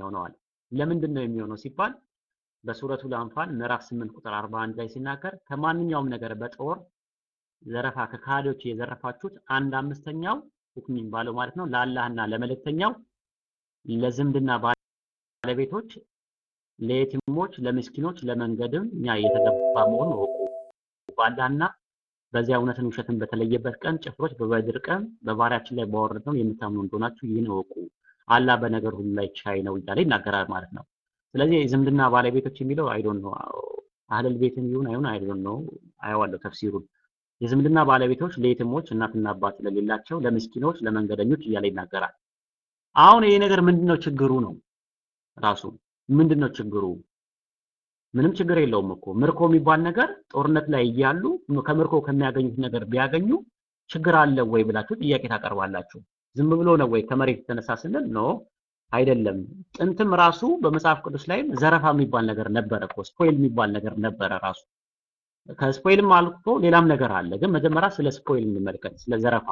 አምስተኛው ነው አለ። ለምንድን ነው የሚሆነው ሲባል በሱረቱ አንፋል ምዕራፍ 8 ቁጥር 41 ላይ ሲናገር ከማንኛውም ነገር በጦር ዘረፋ ከካህዲዎች የዘረፋችሁት አንድ አምስተኛው ሁክም የሚባለው ማለት ነው ለአላህና ለመልእክተኛው ለዝምድና ባለቤቶች፣ ለየቲሞች፣ ለምስኪኖች፣ ለመንገድም እኛ የተገባ መሆኑን እወቁ። በአላህና በዚያ እውነትን ውሸትን በተለየበት ቀን ጭፍሮች በበድር ቀን በባሪያችን ላይ ባወረድነው የምታምኑ እንደሆናችሁ ይህን እወቁ። አላህ በነገር ሁሉ ላይ ቻይ ነው እያለ ይናገራል ማለት ነው። ስለዚህ የዝምድና ባለቤቶች የሚለው አይዶን ነው አህለል ቤትም ይሁን አይሁን አይዶን ነው አየዋለሁ ተፍሲሩን። የዝምድና ባለቤቶች ለየቲሞች እናትና አባት ለሌላቸው፣ ለምስኪኖች፣ ለመንገደኞች እያለ ይናገራል። አሁን ይሄ ነገር ምንድነው ችግሩ ነው ራሱ ምንድነው ችግሩ? ምንም ችግር የለውም እኮ ምርኮ የሚባል ነገር ጦርነት ላይ እያሉ ከምርኮ ከሚያገኙት ነገር ቢያገኙ ችግር አለ ወይ ብላችሁ ጥያቄ ታቀርባላችሁ። ዝም ብሎ ነው ወይ ከመሬት የተነሳ ስንል no አይደለም። ጥንትም ራሱ በመጽሐፍ ቅዱስ ላይም ዘረፋ የሚባል ነገር ነበረ እኮ spoil የሚባል ነገር ነበረ ራሱ። ከ spoil ም አልፎ ሌላም ነገር አለ። ግን መጀመሪያ ስለ spoil እንመልከት፣ ስለ ዘረፋ።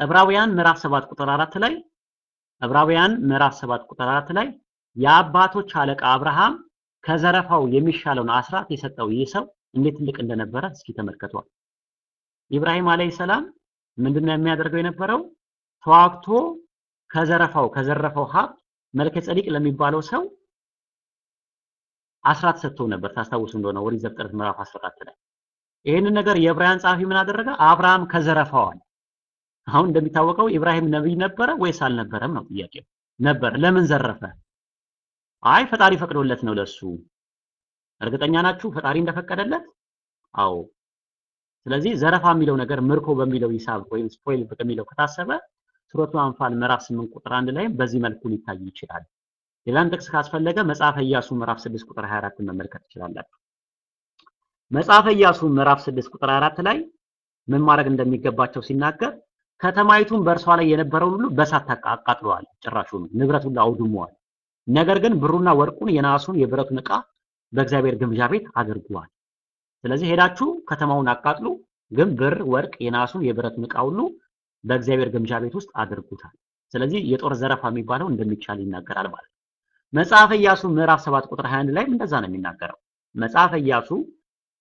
ዕብራውያን ምዕራፍ 7 ቁጥር 4 ላይ ዕብራውያን ምዕራፍ 7 ቁጥር 4 ላይ የአባቶች አለቃ አብርሃም ከዘረፋው የሚሻለውን አስራት የሰጠው ይህ ሰው እንዴት ትልቅ እንደነበረ እስኪ ተመልከቷል። ኢብራሂም አለይሂ ሰላም ምንድነው የሚያደርገው የነበረው? ተዋግቶ ከዘረፋው ከዘረፈው ሀብት መልከ ጸዲቅ ለሚባለው ሰው አስራት ሰጥቶ ነበር። ታስታውሱ እንደሆነ ኦሪት ዘፍጥረት ምዕራፍ 14 ላይ ይህንን ነገር የዕብራውያን ጸሐፊ ምን አደረገ? አብርሃም ከዘረፋዋል። አሁን እንደሚታወቀው ኢብራሂም ነብይ ነበረ ወይስ አልነበረም ነው ጥያቄው። ነበር። ለምን ዘረፈ? አይ ፈጣሪ ፈቅዶለት ነው ለሱ። እርግጠኛ ናችሁ ፈጣሪ እንደፈቀደለት? አዎ። ስለዚህ ዘረፋ የሚለው ነገር ምርኮ በሚለው ሂሳብ ወይም ስፖይል በሚለው ከታሰበ ሱረቱ አንፋል ምዕራፍ 8 ቁጥር 1 ላይ በዚህ መልኩ ሊታይ ይችላል። ሌላም ጥቅስ ካስፈለገ መጽሐፈ ኢያሱ ምዕራፍ 6 ቁጥር 24 መመልከት ትችላላችሁ። መጽሐፈ ኢያሱ ምዕራፍ 6 ቁጥር 24 ላይ ምን ማድረግ እንደሚገባቸው ሲናገር ከተማይቱን በእርሷ ላይ የነበረውን ሁሉ በሳት አቃጥለዋል፣ ጭራሹን ንብረቱን አውድመዋል። ነገር ግን ብሩና ወርቁን የናሱን የብረቱን ዕቃ በእግዚአብሔር ግምጃ ቤት አድርጓል። ስለዚህ ሄዳችሁ ከተማውን አቃጥሉ፣ ግን ብር፣ ወርቅ፣ የናሱን የብረቱን ዕቃ ሁሉ በእግዚአብሔር ግምጃ ቤት ውስጥ አድርጉታል። ስለዚህ የጦር ዘረፋ የሚባለው እንደሚቻል ይናገራል ማለት ነው። መጽሐፈ ኢያሱ ምዕራፍ 7 ቁጥር 21 ላይ እንደዛ ነው የሚናገረው። መጽሐፈ ኢያሱ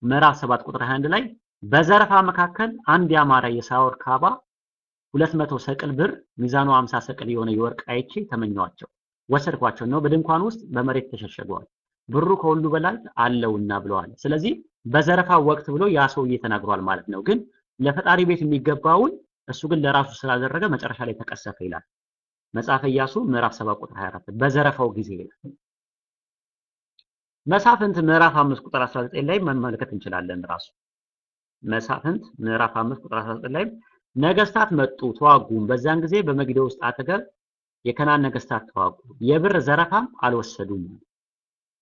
ምዕራፍ 7 ቁጥር 21 ላይ በዘረፋ መካከል አንድ ያማረ የሳወር ካባ 200 ሰቅል ብር ሚዛኑ 50 ሰቅል የሆነ የወርቅ አይቼ ተመኘዋቸው ወሰድኳቸው ነው በድንኳን ውስጥ በመሬት ተሸሸገዋል ብሩ ከሁሉ በላይ አለውና ብለዋል። ስለዚህ በዘረፋ ወቅት ብሎ ያ ሰውዬ ተናግሯል ማለት ነው። ግን ለፈጣሪ ቤት የሚገባውን እሱ ግን ለራሱ ስላደረገ መጨረሻ ላይ ተቀሰፈ ይላል መጽሐፈ ኢያሱ ምዕራፍ 7 ቁጥር 24 በዘረፋው ጊዜ ይላል። መሳፍንት ምዕራፍ 5 ቁጥር 19 ላይ መመልከት እንችላለን። ራሱ መሳፍንት ምዕራፍ 5 ቁጥር 19 ላይ ነገስታት መጡ ተዋጉም፣ በዚያን ጊዜ በመጊዶ ውስጥ አጠገብ የከናን ነገስታት ተዋጉ፣ የብር ዘረፋም አልወሰዱም።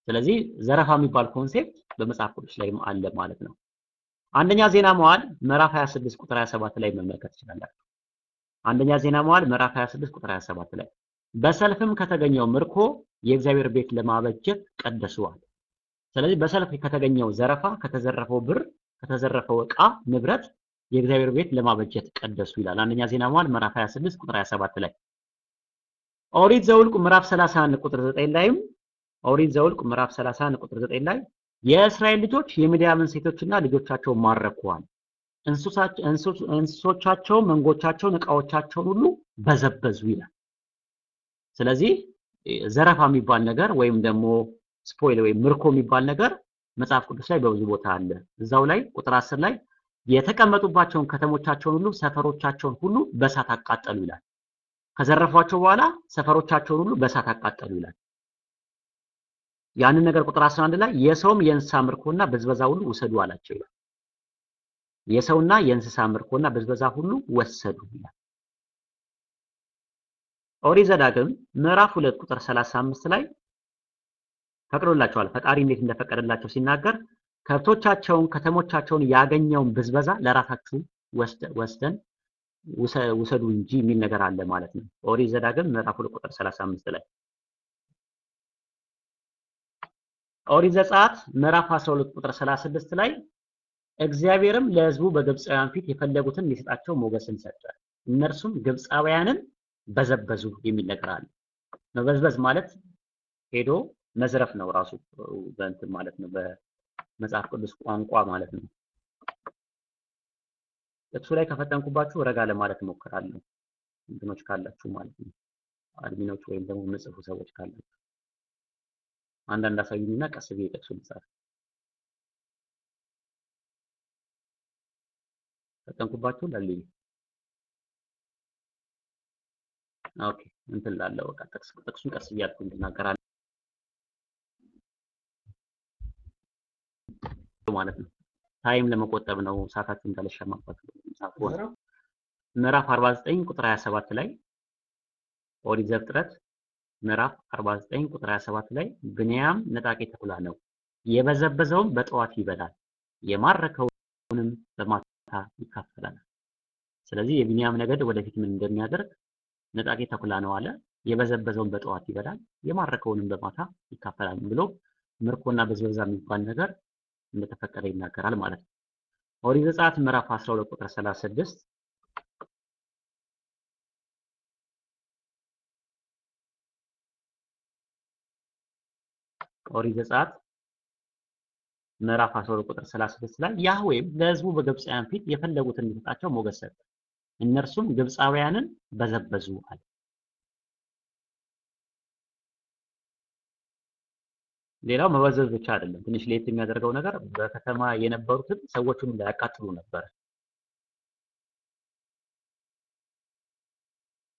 ስለዚህ ዘረፋ የሚባል concept በመጽሐፍ ቅዱስ ላይ አለ ማለት ነው። አንደኛ ዜና መዋዕል ምዕራፍ 26 ቁጥር 27 ላይ መመልከት ትችላላችሁ። አንደኛ ዜና መዋዕል ምዕራፍ 26 ቁጥር 27 ላይ በሰልፍም ከተገኘው ምርኮ የእግዚአብሔር ቤት ለማበጀት ቀደሱ ይላል። ስለዚህ በሰልፍ ከተገኘው ዘረፋ፣ ከተዘረፈው ብር፣ ከተዘረፈው ዕቃ ንብረት የእግዚአብሔር ቤት ለማበጀት ቀደሱ ይላል። አንደኛ ዜና መዋዕል ምዕራፍ 26 ቁጥር 27 ላይ ኦሪት ዘውልቅ ምዕራፍ 31 ቁጥር 9 ላይም ኦሪት ዘውልቅ ምዕራፍ 31 ቁጥር 9 ላይ የእስራኤል ልጆች የሚዲያምን ሴቶችና ልጆቻቸውን ማረኩዋል፣ እንስሶቻቸውን፣ መንጎቻቸውን፣ ዕቃዎቻቸውን ሁሉ በዘበዙ ይላል። ስለዚህ ዘረፋ የሚባል ነገር ወይም ደግሞ ስፖይል ወይም ምርኮ የሚባል ነገር መጽሐፍ ቅዱስ ላይ በብዙ ቦታ አለ። እዛው ላይ ቁጥር 10 ላይ የተቀመጡባቸውን ከተሞቻቸውን ሁሉ ሰፈሮቻቸውን ሁሉ በእሳት አቃጠሉ ይላል። ከዘረፏቸው በኋላ ሰፈሮቻቸውን ሁሉ በእሳት አቃጠሉ ይላል። ያንን ነገር ቁጥር 11 ላይ የሰውም የእንስሳ ምርኮና ብዝበዛ ሁሉ ውሰዱ አላቸው ይላል። የሰውና የእንስሳ ምርኮና ብዝበዛ ሁሉ ወሰዱ ይላል። ኦሪት ዘዳግም ምዕራፍ 2 ቁጥር 35 ላይ ፈቅዶላቸዋል። ፈጣሪ እንዴት እንደፈቀደላቸው ሲናገር ከብቶቻቸውን፣ ከተሞቻቸውን ያገኘውን ብዝበዛ ለራሳችሁ ወስደን ውሰዱ እንጂ የሚል ነገር አለ ማለት ነው። ኦሪት ዘዳግም ምዕራፍ 2 ቁጥር 35 ላይ ኦሪት ዘጸአት ምዕራፍ 12 ቁጥር 36 ላይ እግዚአብሔርም ለሕዝቡ በግብፃውያን ፊት የፈለጉትን ሊሰጣቸው ሞገስን ሰጠ፣ እነርሱም ግብፃውያንን በዘበዙ የሚል ነገር አለ። መበዝበዝ ማለት ሄዶ መዝረፍ ነው ራሱ በእንትን ማለት ነው በመጽሐፍ ቅዱስ ቋንቋ ማለት ነው። ጥቅሱ ላይ ከፈጠንኩባችሁ ረጋ ለማለት እሞክራለሁ። እንትኖች ካላችሁ ማለት ነው አድሚኖች ወይም ደግሞ የምጽፉ ሰዎች ካላችሁ አንዳንድ አሳዩኝና ቀስ ብዬ ጥቅሱ ልጻፍ። ፈጠንኩባችሁ ላልይ okay እንትን ላለው በቃ ጥቅስ ጥቅሱን ቀስ እያልኩ እናገራለሁ ማለት ነው። time ለመቆጠብ ነው። ሰዓታችሁን እንዳልሻማባችሁ ምዕራፍ 49 ቁጥር 27 ላይ ኦሪት ዘፍጥረት ምዕራፍ 49 ቁጥር 27 ላይ ብንያም ነጣቂ ተኩላ ነው፣ የበዘበዘውም በጠዋት ይበላል፣ የማረከውንም በማታ ይካፈላል። ስለዚህ የቢንያም ነገድ ወደፊት ምን እንደሚያደርግ ነጣቂ ተኩላ ነው አለ፣ የበዘበዘውን በጠዋት ይበላል፣ የማረከውንም በማታ ይካፈላል ብሎ ምርኮና በዝበዛ የሚባል ነገር እንደተፈቀደ ይናገራል ማለት ነው። ኦሪት ዘጸአት ምዕራፍ 12 ቁጥር 36 ኦሪት ዘጸአት ምዕራፍ 12 ቁጥር 36 ላይ ያህዌም ለሕዝቡ በግብፃውያን ፊት የፈለጉትን እንዲሰጣቸው ሞገስ ሰጠ፣ እነርሱም ግብፃውያንን በዘበዙ አለ። ሌላው መበዘዝ ብቻ አይደለም። ትንሽ ለየት የሚያደርገው ነገር በከተማ የነበሩትን ሰዎችን ሊያቃጥሉ ነበር።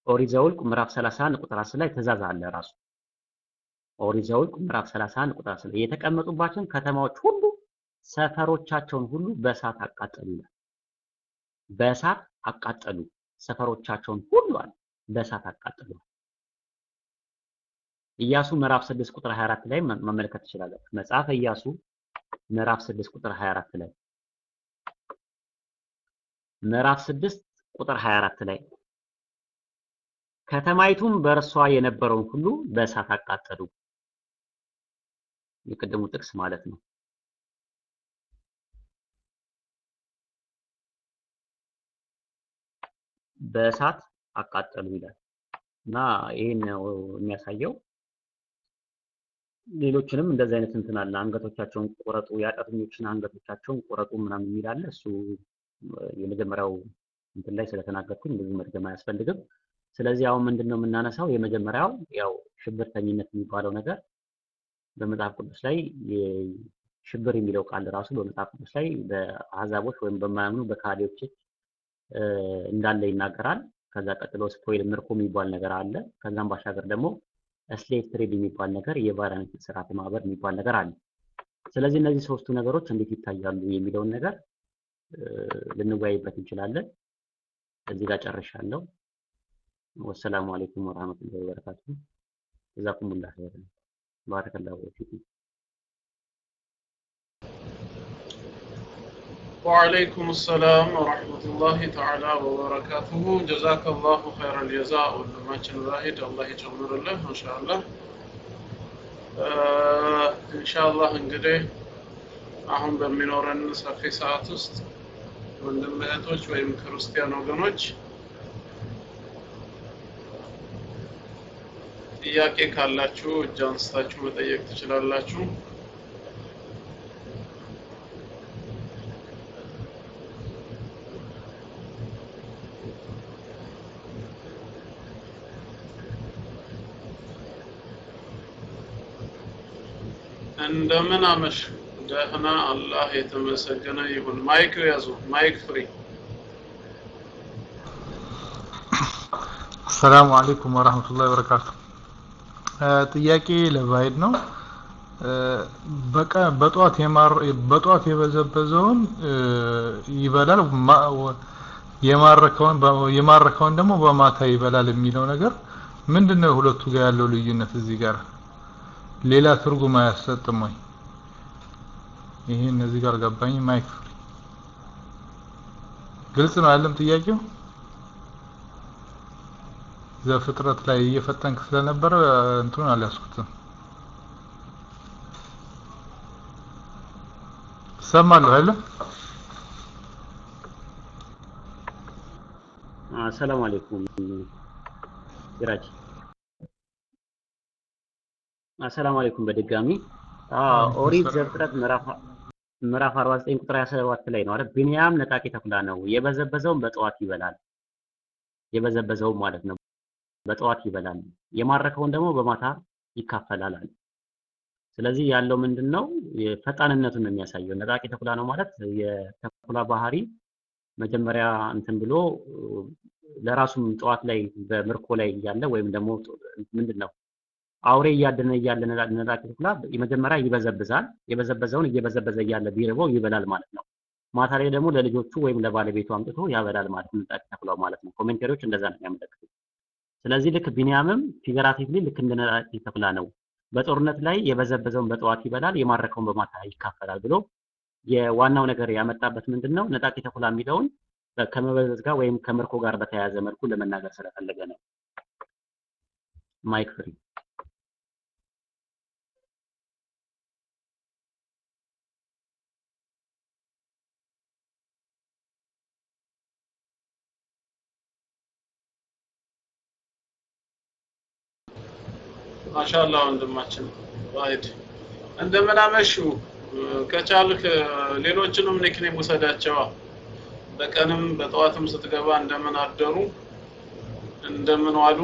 ኦሪት ዘኍልቍ ምዕራፍ 31 ቁጥር 10 ላይ ትእዛዝ አለ ራሱ ኦሪት ዘኍልቍ ምዕራፍ 31 ቁጥር 10 ላይ የተቀመጡባቸውን ከተማዎች ሁሉ ሰፈሮቻቸውን ሁሉ በእሳት አቃጠሉ ይላል። በእሳት አቃጠሉ ሰፈሮቻቸውን ሁሉ አለ በእሳት አቃጠሉ። ኢያሱ ምዕራፍ 6 ቁጥር 24 ላይ መመልከት ትችላላችሁ። መጽሐፈ ኢያሱ ምዕራፍ 6 ቁጥር 24 ላይ ምዕራፍ 6 ቁጥር 24 ላይ ከተማይቱም በእርሷ የነበረውን ሁሉ በእሳት አቃጠሉ። የቅድሙ ጥቅስ ማለት ነው። በእሳት አቃጠሉ ይላል እና ይህን የሚያሳየው ሌሎችንም እንደዚህ አይነት እንትን አለ። አንገቶቻቸውን ቆረጡ፣ የኃጢአተኞችን አንገቶቻቸውን ቆረጡ ምናምን የሚል አለ። እሱ የመጀመሪያው እንትን ላይ ስለተናገርኩኝ ብዙ መድገም አያስፈልግም። ስለዚህ አሁን ምንድን ነው የምናነሳው? የመጀመሪያው ያው ሽብርተኝነት የሚባለው ነገር በመጽሐፍ ቅዱስ ላይ ሽብር የሚለው ቃል ራሱ በመጽሐፍ ቅዱስ ላይ በአህዛቦች ወይም በማያምኑ በካህዲዎች እንዳለ ይናገራል። ከዛ ቀጥሎ spoil ምርኮ የሚባል ነገር አለ። ከዛም ባሻገር ደግሞ slave trade የሚባል ነገር የባሪያ ንግድ ማህበር የሚባል ነገር አለ። ስለዚህ እነዚህ ሶስቱ ነገሮች እንዴት ይታያሉ የሚለውን ነገር ልንወያይበት እንችላለን። እዚህ ጋር ጨርሻለሁ። ወሰላሙ አለይኩም ወራህመቱላሂ ወበረካቱ። ጀዛኩሙላህ ኸይረን ባረከላሁ ፊኩም። وعليكم السلام ورحمة الله تعالى وبركاته جزاك الله خير الجزاء ወንድማችን ዛሂድ አላህ ይጨምርልህ ኢንሻአላህ ኢንሻአላህ እንግዲህ አሁን በሚኖረን ሰፊ ሰዓት ውስጥ ወንድም እህቶች ወይም ክርስቲያን ወገኖች ጥያቄ ካላችሁ እጅ አንስታችሁ መጠየቅ ትችላላችሁ። እንደምን አመሽ? ደህና፣ አላህ የተመሰገነ ይሁን። mic ያዙ፣ mic free። አሰላሙ አለይኩም ወራህመቱላሂ ወበረካቱ። ጥያቄ ለባሂድ ነው። በቃ በጧት የማር በጧት የበዘበዘውን ይበላል የማረከውን የማረከውን ደግሞ በማታ ይበላል የሚለው ነገር ምንድነው? ሁለቱ ጋር ያለው ልዩነት እዚህ ጋር ሌላ ትርጉም አያሰጥም ወይ? ይሄ እነዚህ ጋር ገባኝ። ማይክ ግልጽ ነው አይደለም ጥያቄው? ዘፍጥረት ላይ እየፈጠንክ ስለነበረ እንትኑን አልያዝኩትም። ሰማለሁ አይደለም? ሰላም አለይኩም ሲራጅ አሰላሙ አለይኩም በድጋሚ ኦሪት ዘፍጥረት ምዕራፍ ምዕራፍ 49 ቁጥር 27 ላይ ነው አይደል? ቢንያም ነጣቂ ተኩላ ነው፣ የበዘበዘውን በጠዋት ይበላል። የበዘበዘውን ማለት ነው በጠዋት ይበላል፣ የማረከውን ደግሞ በማታ ይካፈላል አለ። ስለዚህ ያለው ምንድነው? ፈጣንነቱን ነው የሚያሳየው። ነጣቂ ተኩላ ነው ማለት የተኩላ ባህሪ መጀመሪያ እንትን ብሎ ለራሱም ጠዋት ላይ በምርኮ ላይ እያለ ወይም ደግሞ ምንድነው አውሬ እያደነ እያለ ነጣቂ ተኩላ የመጀመሪያ ይበዘብዛል። የበዘበዘውን እየበዘበዘ እያለ ቢርበው ይበላል ማለት ነው። ማታ ላይ ደግሞ ለልጆቹ ወይም ለባለቤቱ አምጥቶ ያበላል ማለት ነጣቂ ተኩላው ማለት ነው። commentary ዎች እንደዛ ነው የሚያመለክቱት። ስለዚህ ልክ ቢንያምም figuratively ልክ እንደ ነጣቂ ተኩላ ነው። በጦርነት ላይ የበዘበዘውን በጠዋት ይበላል፣ የማረከውን በማታ ይካፈላል ብሎ የዋናው ነገር ያመጣበት ምንድን ነው? ነጣቂ ተኩላ የሚለውን ከመበዘዝ ጋር ወይም ከምርኮ ጋር በተያያዘ መልኩ ለመናገር ስለፈለገ ነው። mic free ማሻአላ ወንድማችን ዋሂድ እንደምን አመሹ። ከቻልክ ሌሎችንም ኒክኔም ውሰዳቸዋ። በቀንም በጠዋትም ስትገባ እንደምን አደሩ፣ እንደምን ዋሉ።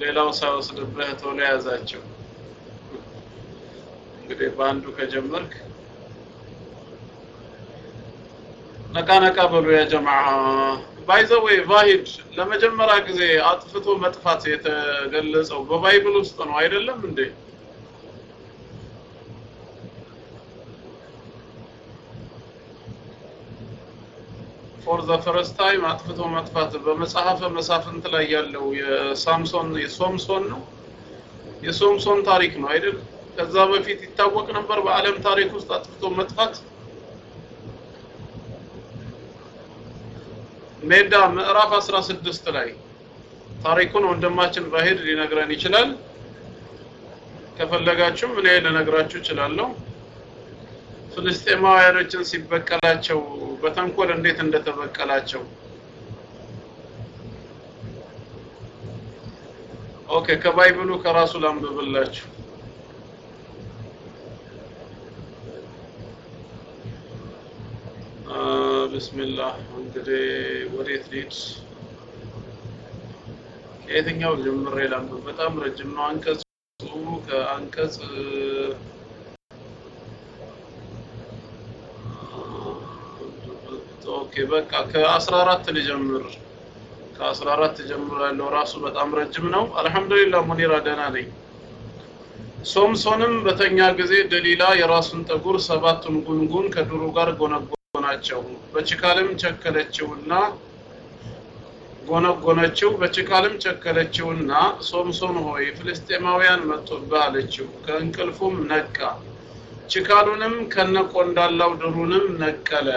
ሌላው ሳይወስድብህ ቶሎ ያዛቸው። እንግዲህ በአንዱ ከጀመርክ ነቃ ነቃ በሉ ያ ጀማዓ። ባይዘዌ ቫሂድ ለመጀመሪያ ጊዜ አጥፍቶ መጥፋት የተገለጸው በ Bible ውስጥ ነው አይደለም እንዴ? for the first time አጥፍቶ መጥፋት በመጽሐፈ መሳፍንት ላይ ያለው የሳምሶን የሶምሶን ነው የሶምሶን ታሪክ ነው አይደል? ከዛ በፊት ይታወቅ ነበር በዓለም ታሪክ ውስጥ አጥፍቶ መጥፋት። ሜዳ ምዕራፍ 16 ላይ ታሪኩን ወንድማችን ባሂድ ሊነግረን ይችላል። ከፈለጋችሁም እኔ ልነግራችሁ እችላለሁ። ፍልስጤማውያኖችን ሲበቀላቸው በተንኮል እንዴት እንደተበቀላቸው። okay፣ ከ Bible ኡ ከራሱ ላንብብላችሁ። ብስሚላህ እንግዲህ ወዴት ልሂድ? ከየትኛው ጀምሬ ላንብብ? በጣም ረጅም ነው አንቀጹ። ከአንቀጽ okay በቃ ከአስራ አራት ልጀምር። ከአስራ አራት ጀምሮ ያለው ራሱ በጣም ረጅም ነው። አልሐምዱሊላህ ሙኒራ ደህና ነኝ። ሶምሶንም በተኛ ጊዜ ደሊላ የራሱን ጠጉር ሰባቱን ጉንጉን ከድሩ ጋር ጎነጎናቸው፣ በችካልም ቸከለችውና ጎነጎነችው፣ በችካልም ቸከለችውና ሶምሶን ሆይ ፍልስጤማውያን መጡብህ አለችው። ከእንቅልፉም ነቃ፣ ችካሉንም ከነቆንዳላው ድሩንም ነቀለ።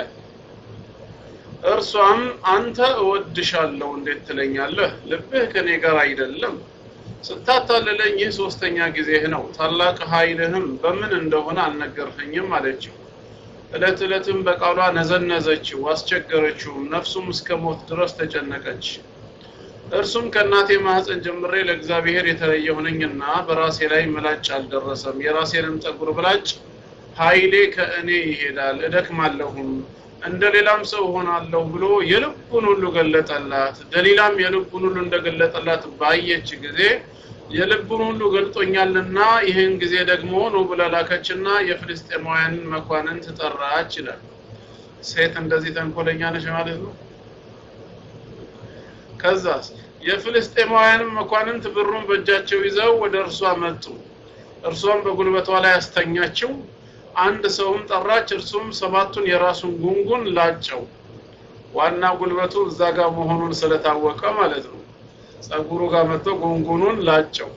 እርሷም አንተ እወድሻለሁ እንዴት ትለኛለህ? ልብህ ከኔ ጋር አይደለም። ስታታልለኝ ይህ ሶስተኛ ጊዜህ ነው። ታላቅ ኃይልህም በምን እንደሆነ አልነገርኸኝም አለችው። እለት ዕለትም በቃሏ ነዘነዘችው፣ አስቸገረችውም። ነፍሱም እስከ ሞት ድረስ ተጨነቀች። እርሱም ከእናቴ ማህፀን ጀምሬ ለእግዚአብሔር የተለየሁ ነኝና በራሴ ላይ ምላጭ አልደረሰም። የራሴንም ጠጉር ብላጭ ኃይሌ ከእኔ ይሄዳል፣ እደክማለሁም እንደ ሌላም ሰው ሆናለሁ ብሎ የልቡን ሁሉ ገለጠላት። ደሊላም የልቡን ሁሉ እንደገለጠላት ባየች ጊዜ የልቡን ሁሉ ገልጦኛልና ይህን ጊዜ ደግሞ ኑ ብላ ላከችና የፍልስጤማውያንን መኳንንት ጠራች ይላል። ሴት እንደዚህ ተንኮለኛ ነች ማለት ነው። ከዛስ የፍልስጤማውያንን መኳንንት ብሩን በእጃቸው ይዘው ወደ እርሷ መጡ። እርሷም በጉልበቷ ላይ አስተኛችው። አንድ ሰውም ጠራች። እርሱም ሰባቱን የራሱን ጉንጉን ላጨው። ዋና ጉልበቱ እዛ ጋር መሆኑን ስለታወቀ ማለት ነው። ጸጉሩ ጋር መጥቶ ጉንጉኑን ላጨው።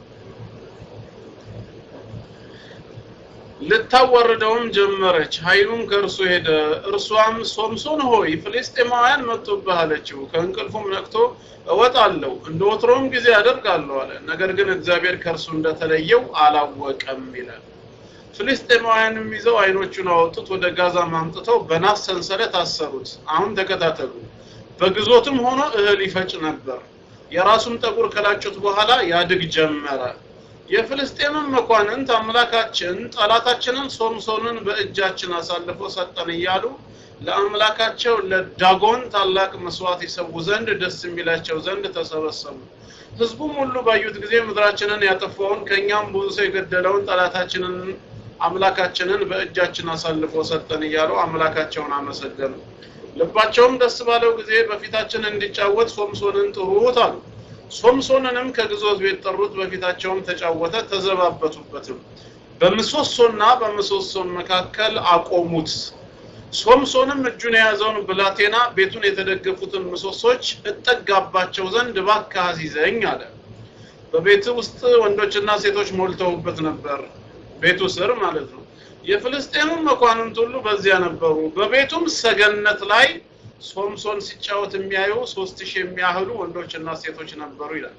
ልታወርደውም ጀመረች። ኃይሉም ከእርሱ ሄደ። እርሷም ሶምሶን ሆይ ፍልስጤማውያን መጡብህ አለችው። ከእንቅልፉም ነቅቶ እወጣለሁ፣ እንደ ወትሮም ጊዜ አደርጋለሁ አለ። ነገር ግን እግዚአብሔር ከእርሱ እንደተለየው አላወቀም ይላል። ፍልስጤማውያንም ይዘው አይኖቹን አወጡት፣ ወደ ጋዛም አምጥተው በናስ ሰንሰለት አሰሩት። አሁን ተከታተሉ። በግዞትም ሆኖ እህል ይፈጭ ነበር። የራሱን ጠጉር ከላጩት በኋላ ያድግ ጀመረ። የፍልስጤምን መኳንንት አምላካችን ጠላታችንን ሶምሶንን በእጃችን አሳልፎ ሰጠን እያሉ ለአምላካቸው ለዳጎን ታላቅ መስዋዕት ይሰዉ ዘንድ ደስ የሚላቸው ዘንድ ተሰበሰቡ። ህዝቡም ሁሉ ባዩት ጊዜ ምድራችንን ያጠፋውን ከእኛም ብዙ ሰው የገደለውን ጠላታችንን አምላካችንን በእጃችን አሳልፎ ሰጠን እያሉ አምላካቸውን አመሰገኑ። ልባቸውም ደስ ባለው ጊዜ በፊታችን እንዲጫወት ሶምሶንን ጥሩት አሉ። ሶምሶንንም ከግዞት ቤት ጠሩት፣ በፊታቸውም ተጫወተ፣ ተዘባበቱበትም። በምሰሶና በምሰሶን መካከል አቆሙት። ሶምሶንም እጁን የያዘውን ብላቴና ቤቱን የተደገፉትን ምሰሶች እጠጋባቸው ዘንድ እባክህ አስይዘኝ አለ። በቤት ውስጥ ወንዶችና ሴቶች ሞልተውበት ነበር፣ ቤቱ ስር ማለት ነው። የፍልስጤምም መኳንንት ሁሉ በዚያ ነበሩ። በቤቱም ሰገነት ላይ ሶምሶን ሲጫወት የሚያዩ ሶስት ሺህ የሚያህሉ ወንዶችና ሴቶች ነበሩ ይላል።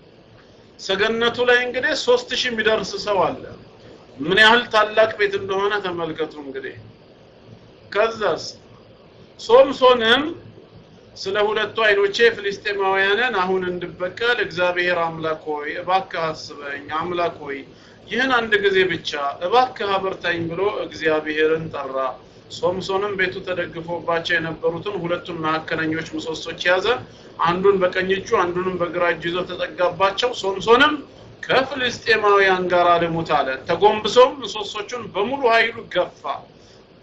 ሰገነቱ ላይ እንግዲህ ሶስት ሺህ የሚደርስ ሰው አለ። ምን ያህል ታላቅ ቤት እንደሆነ ተመልከቱ እንግዲህ ከዛስ ሶምሶንም ስለ ሁለቱ አይኖቼ ፍልስጤማውያንን አሁን እንድበቀል እግዚአብሔር አምላክ ሆይ እባክህ አስበኝ፣ አምላክ ሆይ ይህን አንድ ጊዜ ብቻ እባክህ አበርታኝ ብሎ እግዚአብሔርን ጠራ። ሶምሶንም ቤቱ ተደግፎባቸው የነበሩትን ሁለቱን መካከለኞች ምሰሶች ያዘ። አንዱን በቀኝ እጁ አንዱንም በግራ እጁ ይዞ ተጠጋባቸው። ሶምሶንም ከፍልስጤማውያን ጋር ልሙት አለ። ተጎንብሶም ምሰሶቹን በሙሉ ኃይሉ ገፋ።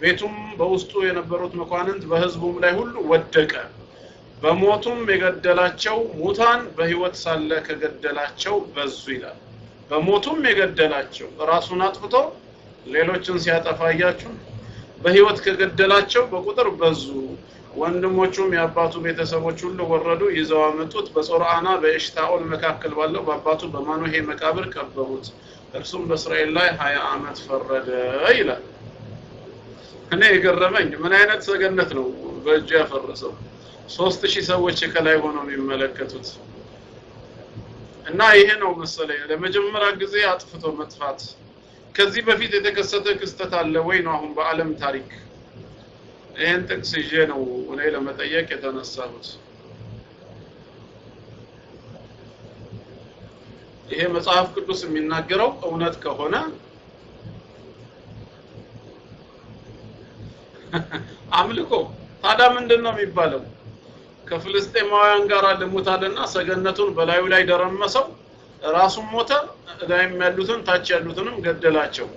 ቤቱም በውስጡ የነበሩት መኳንንት በህዝቡም ላይ ሁሉ ወደቀ። በሞቱም የገደላቸው ሙታን በህይወት ሳለ ከገደላቸው በዙ ይላል። በሞቱም የገደላቸው ራሱን አጥፍቶ ሌሎችን ሲያጠፋ እያችሁ በህይወት ከገደላቸው በቁጥር በዙ። ወንድሞቹም የአባቱ ቤተሰቦች ሁሉ ወረዱ፣ ይዘው አመጡት። በጾርዓና በኤሽታኦል መካከል ባለው በአባቱ በማኖሄ መቃብር ቀበሩት። እርሱም በእስራኤል ላይ ሀያ ዓመት ፈረደ ይላል። እኔ የገረመኝ ምን አይነት ሰገነት ነው በእጁ ያፈረሰው? ሶስት ሺህ ሰዎች ከላይ ሆነው የሚመለከቱት እና ይሄ ነው መሰለኝ ለመጀመሪያ ጊዜ አጥፍቶ መጥፋት። ከዚህ በፊት የተከሰተ ክስተት አለ ወይ ነው አሁን በዓለም ታሪክ። ይሄን ጥቅስ ይዤ ነው እኔ ለመጠየቅ የተነሳሁት። ይሄ መጽሐፍ ቅዱስ የሚናገረው እውነት ከሆነ አምልኮ ታዲያ ምንድን ነው የሚባለው? ከፍልስጤማውያን ጋር ልሙት አለና ሰገነቱን በላዩ ላይ ደረመሰው፣ ራሱም ሞተ፣ ላይም ያሉትን ታች ያሉትንም ገደላቸው።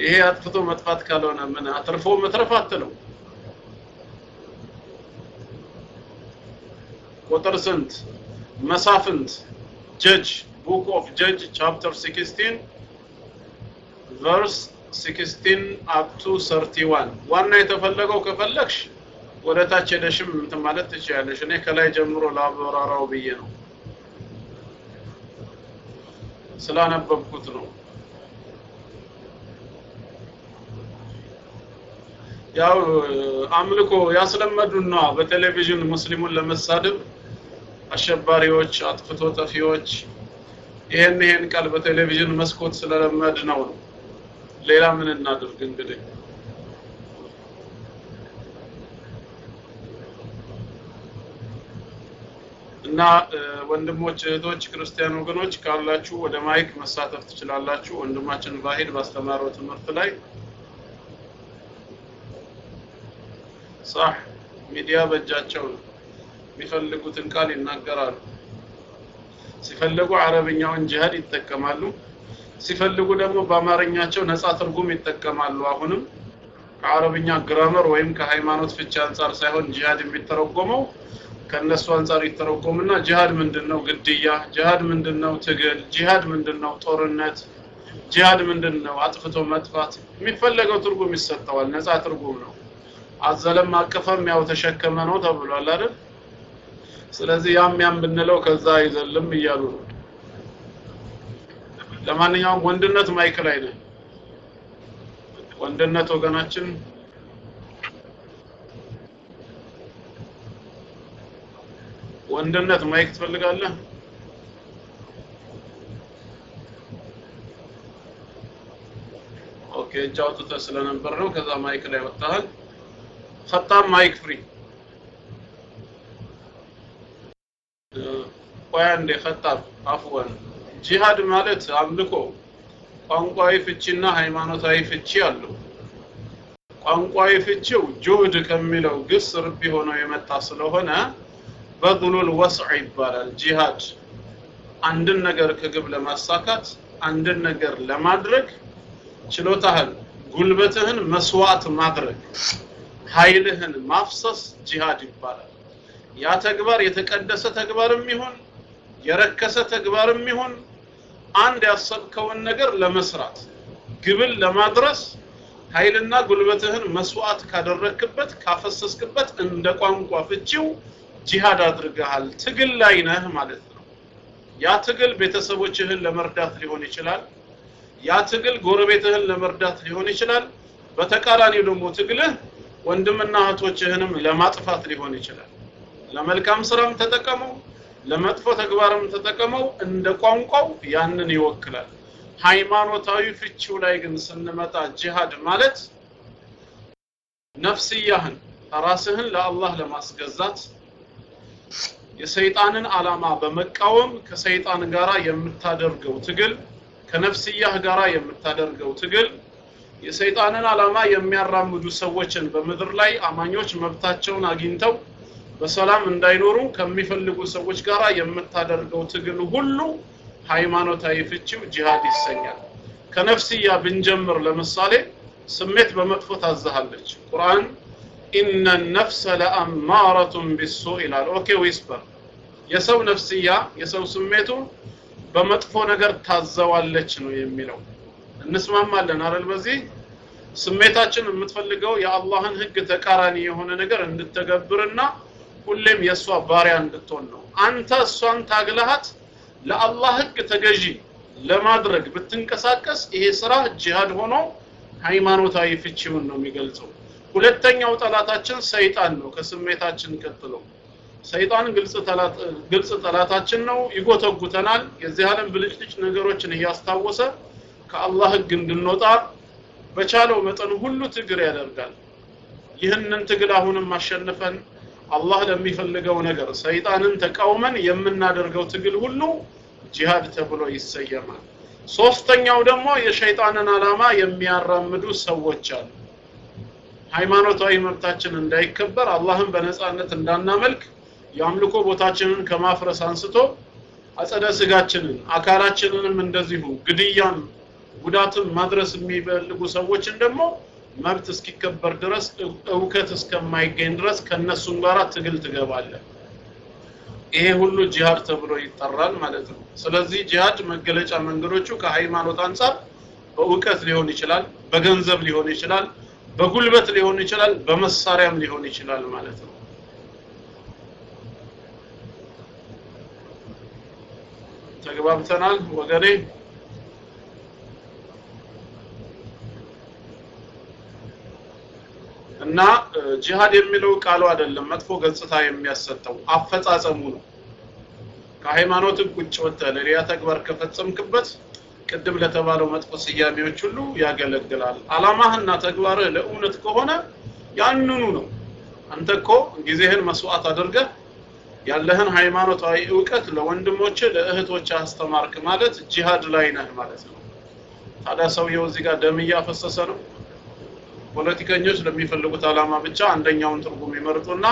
ይሄ አጥፍቶ መጥፋት ካልሆነ ምን አትርፎ መትረፍ አትለው። ቁጥር ስንት? መሳፍንት judge book of judge chapter 16 verse 16 up to 31 ዋና የተፈለገው ከፈለግሽ ወደ ታች ሄደሽም እንትን ማለት ትችያለሽ። እኔ ከላይ ጀምሮ ላብራራው ብዬ ነው ስላነበብኩት ነው። ያው አምልኮ ያስለመዱን ነዋ። በቴሌቪዥን ሙስሊሙን ለመሳደብ አሸባሪዎች፣ አጥፍቶ ጠፊዎች ይሄን ይሄን ቃል በቴሌቪዥን መስኮት ስለለመድ ነው ነው። ሌላ ምን እናድርግ እንግዲህ እና ወንድሞች እህቶች፣ ክርስቲያን ወገኖች ካላችሁ ወደ mic መሳተፍ ትችላላችሁ። ወንድማችን ባሂድ ባስተማረው ትምህርት ላይ ሳህ ሚዲያ በእጃቸው ነው። የሚፈልጉትን ቃል ይናገራሉ። ሲፈልጉ አረብኛውን ጂሃድ ይጠቀማሉ። ሲፈልጉ ደግሞ በአማርኛቸው ነፃ ትርጉም ይጠቀማሉ። አሁንም ከአረብኛ grammar ወይም ከሃይማኖት ፍቻ አንጻር ሳይሆን ጂሃድ የሚተረጎመው ከነሱ አንጻር ይተረጎምና ጂሃድ ምንድነው? ግድያ። ጂሃድ ምንድነው? ትግል። ጂሃድ ምንድነው? ጦርነት። ጂሃድ ምንድነው? አጥፍቶ መጥፋት። የሚፈለገው ትርጉም ይሰጠዋል። ነፃ ትርጉም ነው። አዘለም አቀፈም ያው ተሸከመ ነው ተብሏል አይደል? ስለዚህ ያም ያም ብንለው ከዛ አይዘልም እያሉ ነው። ለማንኛውም ወንድነት mic ላይ ወንድነት ወገናችን ወንድነት mic ትፈልጋለህ? okay እጅ አውጥተህ ስለነበር ነው። ከዛ mic ላይ ወጣሃል። ፈጣን mic free ቆይ አንዴ ፈጣን አፍወን ጂሃድ ማለት አምልኮ ቋንቋዊ ፍቺና ሃይማኖታዊ ፍቺ አለው። ቋንቋዊ ፍቺው ጁህድ ከሚለው ግስ ርቢ ሆኖ የመጣ ስለሆነ بذل الوسع ይባላል። ጂሃድ አንድን ነገር ከግብ ለማሳካት አንድን ነገር ለማድረግ ችሎታህን፣ ጉልበትህን መስዋዕት ማድረግ ኃይልህን ማፍሰስ ጂሃድ ይባላል። ያ ተግባር የተቀደሰ ተግባርም ይሁን የረከሰ ተግባርም ይሁን አንድ ያሰብከውን ነገር ለመስራት ግብን ለማድረስ ኃይልና ጉልበትህን መስዋዕት ካደረክበት ካፈሰስክበት እንደ ቋንቋ ፍቺው ጂሃድ አድርገሃል፣ ትግል ላይ ነህ ማለት ነው። ያ ትግል ቤተሰቦችህን ለመርዳት ሊሆን ይችላል። ያ ትግል ጎረቤትህን ለመርዳት ሊሆን ይችላል። በተቃራኒው ደግሞ ትግልህ ወንድምና እህቶችህንም ለማጥፋት ሊሆን ይችላል። ለመልካም ስራም ተጠቀመው፣ ለመጥፎ ተግባርም ተጠቀመው፣ እንደ ቋንቋው ያንን ይወክላል። ሃይማኖታዊ ፍቺው ላይ ግን ስንመጣ ጂሃድ ማለት ነፍስያህን ራስህን ለአላህ ለማስገዛት የሰይጣንን ዓላማ በመቃወም ከሰይጣን ጋራ የምታደርገው ትግል ከነፍስያህ ጋራ የምታደርገው ትግል የሰይጣንን ዓላማ የሚያራምዱ ሰዎችን በምድር ላይ አማኞች መብታቸውን አግኝተው በሰላም እንዳይኖሩ ከሚፈልጉ ሰዎች ጋር የምታደርገው ትግል ሁሉ ሃይማኖታዊ ፍቺው ጂሃድ ይሰኛል። ከነፍስያ ብንጀምር ለምሳሌ ስሜት በመጥፎ ታዛሃለች። ቁርአን إن النفس لأمارة بالسوء ይላል። okay whisper የሰው ነፍስያ የሰው ስሜቱ በመጥፎ ነገር ታዘዋለች ነው የሚለው። እንስማማለን አይደል? በዚህ ስሜታችን የምትፈልገው የአላህን ህግ ተቃራኒ የሆነ ነገር እንድተገብርና ሁሌም የእሷ ባሪያ እንድትሆን ነው። አንተ እሷን ታግለሃት ለአላህ ህግ ተገዢ ለማድረግ ብትንቀሳቀስ ይሄ ስራ ጂሃድ ሆኖ ሃይማኖታዊ ፍቺውን ነው የሚገልጸው። ሁለተኛው ጠላታችን ሰይጣን ነው ከስሜታችን ቀጥሎ። ሰይጣን ግልጽ ጠላታችን ነው፣ ይጎተጉተናል። የዚህ ዓለም ብልጭልጭ ነገሮችን እያስታወሰ ከአላህ ህግ እንድንወጣ በቻለው መጠን ሁሉ ትግር ያደርጋል። ይህንን ትግል አሁንም አሸንፈን አላህ ለሚፈልገው ነገር ሰይጣንን ተቃውመን የምናደርገው ትግል ሁሉ ጂሃድ ተብሎ ይሰየማል። ሶስተኛው ደግሞ የሸይጣንን ዓላማ የሚያራምዱ ሰዎች አሉ። ሃይማኖታዊ መብታችን እንዳይከበር አላህን በነፃነት እንዳናመልክ የአምልኮ ቦታችንን ከማፍረስ አንስቶ አጸደ ስጋችንን አካላችንንም እንደዚሁ ግድያን ጉዳትን ማድረስ የሚፈልጉ ሰዎችን ደግሞ መብት እስኪከበር ድረስ እውከት እስከማይገኝ ድረስ ከነሱም ጋር ትግል ትገባለህ። ይሄ ሁሉ ጂሃድ ተብሎ ይጠራል ማለት ነው። ስለዚህ ጂሃድ መገለጫ መንገዶቹ ከሃይማኖት አንጻር በእውቀት ሊሆን ይችላል፣ በገንዘብ ሊሆን ይችላል፣ በጉልበት ሊሆን ይችላል፣ በመሳሪያም ሊሆን ይችላል ማለት ነው። ተግባብተናል ወገኔ? እና ጂሃድ የሚለው ቃሉ አይደለም መጥፎ ገጽታ የሚያሰጠው አፈጻጸሙ ነው። ከሃይማኖት ቁጭ ወጥተህ ለሌላ ተግባር ከፈጸምክበት ቅድም ለተባለው መጥፎ ስያሜዎች ሁሉ ያገለግላል። አላማህና ተግባርህ ለእውነት ከሆነ ያንኑ ነው። አንተ እኮ ጊዜህን መስዋዕት አድርገህ ያለህን ሃይማኖታዊ እውቀት ለወንድሞች ለእህቶች አስተማርክ ማለት ጂሃድ ላይ ነህ ማለት ነው። ታዲያ ሰውየው እዚህ ጋር ደም እያፈሰሰ ነው። ፖለቲከኞች ለሚፈልጉት ዓላማ ብቻ አንደኛውን ትርጉም ይመርጡና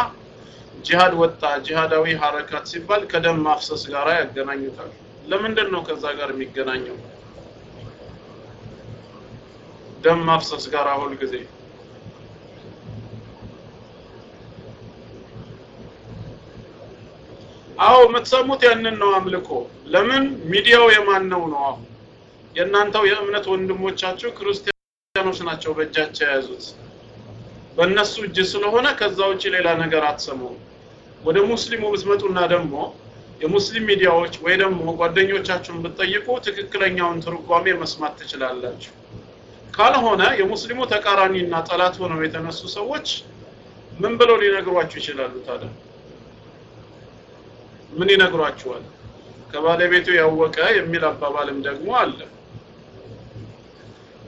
ጂሃድ ወጣ ጂሃዳዊ ሀረካት ሲባል ከደም ማፍሰስ ጋር ያገናኙታል። ለምንድን ነው ከዛ ጋር የሚገናኘው? ደም ማፍሰስ ጋር ሁል ጊዜ አዎ የምትሰሙት ያንን ነው አምልኮ። ለምን ሚዲያው የማን ነው ነው? አሁን የእናንተው የእምነት ወንድሞቻችሁ ክርስቲያኖች ናቸው በእጃቸው የያዙት። በእነሱ እጅ ስለሆነ ከዛ ውጭ ሌላ ነገር አትሰሙም። ወደ ሙስሊሙ ብትመጡና ደግሞ የሙስሊም ሚዲያዎች ወይ ደግሞ ጓደኞቻችሁን ብትጠይቁ ትክክለኛውን ትርጓሜ መስማት ትችላላችሁ። ካልሆነ የሙስሊሙ ተቃራኒና ጠላት ሆነው የተነሱ ሰዎች ምን ብለው ሊነግሯችሁ ይችላሉ ታዲያ? ምን ይነግሯችኋል? ከባለቤቱ ያወቀ የሚል አባባልም ደግሞ አለ።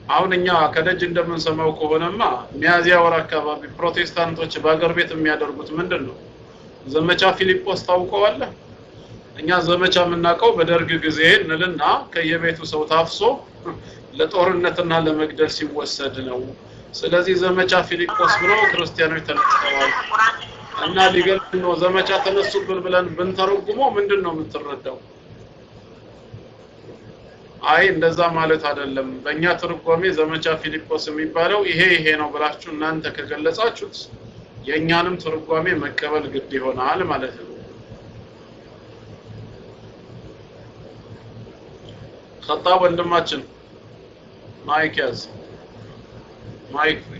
አሁን እኛ ከደጅ እንደምንሰማው ከሆነማ ሚያዚያ ወር አካባቢ ፕሮቴስታንቶች በአገር ቤት የሚያደርጉት ምንድን ነው? ዘመቻ ፊሊጶስ ታውቀዋለህ? እኛ ዘመቻ የምናውቀው በደርግ ጊዜ እንልና ከየቤቱ ሰው ታፍሶ ለጦርነትና ለመግደል ሲወሰድ ነው። ስለዚህ ዘመቻ ፊልጶስ ብለው ክርስቲያኖች ተነስተዋል እና ሊገሉ ነው ዘመቻ ተነሱብን ብለን ብንተረጉመው ምንድን ነው የምትረዳው? አይ እንደዛ ማለት አይደለም። በእኛ ትርጓሜ ዘመቻ ፊልጶስ የሚባለው ይሄ ይሄ ነው ብላችሁ እናንተ ከገለጻችሁት የእኛንም ትርጓሜ መቀበል ግድ ይሆናል ማለት ነው። ከጣብ ወንድማችን mic ያዝ። mic free።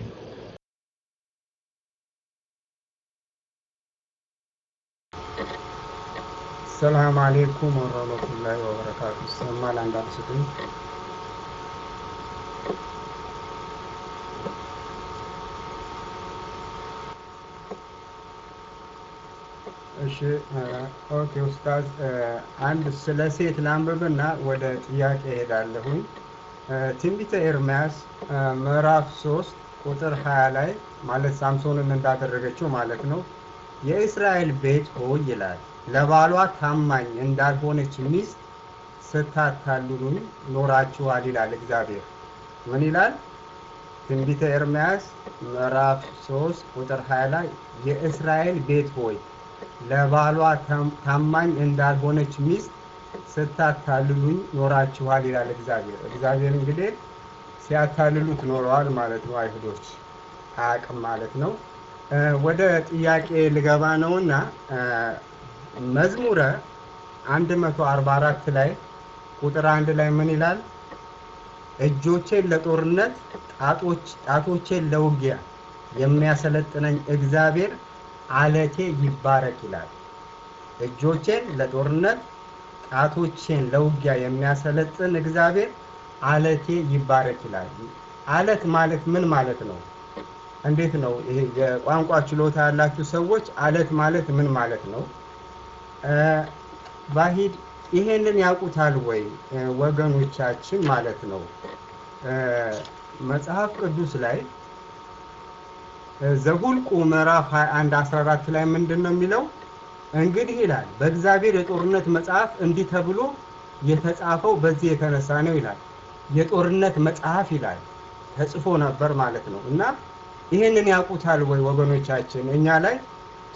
سلام عليكم ورحمة الله وبركاته። ይሰማል? አንዳንድ ስጡኝ። እሺ okay ኡስታዝ፣ አንድ ስለ ሴት ላንብብና ወደ ጥያቄ እሄዳለሁኝ። ትንቢተ ኤርምያስ ምዕራፍ ሶስት ቁጥር ሀያ ላይ ማለት ሳምሶንን እንዳደረገችው ማለት ነው የእስራኤል ቤት ሆይ ይላል ለባሏ ታማኝ እንዳልሆነች ሚስት ስታታልሉኝ ኖራችኋል ይላል እግዚአብሔር። ምን ይላል? ትንቢተ ኤርምያስ ምዕራፍ 3 ቁጥር 20 ላይ የእስራኤል ቤት ሆይ ለባሏ ታማኝ እንዳልሆነች ሚስት ስታታልሉኝ ኖራችኋል ይላል እግዚአብሔር። እግዚአብሔር እንግዲህ ሲያታልሉት ኖረዋል ማለት ነው። አይሁዶች አያውቅም ማለት ነው። ወደ ጥያቄ ልገባ ነውና መዝሙረ 144 ላይ ቁጥር አንድ ላይ ምን ይላል? እጆቼን ለጦርነት ጣቶቼን ለውጊያ የሚያሰለጥነኝ እግዚአብሔር አለቴ ይባረክ ይላል። እጆቼን ለጦርነት ጣቶቼን ለውጊያ የሚያሰለጥን እግዚአብሔር አለቴ ይባረክ ይላል። አለት ማለት ምን ማለት ነው? እንዴት ነው ይሄ የቋንቋ ችሎታ ያላችሁ ሰዎች አለት ማለት ምን ማለት ነው? ባሂድ ይሄንን ያውቁታል ወይ ወገኖቻችን ማለት ነው። መጽሐፍ ቅዱስ ላይ ዘሁልቁ ምዕራፍ 21 14 ላይ ምንድን ነው የሚለው? እንግዲህ ይላል በእግዚአብሔር የጦርነት መጽሐፍ እንዲህ ተብሎ የተጻፈው በዚህ የተነሳ ነው ይላል። የጦርነት መጽሐፍ ይላል ተጽፎ ነበር ማለት ነው። እና ይሄንን ያውቁታል ወይ ወገኖቻችን እኛ ላይ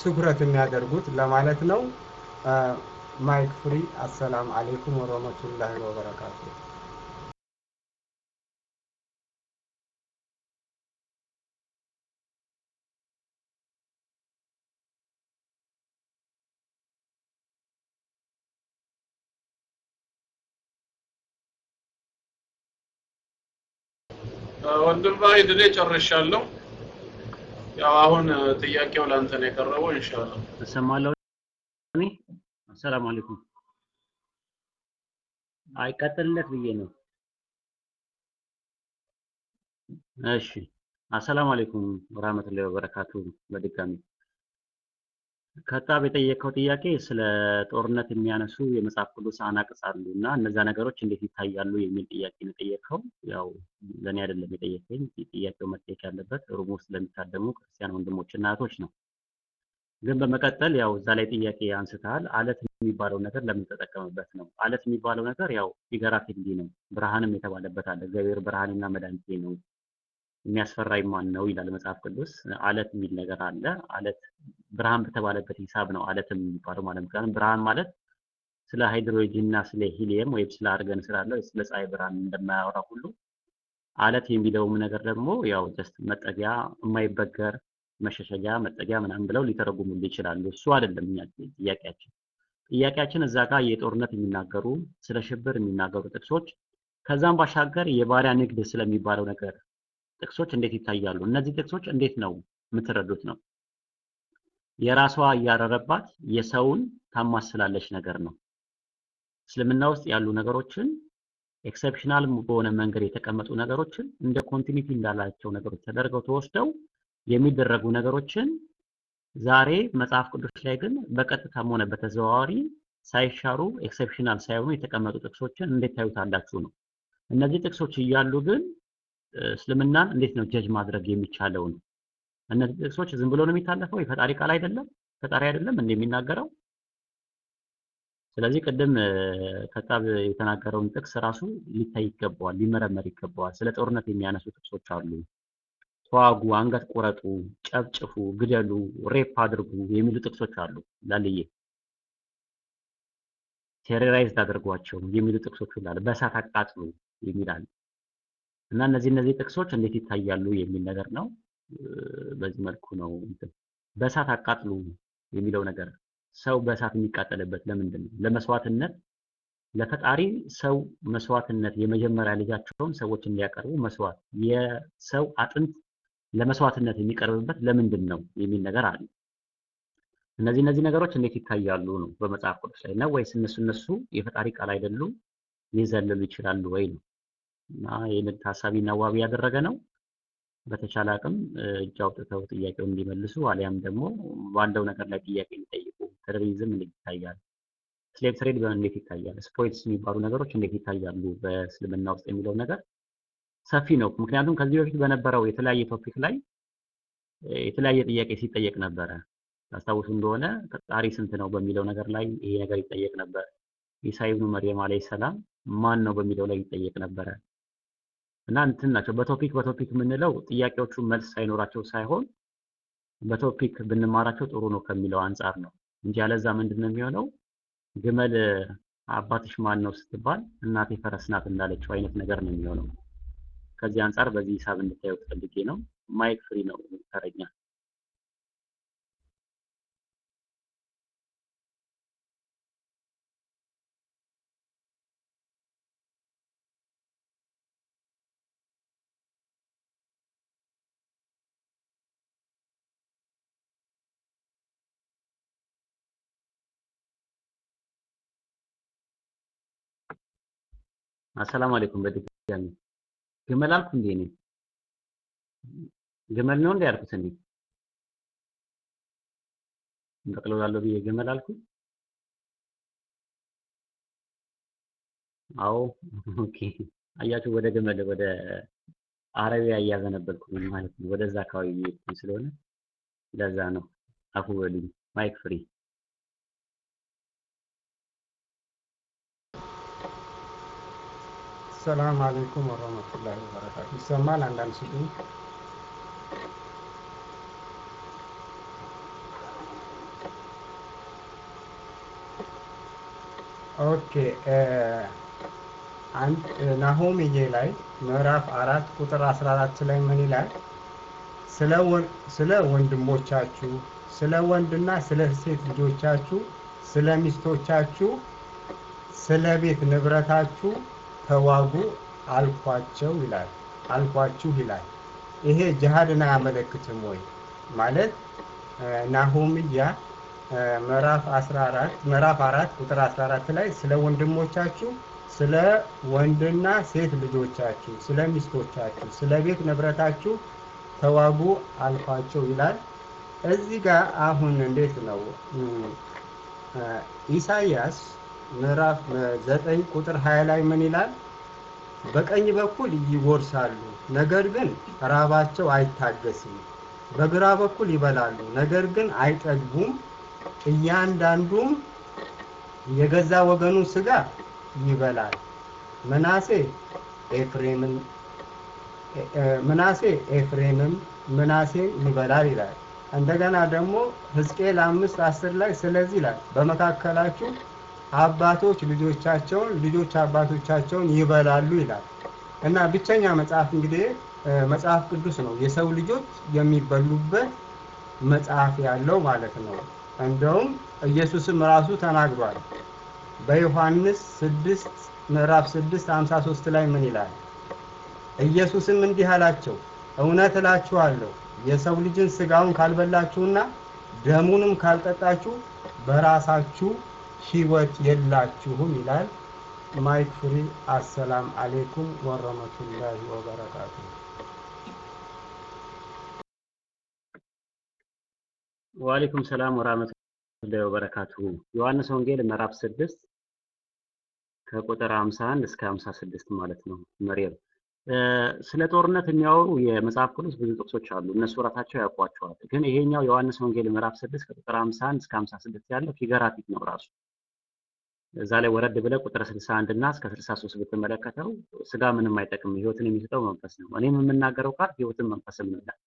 ትኩረት የሚያደርጉት ለማለት ነው። mic free። السلام عليكم ورحمة الله وبركاته። ወንድም ባይድ እኔ ጨርሻለሁ። ያው አሁን ጥያቄው ላንተ ነው የቀረበው ኢንሻአላህ። እሰማለሁ። እኔ አሰላሙ አለይኩም አይቀጥልለት ብዬ ነው። እሺ አሰላሙ አለይኩም ወራህመቱላሂ ወበረካቱ። በድጋሚ ከጣብ የጠየቀው ጥያቄ ስለ ጦርነት የሚያነሱ የመጽሐፍ ቅዱስ አናቅጽ አሉ እና እነዛ ነገሮች እንዴት ይታያሉ የሚል ጥያቄ ነው የጠየቀው። ያው ለእኔ አይደለም የጠየቀኝ፣ ጥያቄው መጠየቅ ያለበት room ውስጥ ለሚታደሙ ክርስቲያን ወንድሞችና እህቶች ነው። ግን በመቀጠል ያው እዛ ላይ ጥያቄ አንስተሃል። አለት የሚባለው ነገር ለምን ተጠቀምበት ነው? አለት የሚባለው ነገር ያው figuratively ነው። ብርሃንም የተባለበት አለ። እግዚአብሔር ብርሃንና መድኃኒቴ ነው የሚያስፈራኝ ማን ነው ይላል መጽሐፍ ቅዱስ። አለት የሚል ነገር አለ። አለት ብርሃን በተባለበት ሂሳብ ነው አለትም የሚባለው ማለት ምክንያቱም ብርሃን ማለት ስለ ሃይድሮጂን እና ስለ ሂሊየም ወይም ስለ አርገን ስላለው ስለ ፀሐይ ብርሃን እንደማያወራ ሁሉ አለት የሚለውም ነገር ደግሞ ያው just መጠጊያ፣ የማይበገር መሸሸጊያ፣ መጠጊያ ምናምን ብለው ሊተረጉሙልህ ይችላሉ። እሱ አይደለም ጥያቄያችን። ጥያቄያችን እዛ ጋር የጦርነት የሚናገሩ ስለ ሽብር የሚናገሩ ጥቅሶች ከዛም ባሻገር የባሪያ ንግድ ስለሚባለው ነገር ጥቅሶች እንዴት ይታያሉ? እነዚህ ጥቅሶች እንዴት ነው የምትረዱት ነው? የራሷ እያረረባት የሰውን ታማስላለች ነገር ነው። እስልምና ውስጥ ያሉ ነገሮችን exceptional በሆነ መንገድ የተቀመጡ ነገሮችን እንደ continuity እንዳላቸው ነገሮች ተደርገው ተወስደው የሚደረጉ ነገሮችን ዛሬ መጽሐፍ ቅዱስ ላይ ግን በቀጥታም ሆነ በተዘዋዋሪ ሳይሻሩ exceptional ሳይሆኑ የተቀመጡ ጥቅሶችን እንዴት ታዩታላችሁ ነው። እነዚህ ጥቅሶች እያሉ ግን እስልምናን እንዴት ነው ጀጅ ማድረግ የሚቻለው ነው? እነዚህ ጥቅሶች ዝም ብሎ ነው የሚታለፈው? የፈጣሪ ቃል አይደለም? ፈጣሪ አይደለም እንደ የሚናገረው? ስለዚህ ቅድም ከጣብ የተናገረውን ጥቅስ ራሱ ሊታይ ይገባዋል፣ ሊመረመር ይገባዋል። ስለ ጦርነት የሚያነሱ ጥቅሶች አሉ። ተዋጉ፣ አንገት ቁረጡ፣ ጨፍጭፉ፣ ግደሉ፣ rape አድርጉ የሚሉ ጥቅሶች አሉ። ላልዬ terrorized አድርጓቸው የሚሉ ጥቅሶች ሁሉ በእሳት አቃጥሉ የሚላል እና እነዚህ እነዚህ ጥቅሶች እንዴት ይታያሉ የሚል ነገር ነው። በዚህ መልኩ ነው በእሳት አቃጥሉ የሚለው ነገር ሰው በእሳት የሚቃጠልበት ለምንድን ነው? ለመስዋዕትነት ለፈጣሪ ሰው መስዋዕትነት የመጀመሪያ ልጃቸውን ሰዎች እንዲያቀርቡ መስዋዕት የሰው አጥንት ለመስዋዕትነት የሚቀርብበት ለምንድን ነው የሚል ነገር አለ። እነዚህ እነዚህ ነገሮች እንዴት ይታያሉ ነው በመጽሐፍ ቅዱስ ላይ ነው ወይስ እነሱ እነሱ የፈጣሪ ቃል አይደሉም ሊዘልሉ ይችላሉ ወይ ነው እና ይህንን ታሳቢና ዋቢ ያደረገ ነው። በተቻለ አቅም እጅ አውጥተው ጥያቄውን እንዲመልሱ አሊያም ደግሞ ባለው ነገር ላይ ጥያቄ እንዲጠይቁ። terrorism እንዴት ይታያል? slave trade እንዴት ይታያል? spoils የሚባሉ ነገሮች እንዴት ይታያሉ በእስልምና ውስጥ የሚለው ነገር ሰፊ ነው። ምክንያቱም ከዚህ በፊት በነበረው የተለያየ topic ላይ የተለያየ ጥያቄ ሲጠየቅ ነበረ። ታስታውሱ እንደሆነ ፈጣሪ ስንት ነው በሚለው ነገር ላይ ይሄ ነገር ይጠየቅ ነበር። ኢሳ ኢብኑ መርየም አለይሂ ሰላም ማን ነው በሚለው ላይ ይጠየቅ ነበረ እና እንትን ናቸው። በቶፒክ በቶፒክ የምንለው ጥያቄዎቹ መልስ ሳይኖራቸው ሳይሆን በቶፒክ ብንማራቸው ጥሩ ነው ከሚለው አንጻር ነው እንጂ ያለዛ ምንድን ነው የሚሆነው? ግመል አባትሽ ማን ነው ስትባል እናቴ ፈረስ ናት እንዳለችው አይነት ነገር ነው የሚሆነው። ከዚህ አንጻር በዚህ ሂሳብ እንድታየው ፈልጌ ነው። ማይክ ፍሪ ነው ተረኛ። السلام عليكم በድጋሚ ግመል አልኩ እንዴ? እኔ ግመል ነው እንዴ ያልኩት? እንዴ እንጠቅልላለሁ ብዬ ግመል አልኩ? አዎ okay። አያችሁ ወደ ግመል ወደ አረቢያ እያዘነበልኩኝ ማለት ነው። ወደዛ አካባቢ ስለሆነ ለዛ ነው። አፉ በሉኝ። mic free سلام عليكم ورحمة الله وبركاته። ይሰማል? አንዳንድ ስጡኝ። okay አንድ ነህምያ ላይ ምዕራፍ አራት ቁጥር 14 ላይ ምን ይላል? ስለ ወንድሞቻችሁ፣ ስለ ወንድና ስለ ሴት ልጆቻችሁ፣ ስለ ሚስቶቻችሁ፣ ስለ ቤት ንብረታችሁ ተዋጉ አልኳቸው ይላል አልኳችሁ ይላል። ይሄ ጅሃድን አያመለክትም ወይ? ማለት ናሆምያ ምዕራፍ 14 ምዕራፍ 4 ቁጥር 14 ላይ ስለ ወንድሞቻችሁ፣ ስለ ወንድና ሴት ልጆቻችሁ፣ ስለ ሚስቶቻችሁ፣ ስለ ቤት ንብረታችሁ ተዋጉ አልኳቸው ይላል። እዚህ ጋር አሁን እንዴት ነው ኢሳይያስ ምዕራፍ 9 ቁጥር 20 ላይ ምን ይላል? በቀኝ በኩል ይጎርሳሉ፣ ነገር ግን ራባቸው አይታገስም። በግራ በኩል ይበላሉ፣ ነገር ግን አይጠግቡም። እያንዳንዱም የገዛ ወገኑን ስጋ ይበላል። ምናሴ ኤፍሬምን ምናሴ ኤፍሬምም ምናሴን ይበላል ይላል። እንደገና ደግሞ ሕዝቅኤል አምስት አስር ላይ ስለዚህ ይላል በመካከላችሁ አባቶች ልጆቻቸውን ልጆች አባቶቻቸውን ይበላሉ ይላል እና ብቸኛ መጽሐፍ እንግዲህ መጽሐፍ ቅዱስ ነው የሰው ልጆች የሚበሉበት መጽሐፍ ያለው ማለት ነው። እንደውም ኢየሱስም ራሱ ተናግሯል። በዮሐንስ 6 ምዕራፍ 6 53 ላይ ምን ይላል? ኢየሱስም እንዲህ አላቸው፣ እውነት እላችኋለሁ የሰው ልጅን ስጋውን ካልበላችሁና ደሙንም ካልጠጣችሁ በራሳችሁ ህይወት የላችሁም ይላል። mic free። السلام عليكم ورحمة الله وبركاته። وعليكم السلام ورحمة الله ወበረካቱ። ዮሐንስ ወንጌል ምዕራፍ 6 ከቁጥር 51 እስከ 56 ማለት ነው። መሪም ስለ ጦርነት የሚያወሩ የመጽሐፍ ቅዱስ ብዙ ጥቅሶች አሉ። እነሱ ራሳቸው ያውቋቸዋል። ግን ይሄኛው ዮሐንስ ወንጌል ምዕራፍ 6 ከቁጥር 51 እስከ 56 ያለው figurative ነው ራሱ እዛ ላይ ወረድ ብለህ ቁጥር 61 እና እስከ 63 ብትመለከተው ስጋ ምንም አይጠቅም፣ ህይወትን የሚሰጠው መንፈስ ነው። እኔም የምናገረው ቃል ህይወትን መንፈስም ነው ይላል።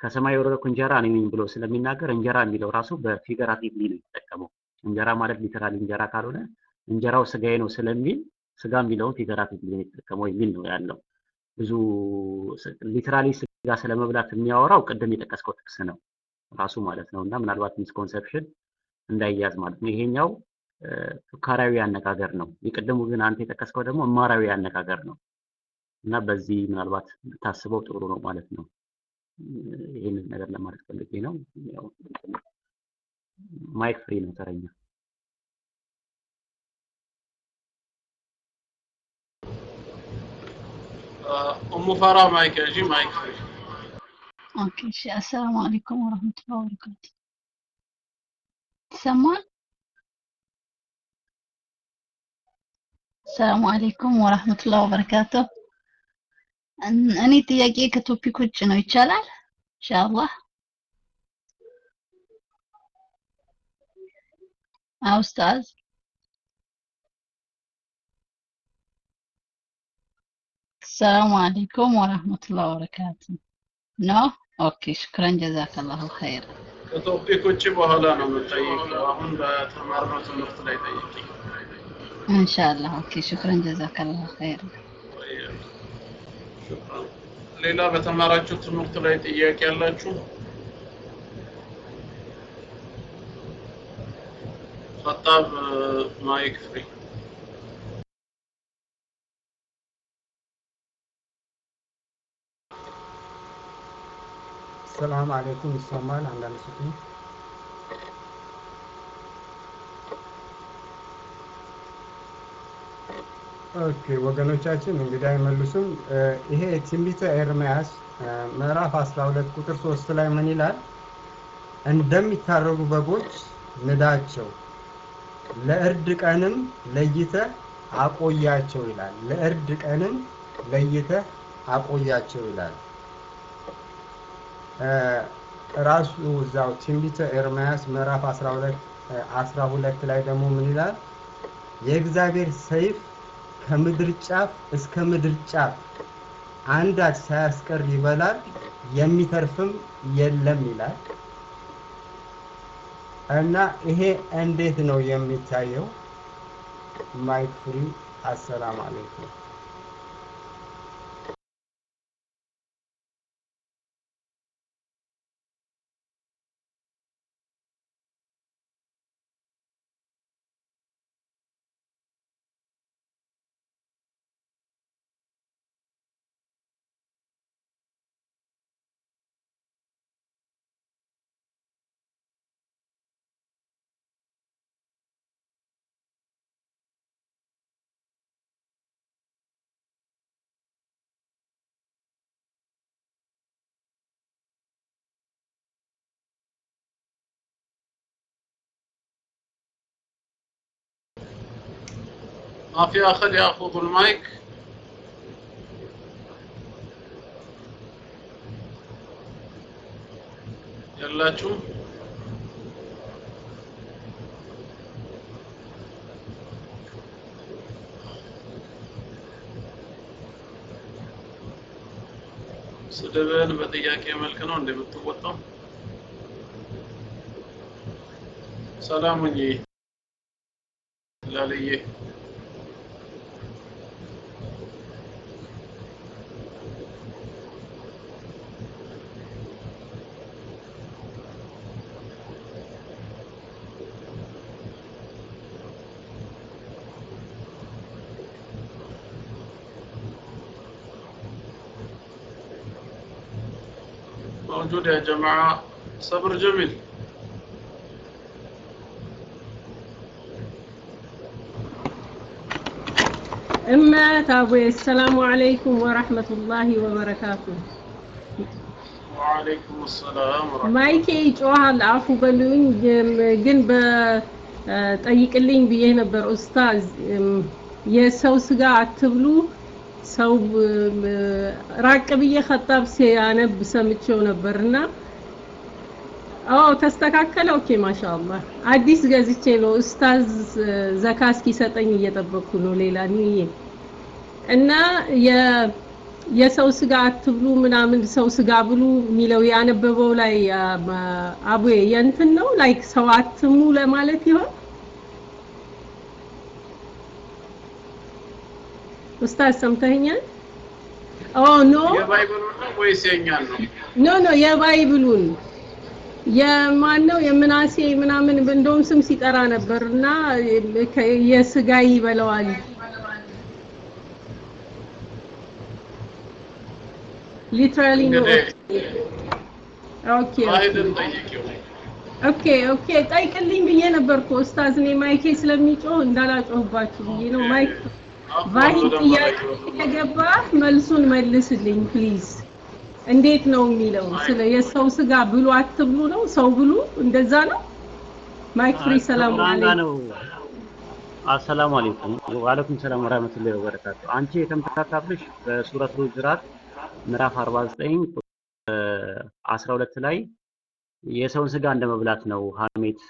ከሰማይ የወረድኩ እንጀራ እኔ ነኝ ብሎ ስለሚናገር እንጀራ የሚለው ራሱ በ figuratively ነው የተጠቀመው። እንጀራ ማለት literally እንጀራ ካልሆነ እንጀራው ስጋዬ ነው ስለሚል ስጋ የሚለውን figuratively ነው የተጠቀመው የሚል ነው ያለው። ብዙ literally ስጋ ስለመብላት የሚያወራው ቅድም የጠቀስከው ጥቅስ ነው ራሱ ማለት ነው። እና ምናልባት misconception እንዳይያዝ ማለት ነው። ይሄኛው ፍካሬያዊ አነጋገር ነው። የቅድሙ ግን አንተ የጠቀስከው ደግሞ እማሬያዊ አነጋገር ነው እና በዚህ ምናልባት ታስበው ጥሩ ነው ማለት ነው። ይህንን ነገር ለማለት ፈልጌ ነው። ያው mic free ነው ተረኛ። ኡሙ ፈራ mic ያዢ mic free okay እሺ አሰላሙ አለይኩም ወረህመቱላሂ ወበረካቱ ይሰማል ሰላሙ አለይኩም ወረህመቱላሂ ወበረካቱ እኔ ጥያቄ ከቶፒክ ውጭ ነው ይቻላል ኢንሻአላህ ኡስታዝ السلام عليكم ورحمة الله وبركاته نو اوكي شكرا جزاك الله خير ከቶፒክ ውጭ በኋላ ነው የምጠይቀው። አሁን በተማርነው ትምህርት ላይ ጠይቂኝ። ان شاء الله اوكي شكرا جزاك الله خير ሹክራን። ሌላ በተማራችሁ ትምህርት ላይ ጥያቄ ያላችሁ? ፈጣብ ማይክ ፍሪ ሰላም አለይኩም ይሰማል አንዳንድ okay ወገኖቻችን እንግዲህ አይመልሱም። ይሄ ትንቢተ ኤርምያስ ምዕራፍ 12 ቁጥር 3 ላይ ምን ይላል? እንደሚታረዱ በጎች ንዳቸው ለእርድ ቀንም ለይተህ አቆያቸው ይላል። ለእርድ ቀንም ለይተህ አቆያቸው ይላል። ራሱ እዛው ትንቢተ ኤርምያስ ምዕራፍ 12 12 ላይ ደግሞ ምን ይላል የእግዚአብሔር ሰይፍ ከምድር ጫፍ እስከ ምድር ጫፍ አንዳች ሳያስቀር ይበላል የሚተርፍም የለም ይላል። እና ይሄ እንዴት ነው የሚታየው? mic free። አሰላም አለይኩም ما في أخي يأخذ المايك. يلا شو؟ سدبين بدي سلام عليكم موجود يا جماعة صبر جميل እመት አቡዬ ሰላሙ አለይኩም ወራህመቱላሂ ወበረካቱ። وعليكم السلام ورحمة ማይኬ ይጮሃል፣ አፉ በሉኝ። ግን በጠይቅልኝ ብዬ ነበር ኡስታዝ። የሰው ስጋ አትብሉ። ሰው ራቅ ብዬ ኸጣብ ሲያነብ ሰምቼው ነበርና አዎ ተስተካከለ። ኦኬ ማሻአላህ። አዲስ ገዝቼ ነው ኡስታዝ ዘካ እስኪሰጠኝ እየጠበቅኩ ነው። ሌላ ንዬ እና የሰው ስጋ አትብሉ ምናምን ሰው ስጋ ብሉ የሚለው ያነበበው ላይ አቡዬ የእንትን ነው ላይክ ሰው አትሙ ለማለት ይሆን? ኡስታዝ ሰምተኸኛል? oh no። የ Bible ኡን ነው ወይስ የኛን ነው? no no የ Bible ኡን። የማን ነው የምናሴ ምናምን እንደውም ስም ሲጠራ ነበር እና የስጋ ይበለዋል። literally ነው okay okay። ጠይቅልኝ ብዬ ነበርኩ ኡስታዝ። እኔ mic ኤ ስለሚጮህ እንዳላጮህባችሁ ብዬ ነው። mic ቫሂድ ጥያቄ ከገባ መልሱን መልስልኝ please። እንዴት ነው የሚለው? ስለ የሰው ስጋ ብሉ አትብሉ ነው? ሰው ብሉ? እንደዛ ነው? mic free ሰላም አለይኩም። ነው። አሰላሙ አለይኩም። ወአለይኩም ሰላም ወራህመቱላሂ ወበረካቱ አንቺ የተምታታብሽ በሱረቱ ሁጁራት ምዕራፍ 49 12 ላይ የሰውን ስጋ እንደ መብላት ነው ሀሜት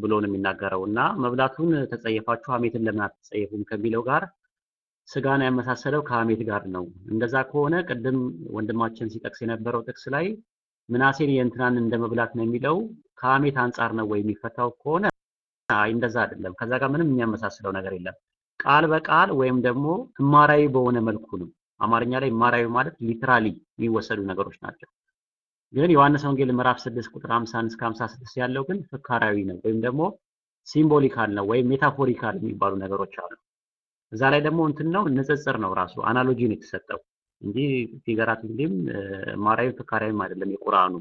ብሎ ነው የሚናገረው። እና መብላቱን ተጸየፋችሁ ሀሜትን ለምን አትጸየፉም ከሚለው ጋር ስጋን ያመሳሰለው ከሀሜት ጋር ነው። እንደዛ ከሆነ ቅድም ወንድማችን ሲጠቅስ የነበረው ጥቅስ ላይ ምናሴን የእንትናን እንደ መብላት ነው የሚለው ከሀሜት አንጻር ነው ወይ የሚፈታው ከሆነ አይ እንደዛ አይደለም። ከዛ ጋር ምንም የሚያመሳስለው ነገር የለም። ቃል በቃል ወይም ደግሞ እማሬያዊ በሆነ መልኩ ነው። አማርኛ ላይ እማሬያዊ ማለት literally የሚወሰዱ ነገሮች ናቸው። ግን ዮሐንስ ወንጌል ምዕራፍ 6 ቁጥር 51 እስከ 56 ያለው ግን ፍካሬያዊ ነው ወይም ደግሞ symbolical ነው ወይም metaphorical የሚባሉ ነገሮች አሉ። እዛ ላይ ደግሞ እንትን ነው ንጽጽር ነው ራሱ analogy ነው የተሰጠው እንጂ figuratively ም እማሬያዊ ፍካሬያዊም አይደለም። የቁርአኑ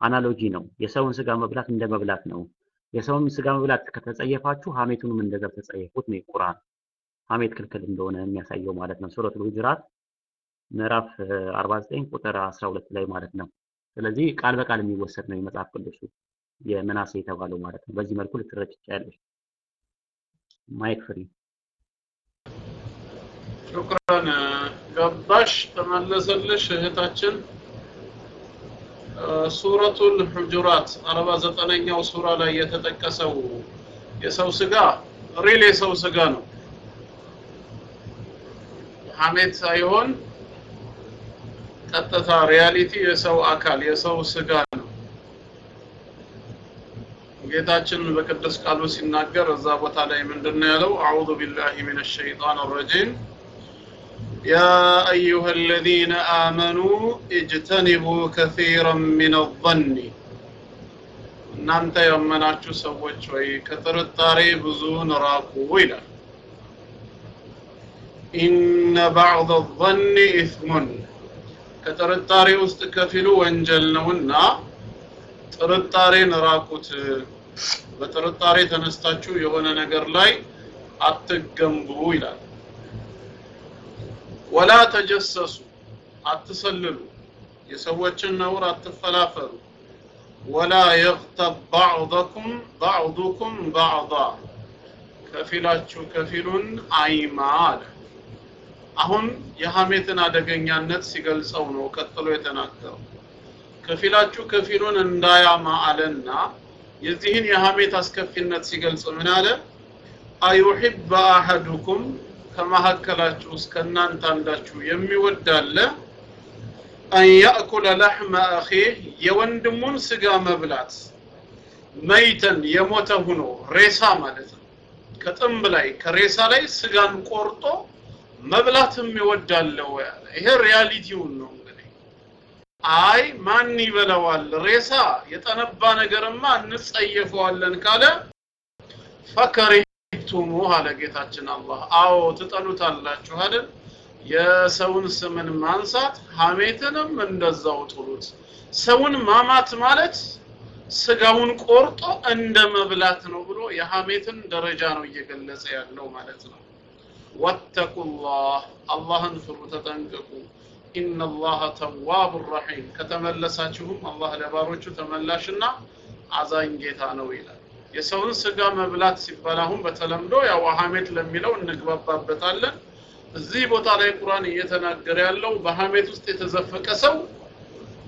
analogy ነው። የሰውን ስጋ መብላት እንደ መብላት ነው። የሰውን ስጋ መብላት ከተጸየፋችሁ ሀሜቱንም እንደዛ ተጸየፉት ነው የቁርአን ሀሜት ክልክል እንደሆነ የሚያሳየው ማለት ነው። ሱረቱል ሁጁራት ምዕራፍ 49 ቁጥር 12 ላይ ማለት ነው። ስለዚህ ቃል በቃል የሚወሰድ ነው የመጽሐፍ ቅዱሱ የምናሴ የተባለው ማለት ነው። በዚህ መልኩ ልትረጂ ያለሽ mic free شكرا ገባሽ ተመለሰልሽ እህታችን። ሱረቱል ሁጁራት አርባ ዘጠነኛው ሱራ ላይ የተጠቀሰው የሰው ስጋ real የሰው ስጋ ነው። ሀሜት ሳይሆን ቀጥታ reality የሰው አካል የሰው ስጋ ነው። ጌታችን በቅዱስ ቃሉ ሲናገር እዛ ቦታ ላይ ምንድነው ያለው? أعوذ بالله من الشيطان الرجيم يا أيها الذين آمنوا اجتنبوا كثيرا من الظن. እናንተ ያመናችሁ ሰዎች ወይ ከጥርጣሬ ብዙውን ራቁ ይላል። ኢነ ባዕድ ظን ኢስሙን። ከጥርጣሬ ውስጥ ከፊሉ ወንጀል ነውና ጥርጣሬን ራቁት በጥርጣሬ ተነስታችሁ የሆነ ነገር ላይ አትገንቡ ይላል። ولا تجسسوا اتسللوا يسوچن نور اتفلافروا ولا يغتب بعضكم بعضكم بعضا. كفيلاچو كفيلون ايمال أهون يهاميتن ادگنيانت سيگلصو نو كتلو يتناكر كفيلاچو كفيلون اندايا ما علنا. يزيهن يهاميت أسكفينت سيگلصو مناله أيحب أحدكم ከመካከላችሁ እስከ እናንተ አንዳችሁ የሚወድ አለ? አን ያእኩለ ለሕመ አኺህ የወንድሙን ስጋ መብላት። መይተን የሞተ ሁኖ ሬሳ ማለት ነው። ከጥንብ ላይ ከሬሳ ላይ ስጋን ቆርጦ መብላትም ይወዳለው ያለ ይሄ ሪያሊቲውን ነው እንግዲህ። አይ ማን ይበላዋል? ሬሳ የጠነባ ነገርማ እንጸየፈዋለን ካለ ፈከሪቱሙ አለ ጌታችን አላህ። አዎ ትጠሉታላችሁ አይደል? የሰውን ስምን ማንሳት ሐሜትንም እንደዛው ጥሉት ሰውን ማማት ማለት ስጋውን ቆርጦ እንደ መብላት ነው ብሎ የሐሜትን ደረጃ ነው እየገለጸ ያለው ማለት ነው። ወተቁላህ አላህን ፍሩ ተጠንቀቁ። ኢነላህ ተዋብ ረሒም። ከተመለሳችሁም አላህ ለባሮቹ ተመላሽና አዛኝ ጌታ ነው ይላል የሰውን ስጋ መብላት ሲባል አሁን በተለምዶ ያው ሐሜት ለሚለው እንግባባበታለን እዚህ ቦታ ላይ ቁርአን እየተናገረ ያለው በሐሜት ውስጥ የተዘፈቀ ሰው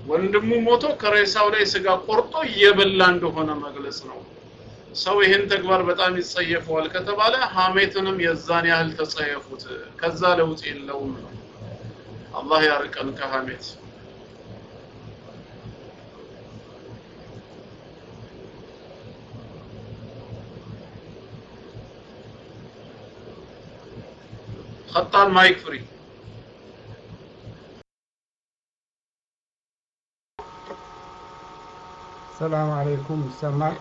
ወንድሙ ሞቶ ከሬሳው ላይ ስጋ ቆርጦ እየበላ እንደሆነ መግለጽ ነው። ሰው ይህን ተግባር በጣም ይጸየፈዋል ከተባለ ሀሜትንም የዛን ያህል ተጸየፉት። ከዛ ለውጥ የለውም ነው። አላህ ያርቀን ከሀሜት። خطاب مايك فري ሰላም አለይኩም ይሰማል?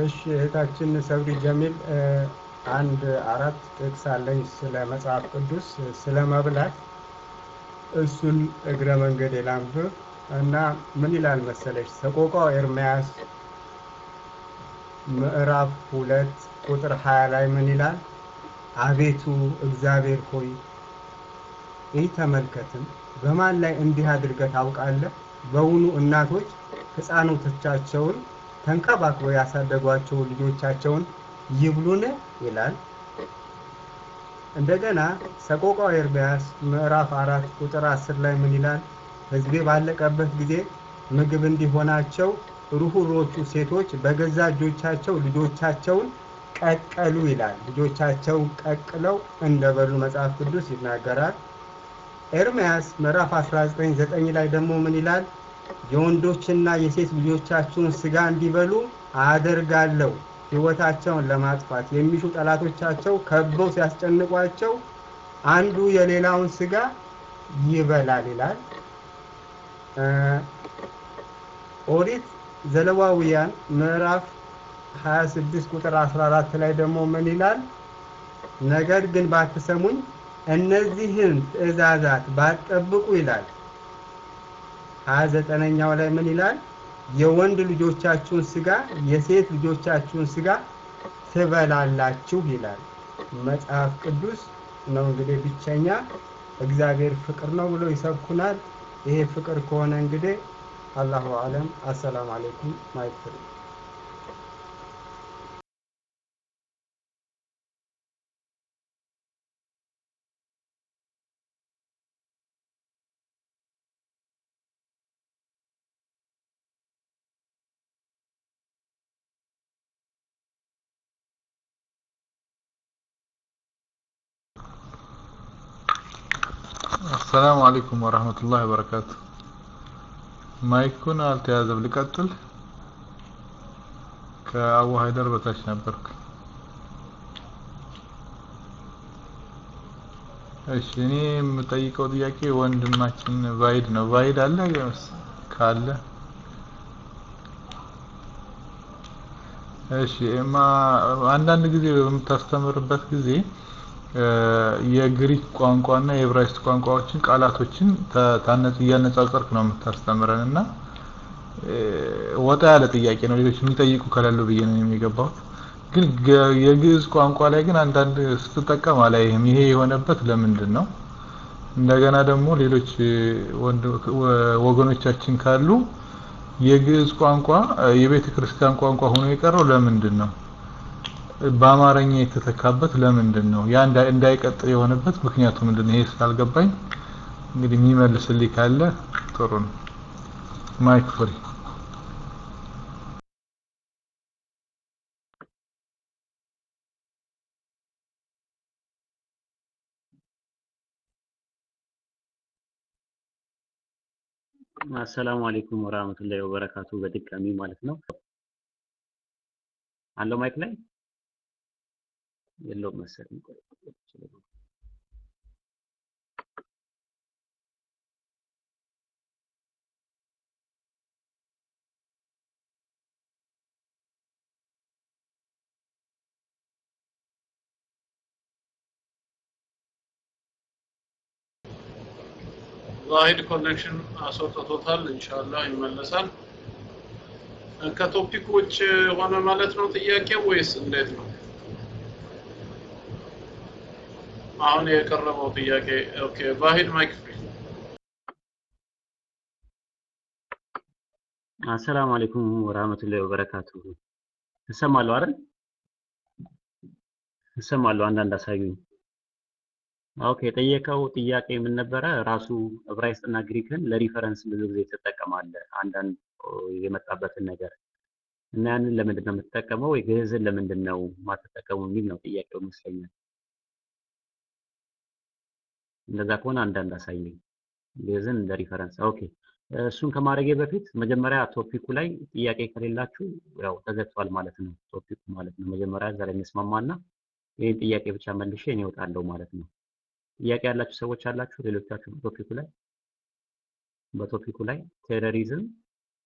እሺ እህታችን ሰብሪ ጀሚል አንድ አራት ጥቅስ አለኝ ስለ መጽሐፍ ቅዱስ ስለ መብላት እሱን እግረ መንገድ ላንብብ እና ምን ይላል መሰለች ሰቆቃው ኤርምያስ ምዕራፍ ሁለት ቁጥር ሀያ ላይ ምን ይላል? አቤቱ እግዚአብሔር ሆይ ይህ ተመልከትም በማን ላይ እንዲህ አድርገህ ታውቃለህ? በውኑ እናቶች ሕፃኖቶቻቸውን ተንከባክበው ያሳደጓቸው ልጆቻቸውን ይብሉን ይላል። እንደገና ሰቆቃው ኤርምያስ ምዕራፍ አራት ቁጥር አስር ላይ ምን ይላል? ሕዝቤ ባለቀበት ጊዜ ምግብ እንዲሆናቸው ሩህሮቹ ሴቶች በገዛ እጆቻቸው ልጆቻቸውን ቀቀሉ ይላል። ልጆቻቸውን ቀቅለው እንደበሉ መጽሐፍ ቅዱስ ይናገራል። ኤርምያስ ምዕራፍ 19 ላይ ደግሞ ምን ይላል? የወንዶችና የሴት ልጆቻችሁን ስጋ እንዲበሉ አደርጋለሁ። ሕይወታቸውን ለማጥፋት የሚሹ ጠላቶቻቸው ከበው ሲያስጨንቋቸው አንዱ የሌላውን ስጋ ይበላል ይላል። ኦሪት ዘለዋውያን ምዕራፍ 26 ቁጥር 14 ላይ ደግሞ ምን ይላል? ነገር ግን ባትሰሙኝ እነዚህን ትእዛዛት ባትጠብቁ ይላል። 29ኛው ላይ ምን ይላል? የወንድ ልጆቻችሁን ስጋ የሴት ልጆቻችሁን ስጋ ትበላላችሁ ይላል። መጽሐፍ ቅዱስ ነው እንግዲህ ብቸኛ እግዚአብሔር ፍቅር ነው ብሎ ይሰብኩናል። ይሄ ፍቅር ከሆነ እንግዲህ አላሁ አለም። አሰላም አለይኩም ማይክ አሰላሙ አለይኩም ወራህመቱላሂ ወበረካቱ። mic ኡን አልተያዘም። ልቀጥል። ከአቡ ሀይደር በታች ነበርክ። እሺ፣ እኔ የምጠይቀው ጥያቄ ወንድማችን ቫይድ ነው። ቫይድ አለ ካለ እሺ። አንዳንድ ጊዜ በምታስተምርበት ጊዜ የግሪክ ቋንቋና የዕብራይስጥ ቋንቋዎችን ቃላቶችን ታነጽ እያነጻጸርክ ነው የምታስተምረን እና ወጣ ያለ ጥያቄ ነው። ሌሎች የሚጠይቁ ከሌሉ ብዬ ነው የሚገባሁት። ግን የግዕዝ ቋንቋ ላይ ግን አንዳንድ ስትጠቀም አላይህም። ይሄ የሆነበት ለምንድን ነው? እንደገና ደግሞ ሌሎች ወገኖቻችን ካሉ የግዕዝ ቋንቋ የቤተ ክርስቲያን ቋንቋ ሆኖ የቀረው ለምንድን ነው? በአማርኛ የተተካበት ለምንድን ነው? ያ እንዳይቀጥል የሆነበት ምክንያቱ ምንድን ነው? ይሄ ስላልገባኝ እንግዲህ የሚመልስልኝ ካለ ጥሩ ነው። mic free። አሰላሙ አለይኩም ወራህመቱላሂ ወበረካቱ። በድጋሚ ማለት ነው አለው mic ላይ የለውም መሰለኝ። ዛሂድ connection አስወጥቶታል። ኢንሻአላህ ይመለሳል። ከ topic ውጭ ሆነ ማለት ነው ጥያቄው ወይስ እንዴት ነው? አሁን የቀረበው ጥያቄ okay። ዛሂድ mic free። አሰላሙ አለይኩም ወራህመቱላሂ ወበረካቱሁ። እሰማለሁ አይደል? እሰማለሁ። አንዳንድ አሳዩኝ። okay የጠየቀው ጥያቄ ምን ነበረ? ራሱ ዕብራይስጥና ግሪክን ለ reference ብዙ ጊዜ ትጠቀማለህ አንዳንድ የመጣበትን ነገር እና ያንን ለምንድን ነው የምትጠቀመው? ወይ ግዕዝን ለምንድን ነው የማትጠቀመው የሚል ነው ጥያቄው ይመስለኛል። እንደዛ ከሆነ አንዳንድ አሳየኝ ግዕዝን እንደ reference። okay እሱን ከማድረጌ በፊት መጀመሪያ topic ኡ ላይ ጥያቄ ከሌላችሁ ያው ተዘግቷል ማለት ነው topic ኡ ማለት ነው። መጀመሪያ እዛ ላይ እንስማማና ይህን ጥያቄ ብቻ መልሼ እኔ እወጣለሁ ማለት ነው። ጥያቄ ያላችሁ ሰዎች አላችሁ? ሌሎቻችሁ በ topic ኡ ላይ በ topic ኡ ላይ terrorism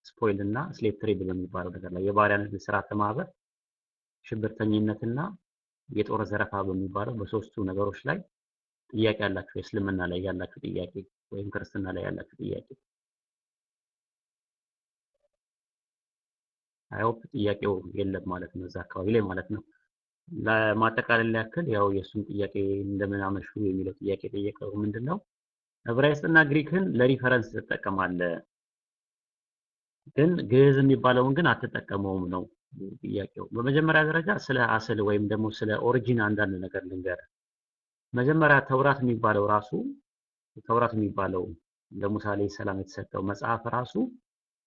spoil እና slave trade በሚባለው ነገር ላይ የባሪያ ንግድ ማህበር፣ ሽብርተኝነትና የጦር ዘረፋ በሚባለው በሶስቱ ነገሮች ላይ ጥያቄ ያላችሁ የእስልምና ላይ ያላችሁ ጥያቄ ወይም ክርስትና ላይ ያላችሁ ጥያቄ I hope ጥያቄው የለም ማለት ነው እዛ አካባቢ ላይ ማለት ነው። ለማጠቃለል ያክል ያው የእሱን ጥያቄ እንደምን አመሹ የሚለው ጥያቄ ጠየቀው ምንድን ነው ዕብራይስጥና ግሪክን ለ reference ትጠቀማለህ ግን ግዕዝ የሚባለውን ግን አትጠቀመውም ነው ጥያቄው። በመጀመሪያ ደረጃ ስለ አስል ወይም ደግሞ ስለ origin አንዳንድ ነገር ልንገር። መጀመሪያ ተውራት የሚባለው ራሱ ተውራት የሚባለው ለሙሳ ዓለይሂ ሰላም የተሰጠው መጽሐፍ ራሱ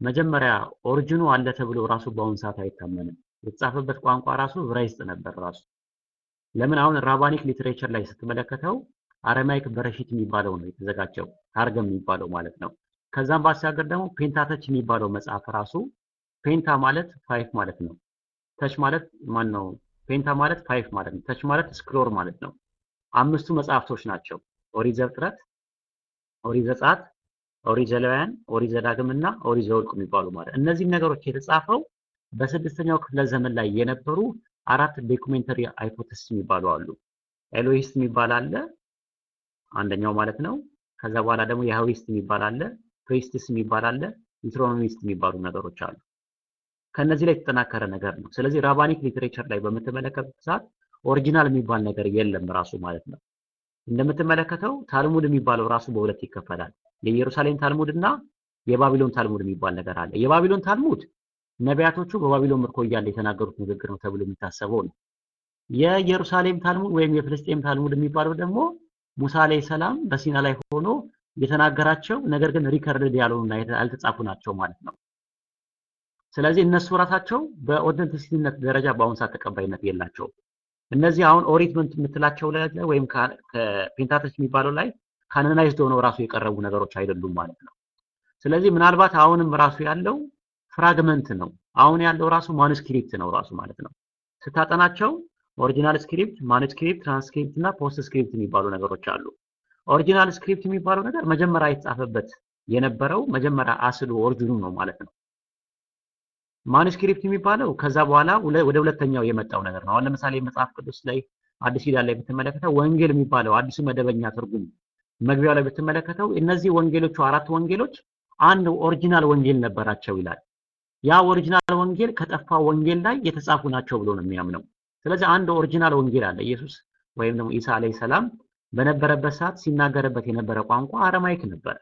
መጀመሪያ origin ኡ አለ ተብሎ ራሱ በአሁኑ ሰዓት አይታመንም። የተጻፈበት ቋንቋ ራሱ ዕብራይስጥ ነበር ራሱ። ለምን አሁን rabbinic literature ላይ ስትመለከተው Aramaic በረሺት የሚባለው ነው የተዘጋጀው Targum የሚባለው ማለት ነው። ከዛም ባሻገር ደግሞ Pentateuch የሚባለው መጽሐፍ ራሱ penta ማለት five ማለት ነው። teuch ማለት ማን ነው? penta ማለት five ማለት ነው። teuch ማለት scroll ማለት ነው። አምስቱ መጽሐፍቶች ናቸው። ኦሪት ዘፍጥረት፣ ኦሪት ዘጸአት፣ ኦሪት ዘሌዋውያን፣ ኦሪት ዘዳግም እና ኦሪት ዘኍልቍ የሚባሉ ማለት እነዚህ ነገሮች የተጻፈው በስድስተኛው ክፍለ ዘመን ላይ የነበሩ አራት documentary hypothesis የሚባሉ አሉ። Elohist የሚባል አለ አንደኛው ማለት ነው። ከዛ በኋላ ደግሞ Yahwist የሚባል አለ priests የሚባል አለ፣ Deuteronomist የሚባሉ ነገሮች አሉ። ከነዚህ ላይ የተጠናከረ ነገር ነው። ስለዚህ rabbinic literature ላይ በምትመለከቱት ሰዓት original የሚባል ነገር የለም ራሱ ማለት ነው። እንደምትመለከተው ታልሙድ የሚባለው ራሱ በሁለት ይከፈላል። የኢየሩሳሌም ታልሙድ እና የባቢሎን ታልሙድ የሚባል ነገር አለ። የባቢሎን ታልሙድ ነቢያቶቹ በባቢሎን ምርኮ እያለ የተናገሩት ንግግር ነው ተብሎ የሚታሰበው ነው። የኢየሩሳሌም ታልሙድ ወይም የፍልስጤም ታልሙድ የሚባለው ደግሞ ሙሳ ዓለይሂ ሰላም በሲና ላይ ሆኖ የተናገራቸው ነገር ግን recorded ያልሆኑና ያልተጻፉ ናቸው ማለት ነው። ስለዚህ እነሱ ራሳቸው በ authenticity ነት ደረጃ በአሁኑ ሰዓት ተቀባይነት የላቸውም። እነዚህ አሁን ኦሪት የምትላቸው ላይ ወይም ከ Pentateuch የሚባለው ላይ canonized ሆነው ራሱ የቀረቡ ነገሮች አይደሉም ማለት ነው። ስለዚህ ምናልባት አሁንም ራሱ ያለው fragment ነው። አሁን ያለው ራሱ manuscript ነው ራሱ ማለት ነው። ስታጠናቸው original script፣ ማኑስክሪፕት፣ ትራንስክሪፕት እና ፖስት ስክሪፕት የሚባሉ ነገሮች አሉ። ኦሪጂናል ስክሪፕት የሚባለው ነገር መጀመሪያ የተጻፈበት የነበረው መጀመሪያ አስሉ origin ኡ ነው ማለት ነው። manuscript የሚባለው ከዛ በኋላ ወደ ሁለተኛው የመጣው ነገር ነው። አሁን ለምሳሌ መጽሐፍ ቅዱስ ላይ አዲስ ኪዳን ላይ ብትመለከተው ወንጌል የሚባለው አዲሱ መደበኛ ትርጉም መግቢያው ላይ ብትመለከተው እነዚህ ወንጌሎቹ አራት ወንጌሎች አንድ original ወንጌል ነበራቸው ይላል። ያ original ወንጌል ከጠፋ ወንጌል ላይ የተጻፉ ናቸው ብሎ ነው የሚያምነው። ስለዚህ አንድ original ወንጌል አለ። ኢየሱስ ወይም ደግሞ ኢሳ አለይሂ ሰላም በነበረበት ሰዓት ሲናገርበት የነበረ ቋንቋ Aramaic ነበረ።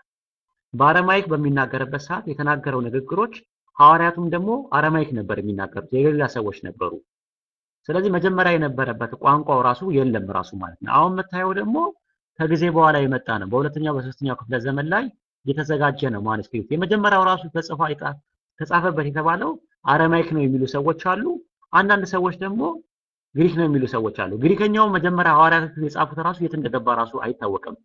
በ Aramaic በሚናገርበት ሰዓት የተናገረው ንግግሮች ሐዋርያቱም ደግሞ Aramaic ነበር የሚናገሩት፣ የገሊላ ሰዎች ነበሩ። ስለዚህ መጀመሪያ የነበረበት ቋንቋው ራሱ የለም ራሱ ማለት ነው። አሁን የምታየው ደግሞ ከጊዜ በኋላ የመጣ ነው። በሁለተኛው በሶስተኛው ክፍለ ዘመን ላይ የተዘጋጀ ነው manuscript። የመጀመሪያው ራሱ ተጽፎ ተጻፈበት የተባለው Aramaic ነው የሚሉ ሰዎች አሉ። አንዳንድ ሰዎች ደግሞ ግሪክ ነው የሚሉ ሰዎች አሉ። ግሪከኛው መጀመሪያ ሐዋርያቶቹ የጻፉት ራሱ የት እንደገባ ራሱ አይታወቅም።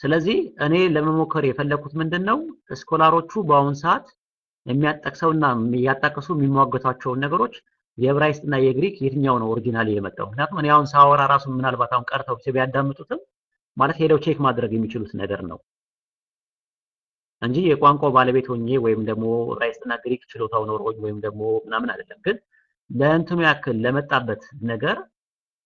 ስለዚህ እኔ ለመሞከር የፈለኩት ምንድን ነው scholar ኦቹ በአሁን ሰዓት የሚያጠቅሰውና እያጣቀሱ የሚሟገቷቸውን ነገሮች የዕብራይስጥና የግሪክ የትኛው ነው original የመጣው? ምክንያቱም እኔ አሁን ሳወራ ራሱ ምናልባት አሁን ቀርተው ቢያዳምጡትም ማለት ሄደው check ማድረግ የሚችሉት ነገር ነው እንጂ የቋንቋው ባለቤት ሆኜ ወይም ደግሞ ዕብራይስጥና ግሪክ ችሎታው ኖሮኝ ወይም ደግሞ ምናምን አይደለም። ግን ለእንትኑ ያክል ለመጣበት ነገር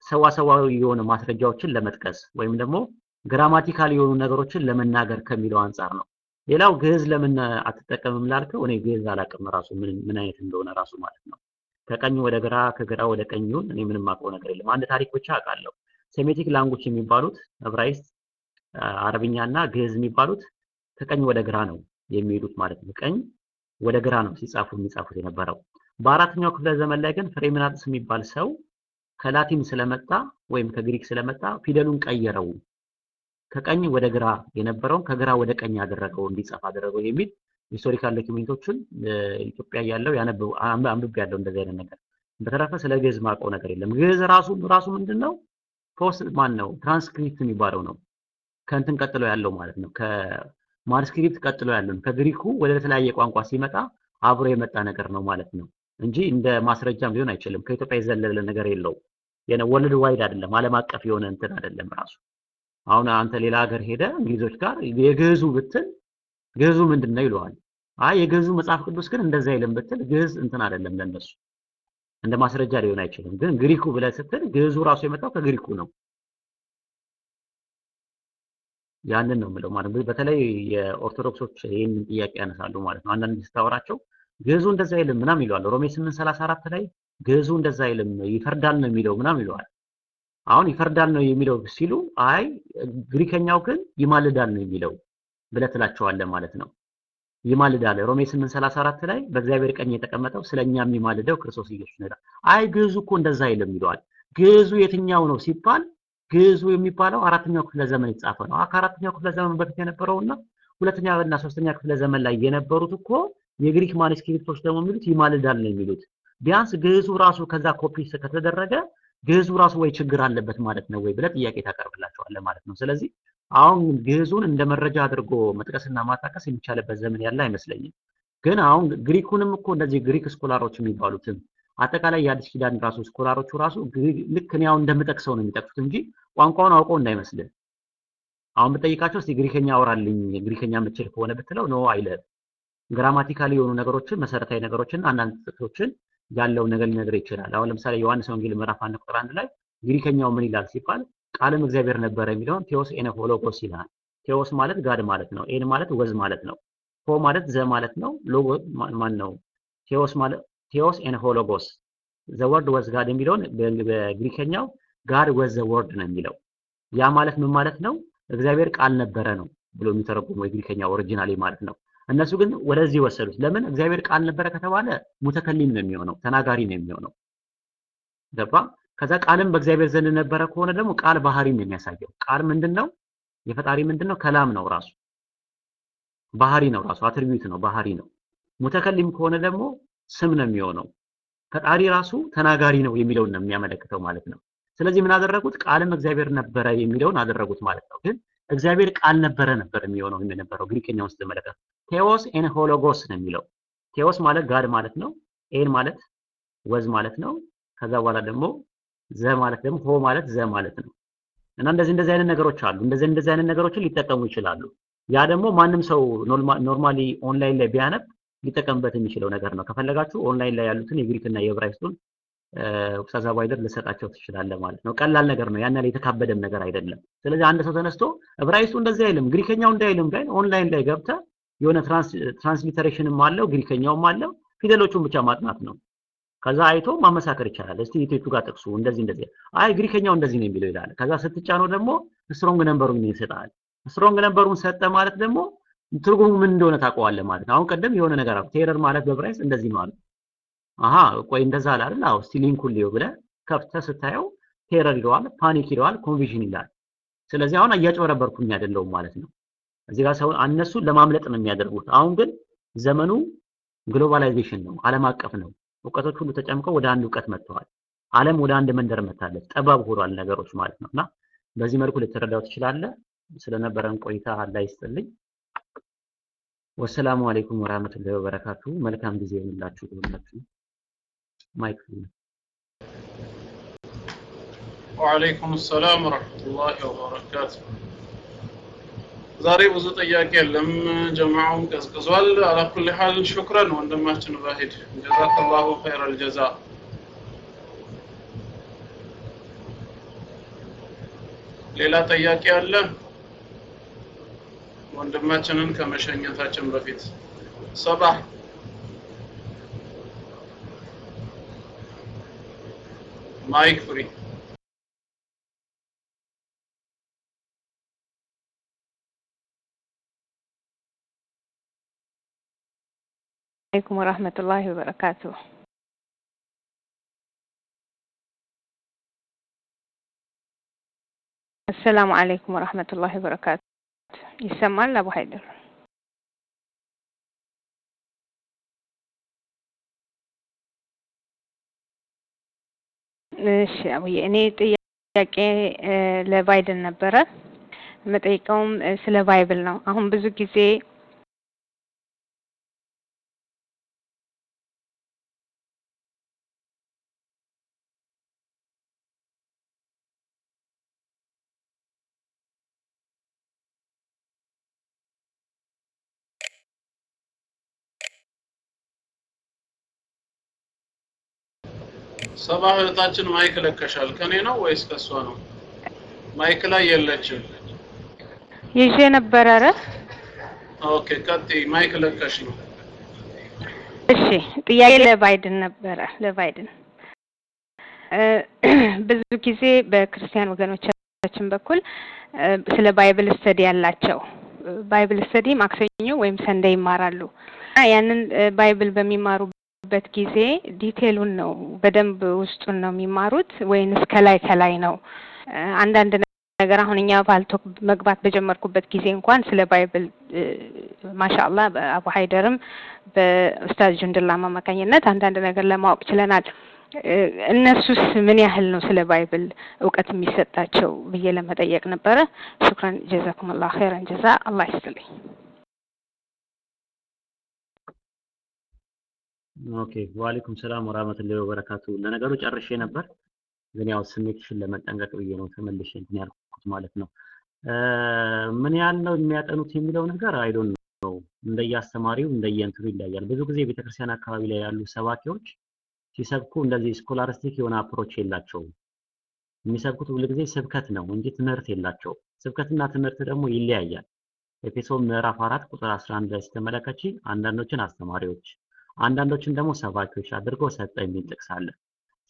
ሰዋሰዋዊ የሆነ ማስረጃዎችን ለመጥቀስ ወይም ደግሞ grammatical የሆኑ ነገሮችን ለመናገር ከሚለው አንጻር ነው። ሌላው ግዕዝ ለምን አትጠቀምም ላልከው እኔ ግዕዝ አላውቅም ራሱ ምን አይነት እንደሆነ ራሱ ማለት ነው። ከቀኝ ወደ ግራ ከግራ ወደ ቀኝ ይሁን እኔ ምንም አውቀው ነገር የለም። አንድ ታሪክ ብቻ አውቃለሁ። Semitic language የሚባሉት ዕብራይስጥ፣ አረብኛ እና ግዕዝ የሚባሉት ከቀኝ ወደ ግራ ነው የሚሄዱት ማለት ነው። ቀኝ ወደ ግራ ነው ሲጻፉ የሚጻፉት የነበረው። በአራተኛው ክፍለ ዘመን ላይ ግን ፍሬምናጦስ የሚባል ሰው ከላቲን ስለመጣ ወይም ከግሪክ ስለመጣ ፊደሉን ቀየረው። ከቀኝ ወደ ግራ የነበረውን ከግራ ወደ ቀኝ ያደረገው እንዲጻፍ አደረገው የሚል historical document ኦችን ኢትዮጵያ ያለው አንብቤያለው እንደዚህ አይነት ነገር። በተረፈ ስለ ግዕዝ ማውቀው ነገር የለም። ግዕዝ ራሱ ራሱ ምንድን ነው? post ማን ነው? ትራንስክሪፕት የሚባለው ነው። ከእንትን ቀጥሎ ያለው ማለት ነው። ከ manuscript ቀጥሎ ያለው ከግሪኩ ወደ ተለያየ ቋንቋ ሲመጣ አብሮ የመጣ ነገር ነው ማለት ነው እንጂ እንደ ማስረጃም ሊሆን አይችልም። ከኢትዮጵያ የዘለለ ነገር የለው። worldwide አይደለም፣ ዓለም አቀፍ የሆነ እንትን አይደለም ራሱ። አሁን አንተ ሌላ ሀገር ሄደ እንግሊዞች ጋር የግዕዙ ብትል ግዕዙ ምንድን ነው ይለዋል። አይ የግዕዙ መጽሐፍ ቅዱስ ግን እንደዛ አይልም ብትል ግዕዝ እንትን አይደለም ለነሱ እንደ ማስረጃ ሊሆን አይችልም። ግን ግሪኩ ብለህ ስትል ግዕዙ ራሱ የመጣው ከግሪኩ ነው። ያንን ነው የምለው ማለት ነው። በተለይ የኦርቶዶክሶች ይህንን ጥያቄ ያነሳሉ ማለት ነው። አንዳንድ ስታወራቸው ግዕዙ እንደዛ አይልም ምናምን ይለዋል። ሮሜ 8:34 ላይ ግዕዙ እንደዛ አይልም ይፈርዳል ነው የሚለው ምናምን ይለዋል። አሁን ይፈርዳል ነው የሚለው ሲሉ አይ ግሪከኛው ግን ይማልዳል ነው የሚለው ብለህ ማለት ነው። ይማልዳል ሮሜ 8:34 ላይ በእግዚአብሔር ቀኝ የተቀመጠው ስለኛ የሚማልደው ክርስቶስ ኢየሱስ ነው አይ ግዕዙ እኮ እንደዛ አይልም ይለዋል። ግዕዙ የትኛው ነው ሲባል ግዕዙ የሚባለው አራተኛው ክፍለ ዘመን የተጻፈ ነው። ከአራተኛው ክፍለ ዘመን በፊት የነበረውና ሁለተኛ እና ሶስተኛ ክፍለ ዘመን ላይ የነበሩት እኮ የግሪክ manuscript ኦች ደግሞ የሚሉት ይማልዳል ነው የሚሉት። ቢያንስ ግዕዙ ራሱ ከዛ ኮፒ ከተደረገ ግዕዙ ራሱ ወይ ችግር አለበት ማለት ነው ወይ ብለህ ጥያቄ ታቀርብላቸዋለህ ማለት ነው። ስለዚህ አሁን ግዕዙን እንደ መረጃ አድርጎ መጥቀስና ማጣቀስ የሚቻልበት ዘመን ያለ አይመስለኝም። ግን አሁን ግሪኩንም እኮ እነዚህ ግሪክ scholar ኦች የሚባሉትም አጠቃላይ የአዲስ ኪዳን ራሱ scholar ኦቹ ራሱ ልክ እኔ አሁን እንደምጠቅሰው ነው የሚጠቅሱት እንጂ ቋንቋውን አውቀው እንዳይመስልህ። አሁን ብጠይቃቸው እስቲ ግሪከኛ አውራልኝ ግሪከኛ የምችል ከሆነ ብትለው no አይልህም። grammatically የሆኑ ነገሮችን መሰረታዊ ነገሮችን አንዳንድ ጥቅሶችን ያለው ነገር ሊነግር ይችላል። አሁን ለምሳሌ ዮሐንስ ወንጌል ምዕራፍ አንድ ቁጥር አንድ ላይ ግሪከኛው ምን ይላል ሲባል ቃልም እግዚአብሔር ነበረ የሚለውን θεός ἦν ὁ λόγος ይላል። θεός ማለት God ማለት ነው። ἦν ማለት was ማለት ነው። ሆ ማለት ዘ ማለት ነው። λόγο ማን ነው? θεός ማለት θεός ὁ λόγος the word was God የሚለውን በግሪከኛው God was the word ነው የሚለው። ያ ማለት ምን ማለት ነው? እግዚአብሔር ቃል ነበረ ነው ብሎ የሚተረጉመው የግሪከኛ originally ማለት ነው። እነሱ ግን ወደዚህ ወሰዱት። ለምን እግዚአብሔር ቃል ነበረ ከተባለ متكلم ነው የሚሆነው፣ ተናጋሪ ነው የሚሆነው። ገባ? ከዛ ቃልም በእግዚአብሔር ዘንድ ነበረ ከሆነ ደግሞ ቃል ባህሪን የሚያሳየው። ቃል ምንድን ነው? የፈጣሪ ምንድን ነው? كلام ነው ራሱ ባህሪ ነው ራሱ attribute ነው ባህሪ ነው። متكلم ከሆነ ደግሞ ስም ነው የሚሆነው። ፈጣሪ ራሱ ተናጋሪ ነው የሚለውን ነው የሚያመለክተው ማለት ነው። ስለዚህ ምን አደረጉት? ቃልም እግዚአብሔር ነበረ የሚለውን አደረጉት ማለት ነው። ግን እግዚአብሔር ቃል ነበረ ነበር የሚሆነው የነበረው ግሪክኛውን ስትመለከት θεός ἦν ὁ λόγος ነው የሚለው። θεός ማለት God ማለት ነው። ἦν ማለት was ማለት ነው። ከዛ በኋላ ደግሞ ዘ ማለት ደግሞ ሆ ማለት ዘ ማለት ነው። እና እንደዚህ እንደዚህ አይነት ነገሮች አሉ። እንደዚህ እንደዚህ አይነት ነገሮችን ሊጠቀሙ ይችላሉ። ያ ደግሞ ማንም ሰው normally online ላይ ቢያነብ ሊጠቀምበት የሚችለው ነገር ነው። ከፈለጋችሁ ኦንላይን ላይ ያሉትን የግሪክና የዕብራይስጡን ኡስታዝ አቡ ሀይደር ልሰጣቸው ትችላለህ ማለት ነው። ቀላል ነገር ነው። ያን ያህል የተካበደም ነገር አይደለም። ስለዚህ አንድ ሰው ተነስቶ ዕብራይስጡ እንደዚህ አይልም፣ ግሪከኛው እንዳይልም ጋር ኦንላይን ላይ ገብተህ የሆነ transliteration ም አለው ግሪከኛውም አለው ፊደሎቹን ብቻ ማጥናት ነው። ከዛ አይቶ ማመሳከር ይቻላል። እስቲ ኢትዮቹ ጋር ጥቅሱ እንደዚህ እንደዚህ፣ አይ ግሪከኛው እንደዚህ ነው የሚለው ይላል። ከዛ ስትጫነው ደግሞ ስትሮንግ ነምበሩን ይሰጣል። ስትሮንግ ነምበሩን ሰጠ ማለት ደግሞ ትርጉሙ ምን እንደሆነ ታውቀዋለህ ማለት ነው። አሁን ቀደም የሆነ ነገር አለ ቴረር ማለት በብራይስ እንደዚህ ነው አሃ ቆይ እንደዛ አለ አይደል? አዎ እስቲ ሊንኩን ሊዮ ብለህ ከፍተህ ስታየው ቴረር ይለዋል፣ ፓኒክ ይለዋል፣ ኮንቪዥን ይላል። ስለዚህ አሁን እያጭበረበርኩኝ አይደለሁም ማለት ነው። እዚህ ጋር ሰው እነሱ ለማምለጥ ነው የሚያደርጉት። አሁን ግን ዘመኑ globalization ነው፣ ዓለም አቀፍ ነው። እውቀቶች ሁሉ ተጨምቀው ወደ አንድ እውቀት መጥተዋል። ዓለም ወደ አንድ መንደር መጥታለች። ጠባብ ሆኗል ነገሮች ማለት ነው። እና በዚህ መልኩ ልትረዳው ትችላለህ። ስለነበረን ቆይታ አላህ ይስጥልኝ። والسلام عليكم ورحمة الله وبركاته። መልካም ጊዜ ይሁንላችሁ ሁላችሁ። mic ወአለይኩም ሰላም ወረሕመቱላሂ ወበረካቱ። ዛሬ ብዙ ጥያቄ የለም፣ ጀማዓውም ቀዝቅዟል። አላኩል ሐል ሹክረን ወንድማችን ዛሂድ ጀዛከላሁ ኸይረል ጀዛ። ሌላ ጥያቄ አለ? ወንድማችንን ከመሸኘታችን በፊት ሰባህ ማይክ ፍሪ عليكم ورحمة الله وبركاته السلام عليكم ورحمة الله وبركاته يسمى الله أبو حيدر እሺ አብዬ እኔ ጥያቄ ለባይብል ነበረ። ስለ ባይብል ነው። አሁን ብዙ ጊዜ ሰባ እህታችን mic ለቀሻል። ከኔ ነው ወይስ ከሷ ነው? mic ላይ የለችም። ይዤ ነበረ። ኧረ okay፣ ቀጥይ። mic ለቀሽ ነው። እሺ፣ ጥያቄ ለአቡ ሀይደር ነበረ። ለአቡ ሀይደር ብዙ ጊዜ በክርስቲያን ወገኖቻችን በኩል ስለ Bible study ያላቸው Bible study ማክሰኞ ወይም Sunday ይማራሉ። ያንን Bible በሚማሩበት ጊዜ detail ኡን ነው በደንብ ውስጡን ነው የሚማሩት ወይንስ ከላይ ከላይ ነው? አንዳንድ ነገር አሁን እኛ ፓልቶክ መግባት በጀመርኩበት ጊዜ እንኳን ስለ Bible ما شاء الله በአቡ ሀይደርም በኡስታዝ ጁንድላም አማካኝነት አንዳንድ ነገር ለማወቅ ችለናል። እነሱስ ምን ያህል ነው ስለ Bible እውቀት የሚሰጣቸው ብዬ ለመጠየቅ ነበረ። شكرا جزاكم الله خير الجزاء። አላህ ይስጥልኝ። okay ወአለይኩም ሰላም ወራህመቱላሂ ወበረካቱ። ለነገሩ ጨርሼ ነበር፣ ግን ያው ስሜትሽን ለመጠንቀቅ ብዬ ነው ተመልሼ እንትን ያልኩት ማለት ነው። ምን ያህል ነው የሚያጠኑት የሚለው ነገር I don't know እንደየአስተማሪው እንደየእንትኑ ይለያያል። ብዙ ጊዜ ቤተክርስቲያን አካባቢ ላይ ያሉ ሰባኪዎች ሲሰብኩ እንደዚህ scholastic የሆነ approach የላቸውም። የሚሰብኩት ሁሉ ጊዜ ስብከት ነው እንጂ ትምህርት የላቸውም። ስብከትና ትምህርት ደግሞ ይለያያል። ኤፌሶን ምዕራፍ አራት ቁጥር 11 ላይ ስትመለከቺ አንዳንዶችን አስተማሪዎች አንዳንዶችን ደግሞ ሰባኪዎች አድርጎ ሰጠ የሚል ጥቅስ አለ።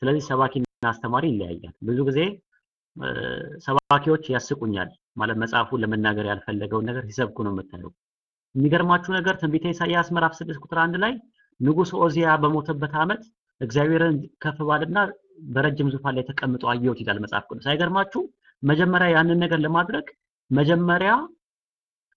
ስለዚህ ሰባኪና አስተማሪ ይለያያል። ብዙ ጊዜ ሰባኪዎች ያስቁኛል ማለት መጽሐፉ ለመናገር ያልፈለገውን ነገር ሲሰብኩ ነው የምታየው። የሚገርማችሁ ነገር ትንቢተ ኢሳይያስ ምዕራፍ 6 ቁጥር አንድ ላይ ንጉሥ ኦዚያ በሞተበት ዓመት እግዚአብሔርን ከፍ ባልና በረጅም ዙፋን ላይ ተቀምጦ አየሁት ይላል መጽሐፍ ቅዱስ። አይገርማችሁ? መጀመሪያ ያንን ነገር ለማድረግ መጀመሪያ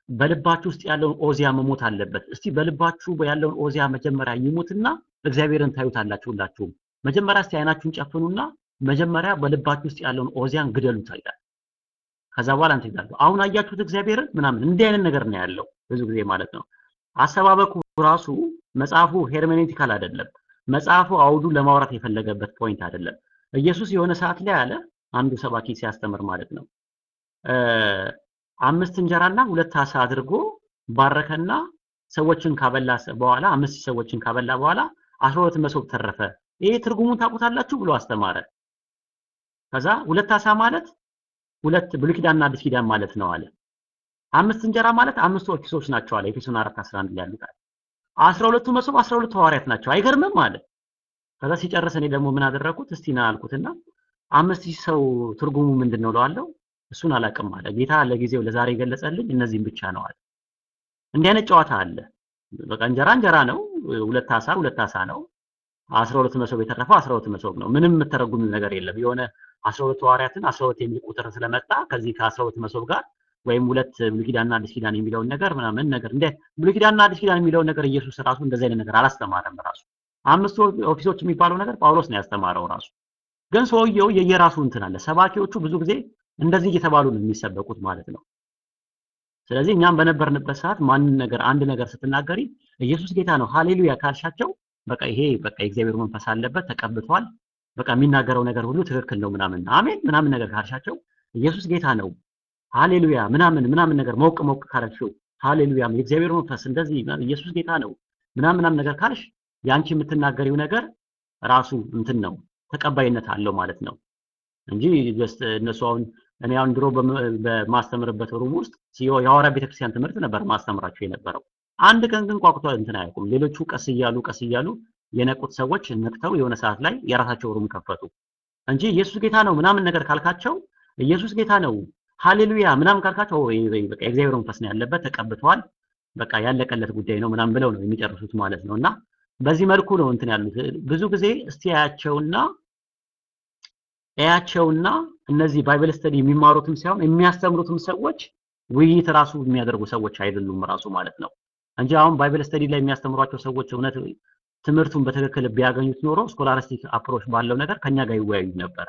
በልባችሁ ውስጥ ያለውን ኦዚያ መሞት አለበት። እስቲ በልባችሁ ያለውን ኦዚያ መጀመሪያ ይሙትና እግዚአብሔርን ታዩታላችሁ ሁላችሁም። መጀመሪያ እስቲ አይናችሁን ጨፍኑና መጀመሪያ በልባችሁ ውስጥ ያለውን ኦዚያን ግደሉት ይላል። ከዛ በኋላ እንትን ይላሉ። አሁን አያችሁት እግዚአብሔርን ምናምን እንዲህ አይነት ነገር ነው ያለው ብዙ ጊዜ ማለት ነው። አሰባበቁ ራሱ መጽሐፉ hermeneutical አይደለም። መጽሐፉ አውዱ ለማውራት የፈለገበት point አይደለም። ኢየሱስ የሆነ ሰዓት ላይ አለ አንዱ ሰባኪ ሲያስተምር ማለት ነው አምስት እንጀራና ሁለት አሳ አድርጎ ባረከና ሰዎችን ካበላ በኋላ አምስት ሰዎችን ካበላ በኋላ አስራ ሁለት መሶብ ተረፈ። ይሄ ትርጉሙን ታውቁታላችሁ ብሎ አስተማረ። ከዛ ሁለት አሳ ማለት ሁለት ብሉይ ኪዳንና አዲስ ኪዳን ማለት ነው አለ። አምስት እንጀራ ማለት አምስቱ ኦፊሶች ናቸው አለ ኤፌሶን 4 11 ላይ ያሉት አለ። አስራ ሁለቱ መሶብ አስራ ሁለቱ ሐዋርያት ናቸው። አይገርምም አለ። ከዛ ሲጨርስ እኔ ደግሞ ምን አደረኩት? እስቲ ና አልኩትና አምስት ሺህ ሰው ትርጉሙ ምንድን ነው እለዋለሁ። እሱን አላውቅም አለ። ጌታ ለጊዜው ለዛሬ የገለጸልኝ እነዚህም ብቻ ነው አለ። እንዲህ አይነት ጨዋታ አለ። በቃ እንጀራ እንጀራ ነው፣ ሁለት አሳ ሁለት አሳ ነው። አስራ ሁለት መሶብ የተረፈው አስራ ሁለት መሶብ ነው። ምንም የምተረጉም ነገር የለም። የሆነ አስራ ሁለት ሐዋርያትን አስራ ሁለት የሚል ቁጥር ስለመጣ ከዚህ ከአስራ ሁለት መሶብ ጋር ወይም ሁለት ብሉይ ኪዳንና አዲስ ኪዳን የሚለውን ነገር ምናምን ነገር እንደ ብሉይ ኪዳንና አዲስ ኪዳን የሚለውን ነገር ኢየሱስ ራሱ እንደዚህ አይነት ነገር አላስተማረም። ራሱ አምስቱ ኦፊሶች የሚባለው ነገር ጳውሎስ ነው ያስተማረው ራሱ። ግን ሰውየው የየራሱ እንትን አለ። ሰባኪዎቹ ብዙ ጊዜ እንደዚህ እየተባሉ ነው የሚሰበኩት ማለት ነው። ስለዚህ እኛም በነበርንበት ሰዓት ማንን ነገር አንድ ነገር ስትናገሪ ኢየሱስ ጌታ ነው ሃሌሉያ ካልሻቸው በቃ ይሄ በቃ የእግዚአብሔር መንፈስ አለበት ተቀብቷል፣ በቃ የሚናገረው ነገር ሁሉ ትክክል ነው ምናምን አሜን ምናምን ነገር ካልሻቸው ኢየሱስ ጌታ ነው ሃሌሉያ ምናምን ምናምን ነገር ሞቅ ሞቅ ካረግሽው ሃሌሉያ የእግዚአብሔር መንፈስ እንደዚህ ኢየሱስ ጌታ ነው ምናምን ምናምን ነገር ካልሽ ያንቺ የምትናገሪው ነገር ራሱ እንትን ነው ተቀባይነት አለው ማለት ነው እንጂ እነሱ አሁን እኔ አሁን ድሮ በማስተምርበት room ውስጥ የሐዋርያ ቤተክርስቲያን ትምህርት ነበር ማስተምራቸው የነበረው። አንድ ቀን ግን ቋቁቶ እንትን አያውቁም። ሌሎቹ ቀስ እያሉ ቀስ እያሉ የነቁት ሰዎች ነቅተው የሆነ ሰዓት ላይ የራሳቸው room ከፈቱ እንጂ ኢየሱስ ጌታ ነው ምናምን ነገር ካልካቸው ኢየሱስ ጌታ ነው ሃሌሉያ ምናምን ካልካቸው በቃ የእግዚአብሔር መንፈስ ነው ያለበት ተቀብተዋል፣ በቃ ያለቀለት ጉዳይ ነው ምናምን ብለው ነው የሚጨርሱት ማለት ነው። እና በዚህ መልኩ ነው እንትን ያሉት ብዙ ጊዜ እስቲ ያያቸውና እያቸውና እነዚህ Bible study የሚማሩትም ሳይሆን የሚያስተምሩትም ሰዎች ውይይት ራሱ የሚያደርጉ ሰዎች አይደሉም ራሱ ማለት ነው እንጂ አሁን Bible study ላይ የሚያስተምሯቸው ሰዎች እውነት ትምህርቱን በትክክል ቢያገኙት ኖሮ scholastic approach ባለው ነገር ከኛ ጋር ይወያዩ ነበረ።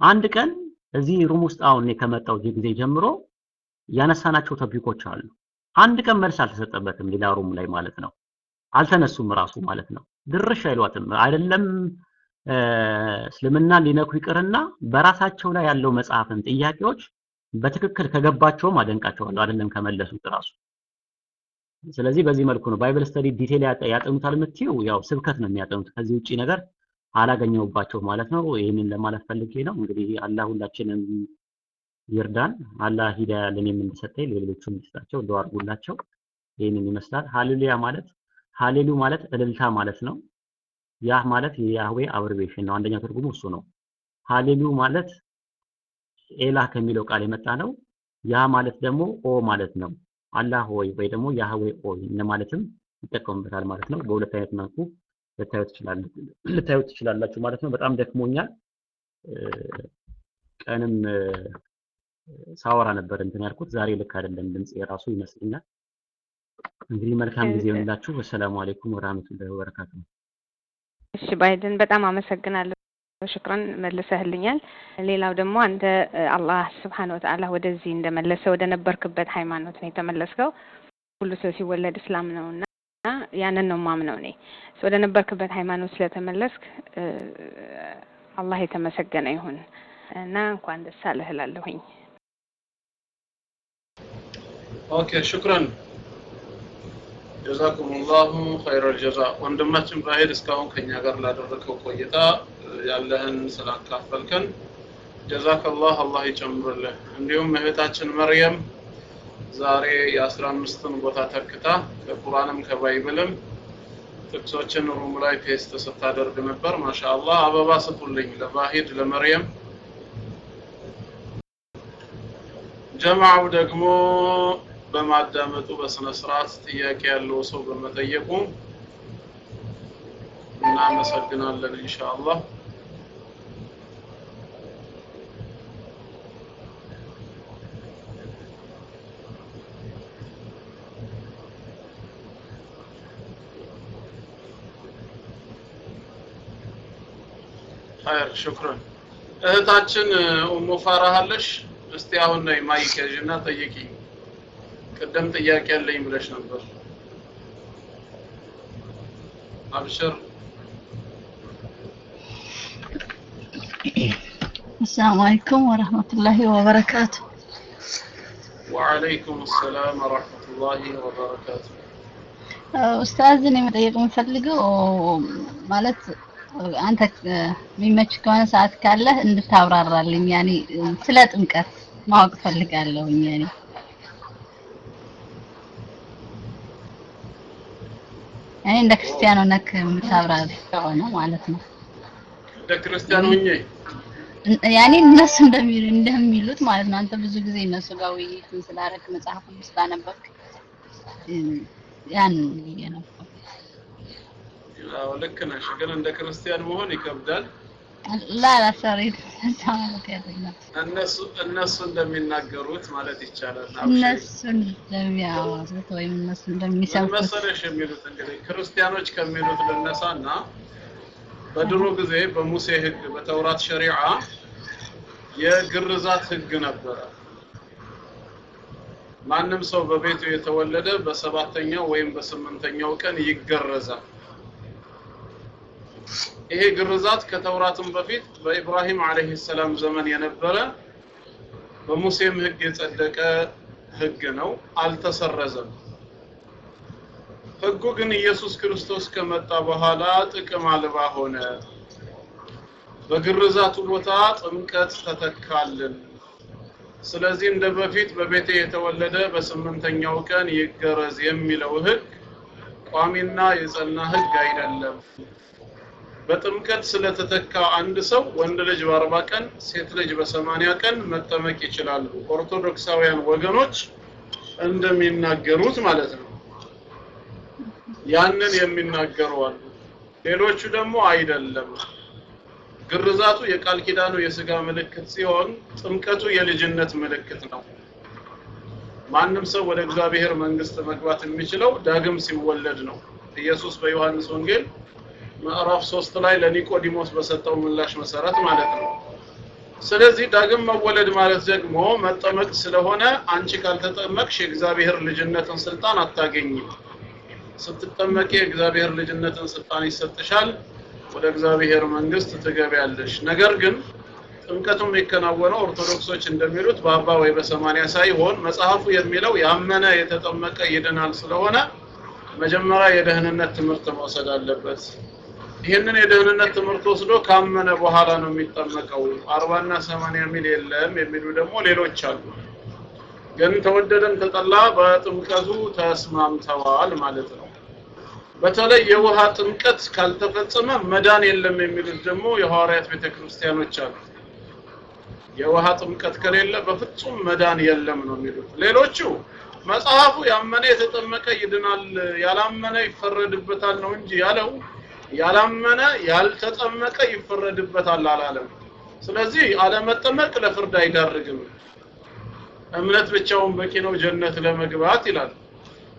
አንድ ቀን እዚህ room ውስጥ አሁን እኔ ከመጣው ጊዜ ጀምሮ ያነሳናቸው topic ኦች አሉ። አንድ ቀን መልስ አልተሰጠበትም፣ ሌላ room ላይ ማለት ነው። አልተነሱም ራሱ ማለት ነው። ድርሽ አይሏትም አይደለም እስልምና ሊነኩ ይቅርና በራሳቸው ላይ ያለው መጽሐፍን ጥያቄዎች በትክክል ከገባቸውም አደንቃቸዋለሁ፣ አይደለም ከመለሱት ራሱ። ስለዚህ በዚህ መልኩ ነው Bible study detail ያጠኑታል የምትይው፣ ያው ስብከት ነው የሚያጠኑት። ከዚህ ውጪ ነገር አላገኘሁባቸው ማለት ነው። ይህንን ለማለት ፈልጌ ነው። እንግዲህ አላህ ሁላችንም ይርዳን። አላህ ሂዳያ ለኔም እንደሰጠኝ ለሌሎቹም ይስጣቸው። ዱዓ ይህንን ይመስላል። ሃሌሉያ ማለት ሃሌሉ ማለት እልልታ ማለት ነው። ያህ ማለት የያህዌ abbreviation ነው። አንደኛው ትርጉሙ እሱ ነው። ሃሌሉ ማለት ኤላህ ከሚለው ቃል የመጣ ነው። ያ ማለት ደግሞ ኦ ማለት ነው። አላህ ሆይ ወይ ደግሞ ያህዌ ኦይ ለማለትም ይጠቀሙበታል ማለት ነው። በሁለት አይነት መልኩ ልታዩት ትችላላችሁ ማለት ነው። በጣም ደክሞኛል። ቀንም ሳወራ ነበር እንትን ያልኩት ዛሬ ልክ አይደለም ድምጽ የራሱ ይመስልኛል። እንግዲህ መልካም ጊዜ ይሆንላችሁ። ወሰላሙ አለይኩም ወራህመቱላሂ ወበረካቱ። እሺ ባይደን በጣም አመሰግናለሁ። ሽክረን መልሰህልኛል። ሌላው ደግሞ አንተ አላህ ስብሓነ ወተዓላ ወደዚህ እንደመለሰ ወደ ነበርክበት ሃይማኖት ነው የተመለስከው። ሁሉ ሰው ሲወለድ እስላም ነውና ያንን ነው ማምነው እኔ ወደ ነበርክበት ሃይማኖት ስለተመለስክ አላህ የተመሰገነ ይሁን እና እንኳን ደስ አለህ እላለሁኝ። okay ሹክረን ጀዛኩምላሁ ኸይረል ጀዛ። ወንድማችን ባሂድ እስካሁን ከኛ ጋር ላደረገው ቆይታ ያለህን ስላካፈልከን ጀዛከላህ አላህ ይጨምርልህ። እንዲሁም እህታችን መርየም ዛሬ የአስራ አምስትን ቦታ ተክታ ከቁርአንም ከ Bible ም ጥቅሶችን room ላይ paste ስታደርግ ነበር። ማሻአላህ አበባ ስጡልኝ ለባሂድ ለመርየም። ጀማዓው ደግሞ በማዳመጡ በስነ ስርዓት ጥያቄ ያለው ሰው በመጠየቁ እናመሰግናለን ኢንሻአላህ። ኸይር ሽክረን። እህታችን ኡሙ ፋራህ አለሽ? እስቲ አሁን ነይ ማይክ ያዥና ጠይቂ። ቅድም ጥያቄ ያለኝ ብለሽ ነበር። አብሽር። አሰላሙ አለይኩም ወረህመቱላሂ ወበረካቱ። ወዓለይኩም ሰላም ወረሕመቱላሂ ወበረካቱ። ኡስታዝን የመጠየቅ የምፈልገው ማለት አንተ የሚመች ከሆነ ሰዓት ካለህ እንድታብራራልኝ ያኔ ስለ ጥምቀት ማወቅ ፈልጋለሁኝ ያኔ እኔ እንደ ክርስቲያኑ ነክ የምታብራሪ ከሆነ ማለት ነው። እንደ ክርስቲያን ሁኜ ያኔ እነሱ እንደሚሉ እንደሚሉት ማለት ነው። አንተ ብዙ ጊዜ እነሱ ጋር ውይይትን ስላደረግ መጽሐፉን ስላነበብክ ያን አዎ ልክ ነሽ፣ ግን እንደ ክርስቲያን መሆን ይከብዳል። እነሱ እነሱ እንደሚናገሩት ማለት ይቻላል። እነሱ እንደሚያወሩት ወይም እነሱ ምን እንደሚሰብኩት መሰለሽ የሚሉት እንግዲህ ክርስቲያኖች ከሚሉት ልነሳና በድሮ ጊዜ በሙሴ ሕግ በተውራት ሸሪዓ የግርዛት ሕግ ነበረ። ማንም ሰው በቤቱ የተወለደ በሰባተኛው ወይም በስምንተኛው ቀን ይገረዛል። ይሄ ግርዛት ከተውራትም በፊት በኢብራሂም አለይሂ ሰላም ዘመን የነበረ በሙሴም ሕግ የጸደቀ ሕግ ነው፣ አልተሰረዘም። ሕጉ ግን ኢየሱስ ክርስቶስ ከመጣ በኋላ ጥቅም አልባ ሆነ። በግርዛቱ ቦታ ጥምቀት ተተካልን። ስለዚህ እንደ በፊት በቤቴ የተወለደ በስምንተኛው ቀን ይገረዝ የሚለው ሕግ ቋሚና የጸና ሕግ አይደለም። በጥምቀት ስለተተካ አንድ ሰው ወንድ ልጅ በአርባ ቀን ሴት ልጅ በሰማንያ ቀን መጠመቅ ይችላሉ። ኦርቶዶክሳውያን ወገኖች እንደሚናገሩት ማለት ነው። ያንን የሚናገሩ አሉ። ሌሎቹ ደግሞ አይደለም። ግርዛቱ የቃል ኪዳኑ የስጋ ምልክት ሲሆን ጥምቀቱ የልጅነት ምልክት ነው። ማንም ሰው ወደ እግዚአብሔር መንግስት መግባት የሚችለው ዳግም ሲወለድ ነው። ኢየሱስ በዮሐንስ ወንጌል ምዕራፍ ሶስት ላይ ለኒቆዲሞስ በሰጠው ምላሽ መሰረት ማለት ነው። ስለዚህ ዳግም መወለድ ማለት ደግሞ መጠመቅ ስለሆነ አንቺ ካልተጠመቅሽ የእግዚአብሔር ልጅነትን ስልጣን አታገኝም። ስትጠመቂ የእግዚአብሔር ልጅነትን ስልጣን ይሰጥሻል፣ ወደ እግዚአብሔር መንግስት ትገቢያለሽ። ነገር ግን ጥምቀቱ የሚከናወነው ኦርቶዶክሶች እንደሚሉት በአባ ወይ በሰማንያ ሳይሆን መጽሐፉ የሚለው ያመነ የተጠመቀ ይድናል ስለሆነ መጀመሪያ የደህንነት ትምህርት መውሰድ አለበት። ይህንን የደህንነት ትምህርት ወስዶ ካመነ በኋላ ነው የሚጠመቀው። አርባና ሰማንያ ሚል የለም የሚሉ ደግሞ ሌሎች አሉ። ግን ተወደደም ተጠላ በጥምቀቱ ተስማምተዋል ማለት ነው። በተለይ የውሃ ጥምቀት ካልተፈጸመ መዳን የለም የሚሉት ደግሞ የሐዋርያት ቤተክርስቲያኖች አሉ። የውሃ ጥምቀት ከሌለ በፍጹም መዳን የለም ነው የሚሉት። ሌሎቹ መጽሐፉ ያመነ የተጠመቀ ይድናል፣ ያላመነ ይፈረድበታል ነው እንጂ ያለው ያላመነ ያልተጠመቀ ይፈረድበታል አላለም። ስለዚህ አለመጠመቅ ለፍርድ አይዳርግም። እምነት ብቻውን በቂ ነው ጀነት ለመግባት ይላል።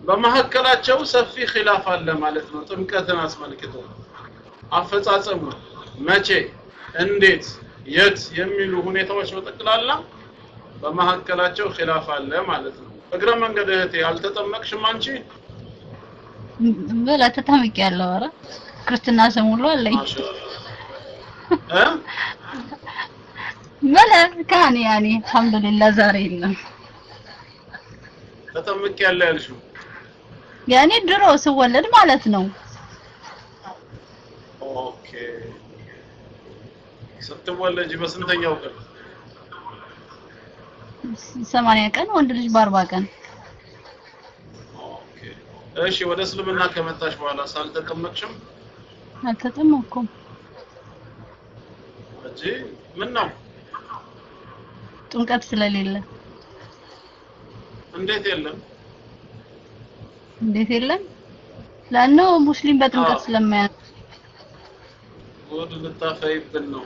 በመካከላቸው ሰፊ ኺላፍ አለ ማለት ነው። ጥምቀትን አስመልክቶ አፈጻጸሙ መቼ፣ እንዴት፣ የት የሚሉ ሁኔታዎች በጠቅላላ በመካከላቸው ኺላፍ አለ ማለት ነው። እግረ መንገድ እህቴ አልተጠመቅሽም አንቺ? በላ ተጠምቄያለሁ። ኧረ ክርስትና ስም ሁሉ አለኝ። በላ ካኒ ያኔ አልሐምዱሊላህ ዛሬ የለም። ተጠምቄያለሁ ያልሽው ያኔ ድሮ ስወለድ ማለት ነው። ኦኬ። ስትወለጂ በስንተኛው ቀን? ሰማንያ ቀን ወንድ ልጅ በአርባ ቀን ኦኬ። እሺ፣ ወደ እስልምና ከመጣሽ በኋላ ሳልተጠመቅሽም አልተጠመኩም። እንጂ ምን ነው? ጥምቀት ስለሌለ። እንዴት የለም? እንዴት የለም? ለአነው ሙስሊም በጥምቀት ስለማያ ጉድ ልታፈይብን ነው።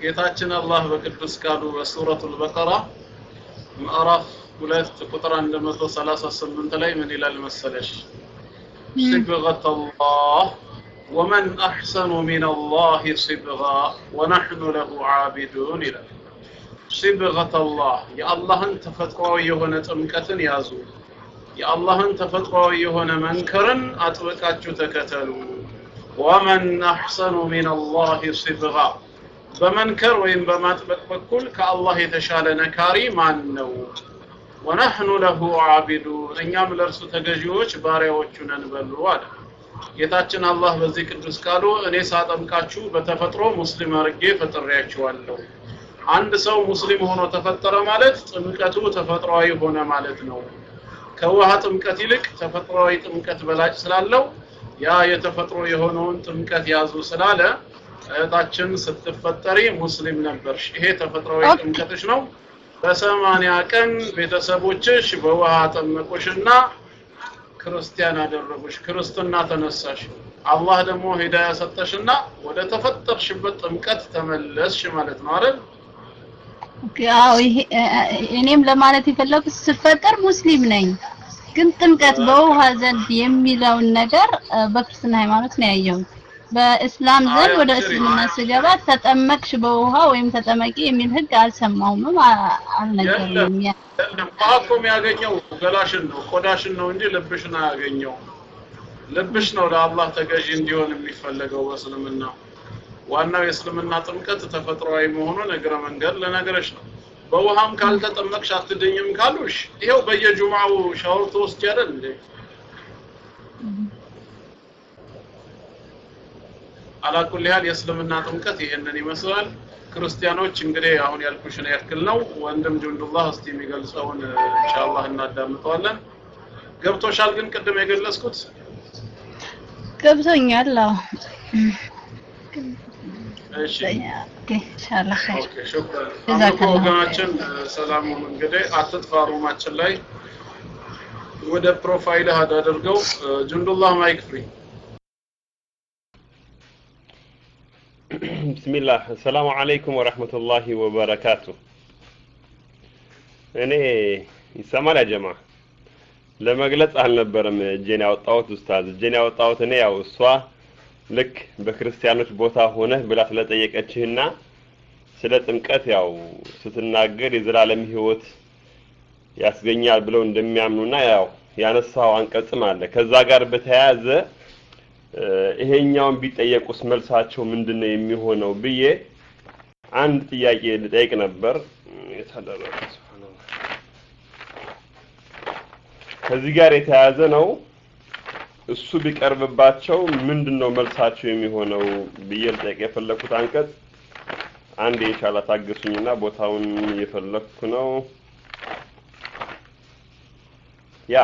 ጌታችን አላህ በቅዱስ ቃሉ በሱረቱል በቀራ ምዕራፍ ሁለት ቁጥር 138 ላይ ምን ይላል መሰለሽ? ሲብገተላህ ومن أحسن من الله صبغا ونحن له عابدون إلى صبغة الله يا الله أنت فتقوى يهونا تمكة يازو يا الله أنت فتقوى يهونا منكرا أطبقاتشو تكتلو ومن أحسن من الله صبغا በመንከር ወይም በማጥበቅ በኩል ከአላህ የተሻለ ነካሪ ማን ነው? ወነሕኑ ለሁ ዓቢዱን እኛም ለእርሱ ተገዢዎች ባሪያዎቹ ነን በሉ አለ። ጌታችን አላህ በዚህ ቅዱስ ቃሉ እኔ ሳጠምቃችሁ በተፈጥሮ ሙስሊም አድርጌ ፈጥሬያችኋለሁ። አንድ ሰው ሙስሊም ሆኖ ተፈጠረ ማለት ጥምቀቱ ተፈጥሯዊ ሆነ ማለት ነው። ከውሃ ጥምቀት ይልቅ ተፈጥሯዊ ጥምቀት በላጭ ስላለው ያ የተፈጥሮ የሆነውን ጥምቀት ያዙ ስላለ እህታችን ስትፈጠሪ ሙስሊም ነበርሽ። ይሄ ተፈጥሯዊ ጥምቀትሽ ነው። በሰማንያ ቀን ቤተሰቦችሽ በውሃ ጠመቁሽና ክርስቲያን አደረጉሽ፣ ክርስትና ተነሳሽ። አላህ ደግሞ ሂዳያ ሰጠሽና ወደ ተፈጠርሽበት ጥምቀት ተመለስሽ ማለት ነው አይደል? አዎ እኔም ለማለት የፈለኩት ስፈጠር ሙስሊም ነኝ፣ ግን ጥምቀት በውሃ ዘንድ የሚለውን ነገር በክርስትና ሃይማኖት ነው ያየሁት። በእስላም ዘንድ ወደ እስልምና ስገባ ተጠመቅሽ በውሃ ወይም ተጠመቂ የሚል ህግ አልሰማሁም፣ አ- አልነገሩኝም። ያ- አይደለም። ውሃ እኮ የሚያገኘው ገላሽን ነው ቆዳሽን ነው እንጂ ልብሽን አያገኘው። ልብሽ ነው ለአላህ ተገዢ እንዲሆን የሚፈለገው በእስልምና። ዋናው የእስልምና ጥምቀት ተፈጥሯዊ መሆኑን እግረ መንገድ ልነግርሽ ነው። በውሃም ካልተጠመቅሽ አትድኝም ካሉሽ ይኸው በየጁምዓው ሻወር አይደል እንዴ? አላኩል ያህል የእስልምና ጥምቀት ይሄንን ይመስላል። ክርስቲያኖች እንግዲህ አሁን ያልኩሽን ያክል ነው። ወንድም ጁንዱላህ እስቲ የሚገልጸውን ኢንሻአላህ እናዳምጠዋለን። ገብቶሻል? ግን ቅድም የገለጽኩት ገብቶኛል። አዎ ወገናችን ሰላሙን እንግዲህ አትጥፋ ሩማችን ላይ ወደ profile ህ አዳ አድርገው። እ፣ ጁንዱላህ mic free ቢስሚላህ አሰላሙ አለይኩም ወረህመቱላሂ ወበረካቱ። እኔ ይሰማል ያ ጀማዓ ለመግለጽ አልነበረም እጄን ያወጣሁት ኡስታዝ። እጄን ያወጣሁት እኔ ያው እሷ ልክ በክርስቲያኖች ቦታ ሆነህ ብላ ስለጠየቀችህና ስለ ጥምቀት ያው ስትናገር የዘላለም ሕይወት ያስገኛል ብለው እንደሚያምኑና ያው ያነሳው አንቀጽም አለ። ከዛ ጋር በተያያዘ ይሄኛውን ቢጠየቁስ መልሳቸው ምንድን ነው የሚሆነው ብዬ አንድ ጥያቄ ልጠይቅ ነበር። ከዚህ ጋር የተያያዘ ነው። እሱ ቢቀርብባቸው ምንድን ነው መልሳቸው የሚሆነው ብዬ ልጠይቅ የፈለኩት አንቀጽ አንድ የቻላ ታገሱኝና ቦታውን እየፈለኩ ነው። ያ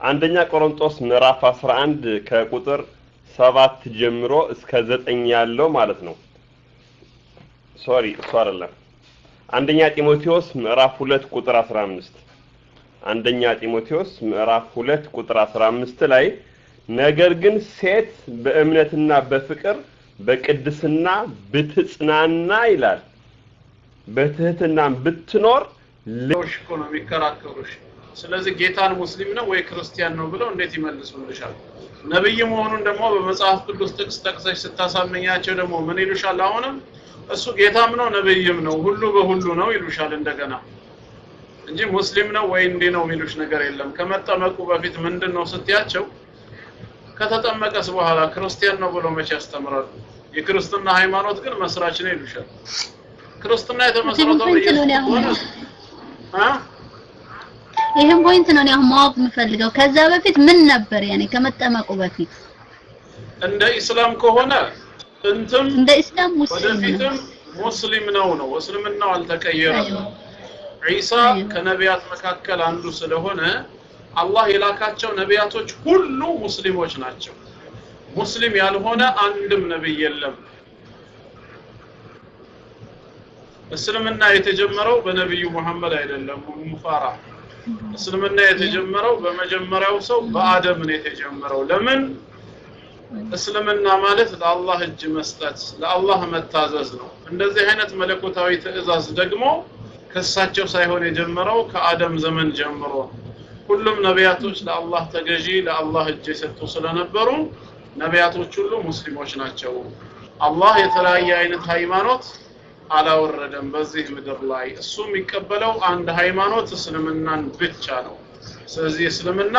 አንደኛ ቆሮንጦስ ምዕራፍ 11 ከቁጥር ሰባት ጀምሮ እስከ ዘጠኝ ያለው ማለት ነው። ሶሪ እሱ አይደለም። አንደኛ ጢሞቴዎስ ምዕራፍ ሁለት ቁጥር 15 አንደኛ ጢሞቴዎስ ምዕራፍ ሁለት ቁጥር 15 ላይ ነገር ግን ሴት በእምነትና በፍቅር በቅድስና ብትጽናና ይላል በትህትና ብትኖር እኮ ነው የሚከራከሩሽ። ስለዚህ ጌታን ሙስሊም ነው ወይ ክርስቲያን ነው ብለው እንዴት ይመልሱልሻል? ነብይ መሆኑን ደግሞ በመጽሐፍ ቅዱስ ጥቅስ ጠቅሰሽ ስታሳመኛቸው ደግሞ ምን ይሉሻል? አሁንም እሱ ጌታም ነው ነብይም ነው ሁሉ በሁሉ ነው ይሉሻል እንደገና እንጂ ሙስሊም ነው ወይ እንዲህ ነው የሚሉሽ ነገር የለም። ከመጠመቁ በፊት ምንድን ነው ስትያቸው ከተጠመቀስ በኋላ ክርስቲያን ነው ብሎ መቼ ያስተምራሉ? የክርስትና ሃይማኖት ግን መስራች ነው ይሉሻል። ክርስትና የተመሰረተው በኢየሱስ ይህን point ነው እኔ አሁን ማወቅ የምፈልገው። ከዛ በፊት ምን ነበር ያኔ ከመጠመቁ በፊት እንደ ኢስላም ከሆነ እንትም እንደ ኢስላም ሙስሊም ነው። ወደፊትም ሙስሊም ነው ነው እስልምናው አልተቀየረም። ዒሳ ከነቢያት መካከል አንዱ ስለሆነ አላህ የላካቸው ነቢያቶች ሁሉ ሙስሊሞች ናቸው። ሙስሊም ያልሆነ አንድም ነብይ የለም። እስልምና የተጀመረው በነቢዩ መሐመድ አይደለም። ሙፋራ እስልምና የተጀመረው በመጀመሪያው ሰው በአደም ነው የተጀመረው። ለምን? እስልምና ማለት ለአላህ እጅ መስጠት፣ ለአላህ መታዘዝ ነው። እንደዚህ አይነት መለኮታዊ ትዕዛዝ ደግሞ ከእሳቸው ሳይሆን የጀመረው ከአደም ዘመን ጀምሮ ሁሉም ነቢያቶች ለአላህ ተገዢ ለአላህ እጅ የሰጡ ስለነበሩ ነቢያቶች ሁሉ ሙስሊሞች ናቸው። አላህ የተለያየ አይነት ሃይማኖት አላወረደም በዚህ ምድር ላይ። እሱ የሚቀበለው አንድ ሃይማኖት እስልምናን ብቻ ነው። ስለዚህ እስልምና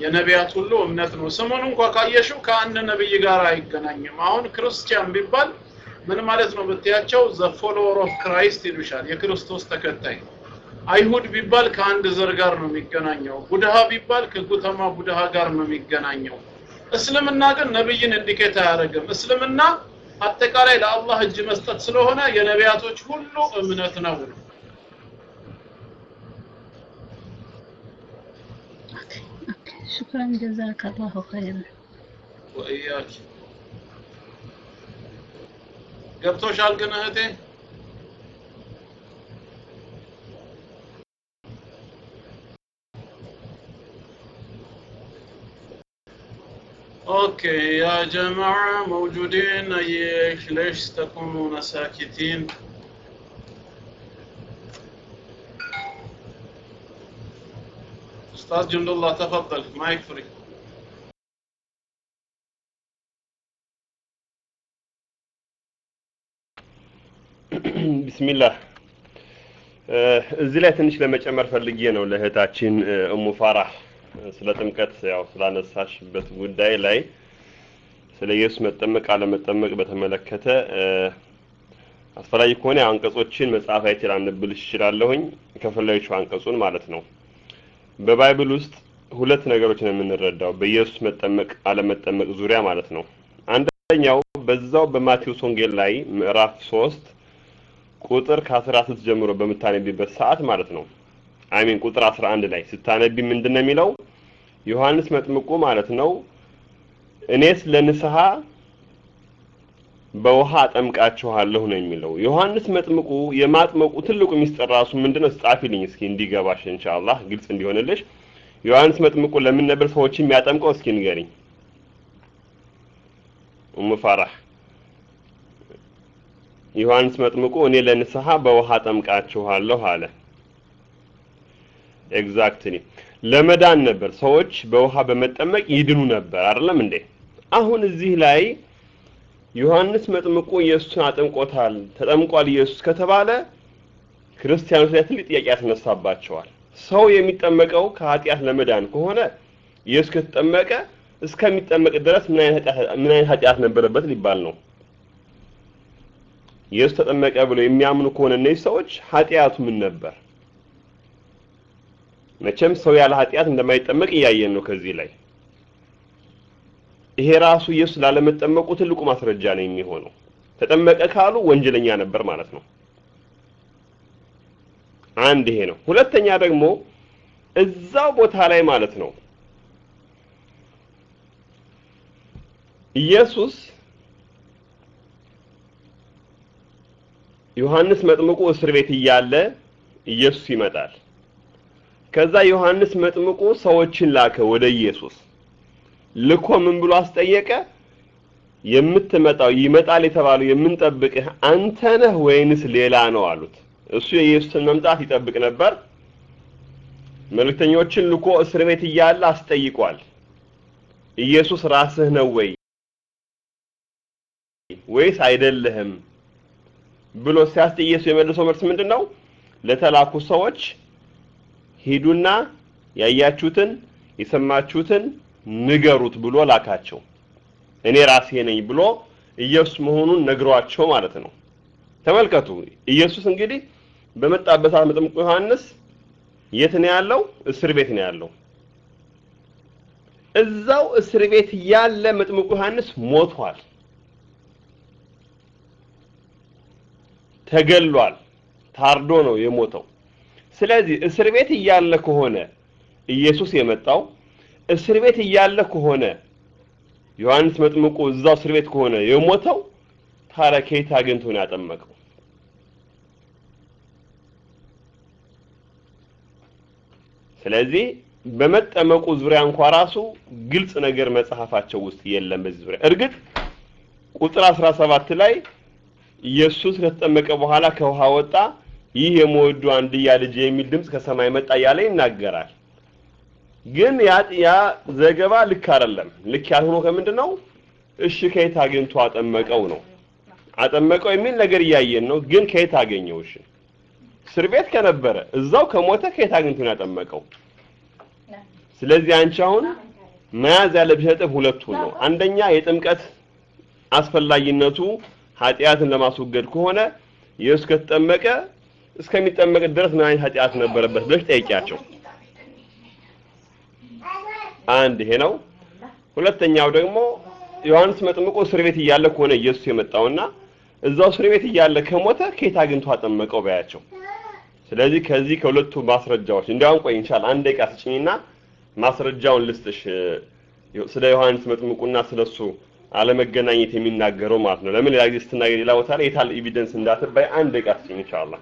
የነቢያት ሁሉ እምነት ነው። ስሙን እንኳ ካየሽው ከአንድ ነብይ ጋር አይገናኝም። አሁን ክርስቲያን ቢባል ምን ማለት ነው ብትያቸው the follower of Christ ይሉሻል፣ የክርስቶስ ተከታይ። አይሁድ ቢባል ከአንድ ዘር ጋር ነው የሚገናኘው። ቡድሃ ቢባል ከጉተማ ቡድሃ ጋር ነው የሚገናኘው። እስልምና ግን ነብይን indicate አያደርግም። እስልምና አጠቃላይ ለአላህ እጅ መስጠት ስለሆነ የነቢያቶች ሁሉ እምነት ነው። شكرا جزاك الله خير። ወእያኪ ገብቶሻል ግን እህቴ? اوكي يا جماعة موجودين ايش ليش تكونون ساكتين استاذ جند الله تفضل مايك فري ቢስሚላህ እዚህ ላይ ትንሽ ለመጨመር ፈልጌ ነው ለእህታችን እሙ ፋራህ ስለ ጥምቀት ያው ስላነሳሽበት ጉዳይ ላይ ስለ ኢየሱስ መጠመቅ አለመጠመቅ በተመለከተ አስፈላጊ ከሆነ አንቀጾችን መጽሐፍ አይቼ ላነብልሽ እችላለሁኝ ከፈለግሽው አንቀጹን ማለት ነው። በ Bible ውስጥ ሁለት ነገሮች ነው የምንረዳው በኢየሱስ መጠመቅ አለመጠመቅ ዙሪያ ማለት ነው። አንደኛው በዛው በማቴዎስ ወንጌል ላይ ምዕራፍ ሶስት ቁጥር ከአስራ ስድስት ጀምሮ በምታነቢበት ሰዓት ማለት ነው I mean ቁጥር 11 ላይ ስታነቢ ምንድን ነው የሚለው? ዮሐንስ መጥምቁ ማለት ነው እኔስ ለንስሐ በውሃ አጠምቃችኋለሁ ነው የሚለው። ዮሐንስ መጥምቁ የማጥመቁ ትልቁ ሚስጥር ራሱ ምንድነው? ጻፊልኝ እስኪ እንዲገባሽ إن شاء الله ግልጽ እንዲሆንልሽ። ዮሐንስ መጥምቁ ለምን ነበር ሰዎች የሚያጠምቀው? እስኪ ንገሪኝ። ኡሙ ፋራህ ዮሐንስ መጥምቁ እኔ ለንስሐ በውሃ አጠምቃችኋለሁ አለ። exactly ለመዳን ነበር። ሰዎች በውሃ በመጠመቅ ይድኑ ነበር አይደለም እንዴ? አሁን እዚህ ላይ ዮሐንስ መጥምቁ ኢየሱስን አጥምቆታል፣ ተጠምቋል ኢየሱስ ከተባለ ክርስቲያኖች ላይ ትልቅ ጥያቄ ያስነሳባቸዋል። ሰው የሚጠመቀው ከኃጢአት ለመዳን ከሆነ ኢየሱስ ከተጠመቀ እስከሚጠመቅ ድረስ ምን አይነት ምን አይነት ኃጢአት ነበረበት ሊባል ነው። ኢየሱስ ተጠመቀ ብለው የሚያምኑ ከሆነ እነዚህ ሰዎች ኃጢአቱ ምን ነበር? መቼም ሰው ያለ ኃጢአት እንደማይጠመቅ እያየን ነው ከዚህ ላይ። ይሄ ራሱ ኢየሱስ ላለመጠመቁ ትልቁ ማስረጃ ነው የሚሆነው። ተጠመቀ ካሉ ወንጀለኛ ነበር ማለት ነው። አንድ ይሄ ነው። ሁለተኛ ደግሞ እዛው ቦታ ላይ ማለት ነው ኢየሱስ ዮሐንስ መጥምቁ እስር ቤት እያለ ኢየሱስ ይመጣል። ከዛ ዮሐንስ መጥምቁ ሰዎችን ላከ ወደ ኢየሱስ ልኮ ምን ብሎ አስጠየቀ? የምትመጣው ይመጣል የተባለው የምንጠብቅህ አንተ ነህ ወይንስ ሌላ ነው አሉት። እሱ የኢየሱስን መምጣት ይጠብቅ ነበር። መልእክተኞችን ልኮ እስር ቤት እያለ አስጠይቋል። ኢየሱስ ራስህ ነው ወይ ወይስ አይደለህም ብሎ ሲያስጠይቅ ኢየሱስ የመለሰው መልስ ምንድን ነው? ለተላኩ ሰዎች ሂዱና ያያችሁትን የሰማችሁትን ንገሩት ብሎ ላካቸው። እኔ ራሴ ነኝ ብሎ ኢየሱስ መሆኑን ነግሯቸው ማለት ነው። ተመልከቱ። ኢየሱስ እንግዲህ በመጣበት ሰዓት መጥምቁ ዮሐንስ የት ነው ያለው? እስር ቤት ነው ያለው። እዛው እስር ቤት ያለ መጥምቁ ዮሐንስ ሞቷል፣ ተገሏል፣ ታርዶ ነው የሞተው። ስለዚህ እስር ቤት እያለ ከሆነ ኢየሱስ የመጣው እስር ቤት እያለ ከሆነ ዮሐንስ መጥምቁ እዛው እስር ቤት ከሆነ የሞተው ታዲያ ከየት አግኝቶ ነው ያጠመቀው? ስለዚህ በመጠመቁ ዙሪያ እንኳ ራሱ ግልጽ ነገር መጽሐፋቸው ውስጥ የለም። በዚህ ዙሪያ እርግጥ ቁጥር 17 ላይ ኢየሱስ ከተጠመቀ በኋላ ከውሃ ወጣ፣ ይህ የምወዱ አንድያ ልጅ የሚል ድምፅ ከሰማይ መጣ እያለ ይናገራል። ግን ያ ያ ዘገባ ልክ አይደለም። ልክ ያልሆነው ከምንድን ነው? እሺ ከየት አግኝቶ አጠመቀው ነው። አጠመቀው የሚል ነገር እያየን ነው። ግን ከየት አገኘው? እሺ እስር ቤት ከነበረ እዛው ከሞተ ከየት አግኝቶ ነው ያጠመቀው? ስለዚህ አንቺ አሁን መያዝ ያለብሽ ነጥብ ሁለቱን ነው። አንደኛ የጥምቀት አስፈላጊነቱ ኃጢአትን ለማስወገድ ከሆነ ኢየሱስ ከተጠመቀ እስከሚጠመቅ ድረስ ምን አይነት ኃጢአት ነበረበት ብለሽ ጠይቂያቸው። አንድ ይሄ ነው። ሁለተኛው ደግሞ ዮሐንስ መጥምቁ እስር ቤት እያለ ከሆነ ኢየሱስ የመጣውና እዛው እስር ቤት እያለ ከሞተ ከየት አግኝቶ አጠመቀው በያቸው። ስለዚህ ከዚህ ከሁለቱ ማስረጃዎች እንዲያውም ቆይ ኢንሻአላህ አንድ ደቂቃ ስጭኝና ማስረጃውን ልስጥሽ ስለ ዮሐንስ መጥምቁና ስለሱ አለመገናኘት የሚናገረው ማለት ነው። ለምን ሌላ ጊዜ ስትናገር ሌላ ቦታ ላይ የታል evidence እንዳትባይ አንድ ደቂቃ ስጭኝ إن شاء الله።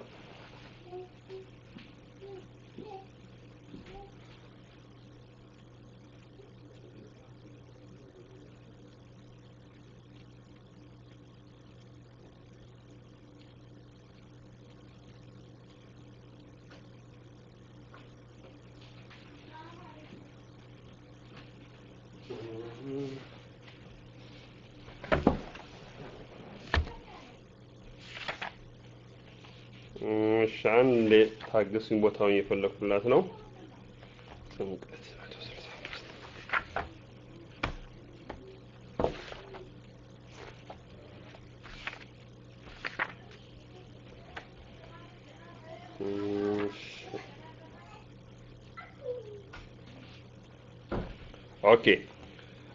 እሺ አንዴ ታገሱኝ፣ ቦታውን እየፈለኩላት ነው። ጥምቀት okay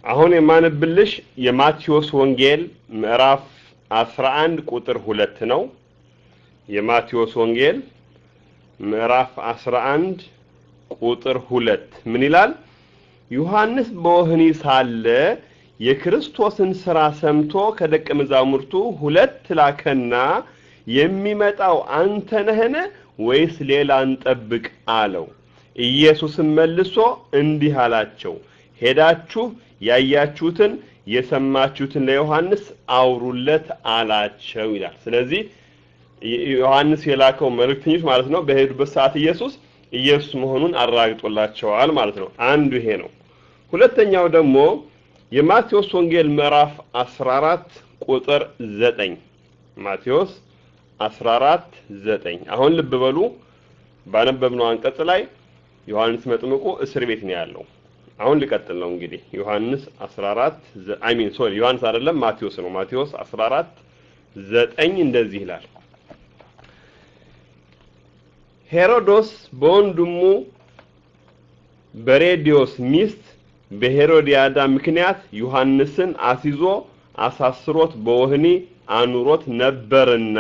አሁን የማነብልሽ የማቴዎስ ወንጌል ምዕራፍ 11 ቁጥር ሁለት ነው። የማቴዎስ ወንጌል ምዕራፍ 11 ቁጥር ሁለት ምን ይላል? ዮሐንስ በወህኒ ሳለ የክርስቶስን ሥራ ሰምቶ ከደቀ መዛሙርቱ ሁለት ላከና የሚመጣው አንተ ነህን ወይስ ሌላ እንጠብቅ አለው። ኢየሱስም መልሶ እንዲህ አላቸው፣ ሄዳችሁ ያያችሁትን የሰማችሁትን ለዮሐንስ አውሩለት አላቸው ይላል። ስለዚህ ዮሐንስ የላከው መልእክተኞች ማለት ነው በሄዱበት ሰዓት ኢየሱስ ኢየሱስ መሆኑን አረጋግጦላቸዋል ማለት ነው። አንዱ ይሄ ነው። ሁለተኛው ደግሞ የማቴዎስ ወንጌል ምዕራፍ 14 ቁጥር 9 ማቴዎስ 14 9 አሁን ልብ በሉ ባነበብነው አንቀጽ ላይ ዮሐንስ መጥምቁ እስር ቤት ነው ያለው። አሁን ልቀጥል ነው እንግዲህ ዮሐንስ 14 I mean sorry ዮሐንስ አይደለም ማቴዎስ ነው። ማቴዎስ 14 ዘጠኝ እንደዚህ ይላል። ሄሮዶስ በወንድሙ በሬዲዮስ ሚስት በሄሮዲያዳ ምክንያት ዮሐንስን አስይዞ አሳስሮት በወህኒ አኑሮት ነበርና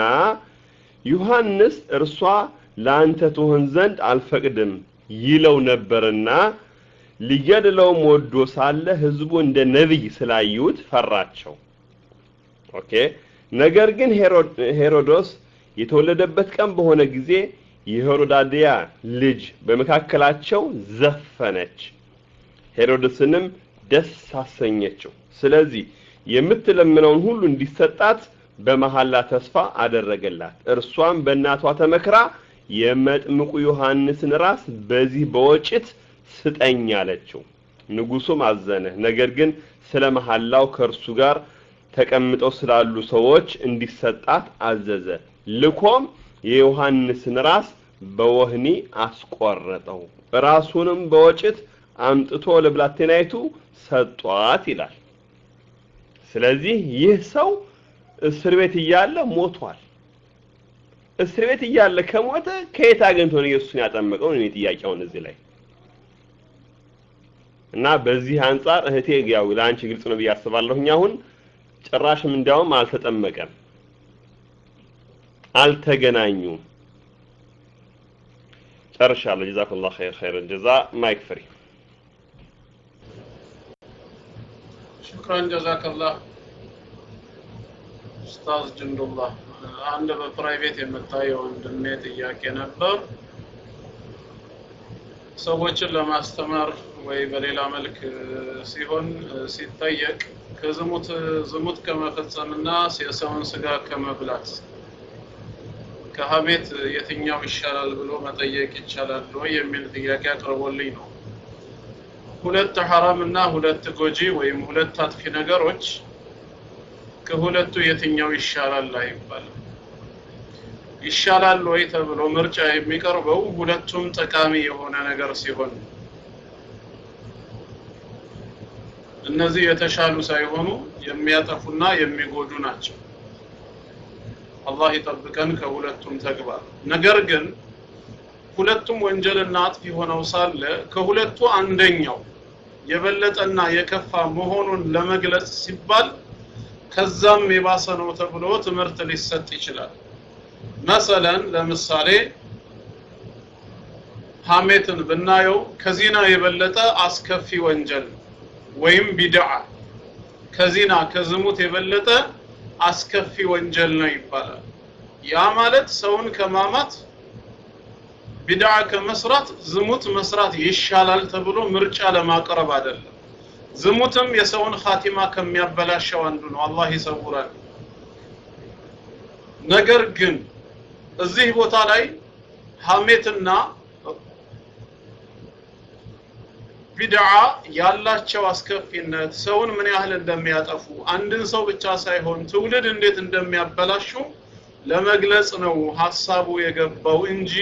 ዮሐንስ እርሷ ለአንተ ትሆን ዘንድ አልፈቅድም ይለው ነበርና ሊገድለውም ወዶ ሳለ ህዝቡ እንደ ነቢይ ስላዩት ፈራቸው። okay። ነገር ግን ሄሮዶስ የተወለደበት ቀን በሆነ ጊዜ የሄሮዳድያ ልጅ በመካከላቸው ዘፈነች፣ ሄሮድስንም ደስ አሰኘችው። ስለዚህ የምትለምነውን ሁሉ እንዲሰጣት በመሐላ ተስፋ አደረገላት። እርሷም በእናቷ ተመክራ የመጥምቁ ዮሐንስን ራስ በዚህ በወጭት ስጠኝ አለችው። ንጉሱም አዘነ። ነገር ግን ስለ መሐላው ከእርሱ ጋር ተቀምጠው ስላሉ ሰዎች እንዲሰጣት አዘዘ። ልኮም የዮሐንስን ራስ በወህኒ አስቆረጠው። ራሱንም በወጭት አምጥቶ ለብላቴናይቱ ሰጧት ይላል። ስለዚህ ይህ ሰው እስር ቤት እያለ ሞቷል። እስር ቤት እያለ ከሞተ ከየት አግኝቶ ነው ኢየሱስን ያጠመቀው? እኔ ጥያቄውን እዚህ ላይ እና በዚህ አንጻር እህቴ ያው ለአንቺ ግልጽ ነው ብዬ አስባለሁኝ። አሁን ጭራሽም እንዲያውም አልተጠመቀም፣ አልተገናኙም። ጨርሻለሁ። جزاك الله خير خيرا جزاء። mic free። شكرا جزاك الله أستاذ ጅንዱላህ። አንድ በ private የመጣ የወንድሜ ጥያቄ ነበር። ሰዎችን ለማስተማር ወይ በሌላ መልክ ሲሆን ሲጠየቅ ከዝሙት ዝሙት ከመፈጸምና የሰውን ስጋ ከመብላት ከሀሜት የትኛው ይሻላል ብሎ መጠየቅ ይቻላል ወይ የሚል ጥያቄ አቅርቦልኝ ነው። ሁለት ሐራም እና ሁለት ጎጂ ወይም ሁለት አጥፊ ነገሮች ከሁለቱ የትኛው ይሻላል አይባልም። ይሻላል ወይ ተብሎ ምርጫ የሚቀርበው ሁለቱም ጠቃሚ የሆነ ነገር ሲሆን እነዚህ የተሻሉ ሳይሆኑ የሚያጠፉና የሚጎዱ ናቸው። አላህ ይጠብቀን ከሁለቱም ተግባር። ነገር ግን ሁለቱም ወንጀልና አጥፊ ሆነው ሳለ ከሁለቱ አንደኛው የበለጠና የከፋ መሆኑን ለመግለጽ ሲባል ከዛም የባሰ ነው ተብሎ ትምህርት ሊሰጥ ይችላል። መሰለን ለምሳሌ ሐሜትን ብናየው ከዚና የበለጠ አስከፊ ወንጀል ወይም ቢድዓ ከዚና ከዝሙት የበለጠ አስከፊ ወንጀል ነው ይባላል። ያ ማለት ሰውን ከማማት ቢድዓ ከመስራት ዝሙት መስራት ይሻላል ተብሎ ምርጫ ለማቅረብ አይደለም። ዝሙትም የሰውን ኻቲማ ከሚያበላሸው አንዱ ነው። አላህ ይሰውራል። ነገር ግን እዚህ ቦታ ላይ ሐሜትና ቢድዓ ያላቸው አስከፊነት ሰውን ምን ያህል እንደሚያጠፉ አንድን ሰው ብቻ ሳይሆን ትውልድ እንዴት እንደሚያበላሹ ለመግለጽ ነው ሀሳቡ የገባው እንጂ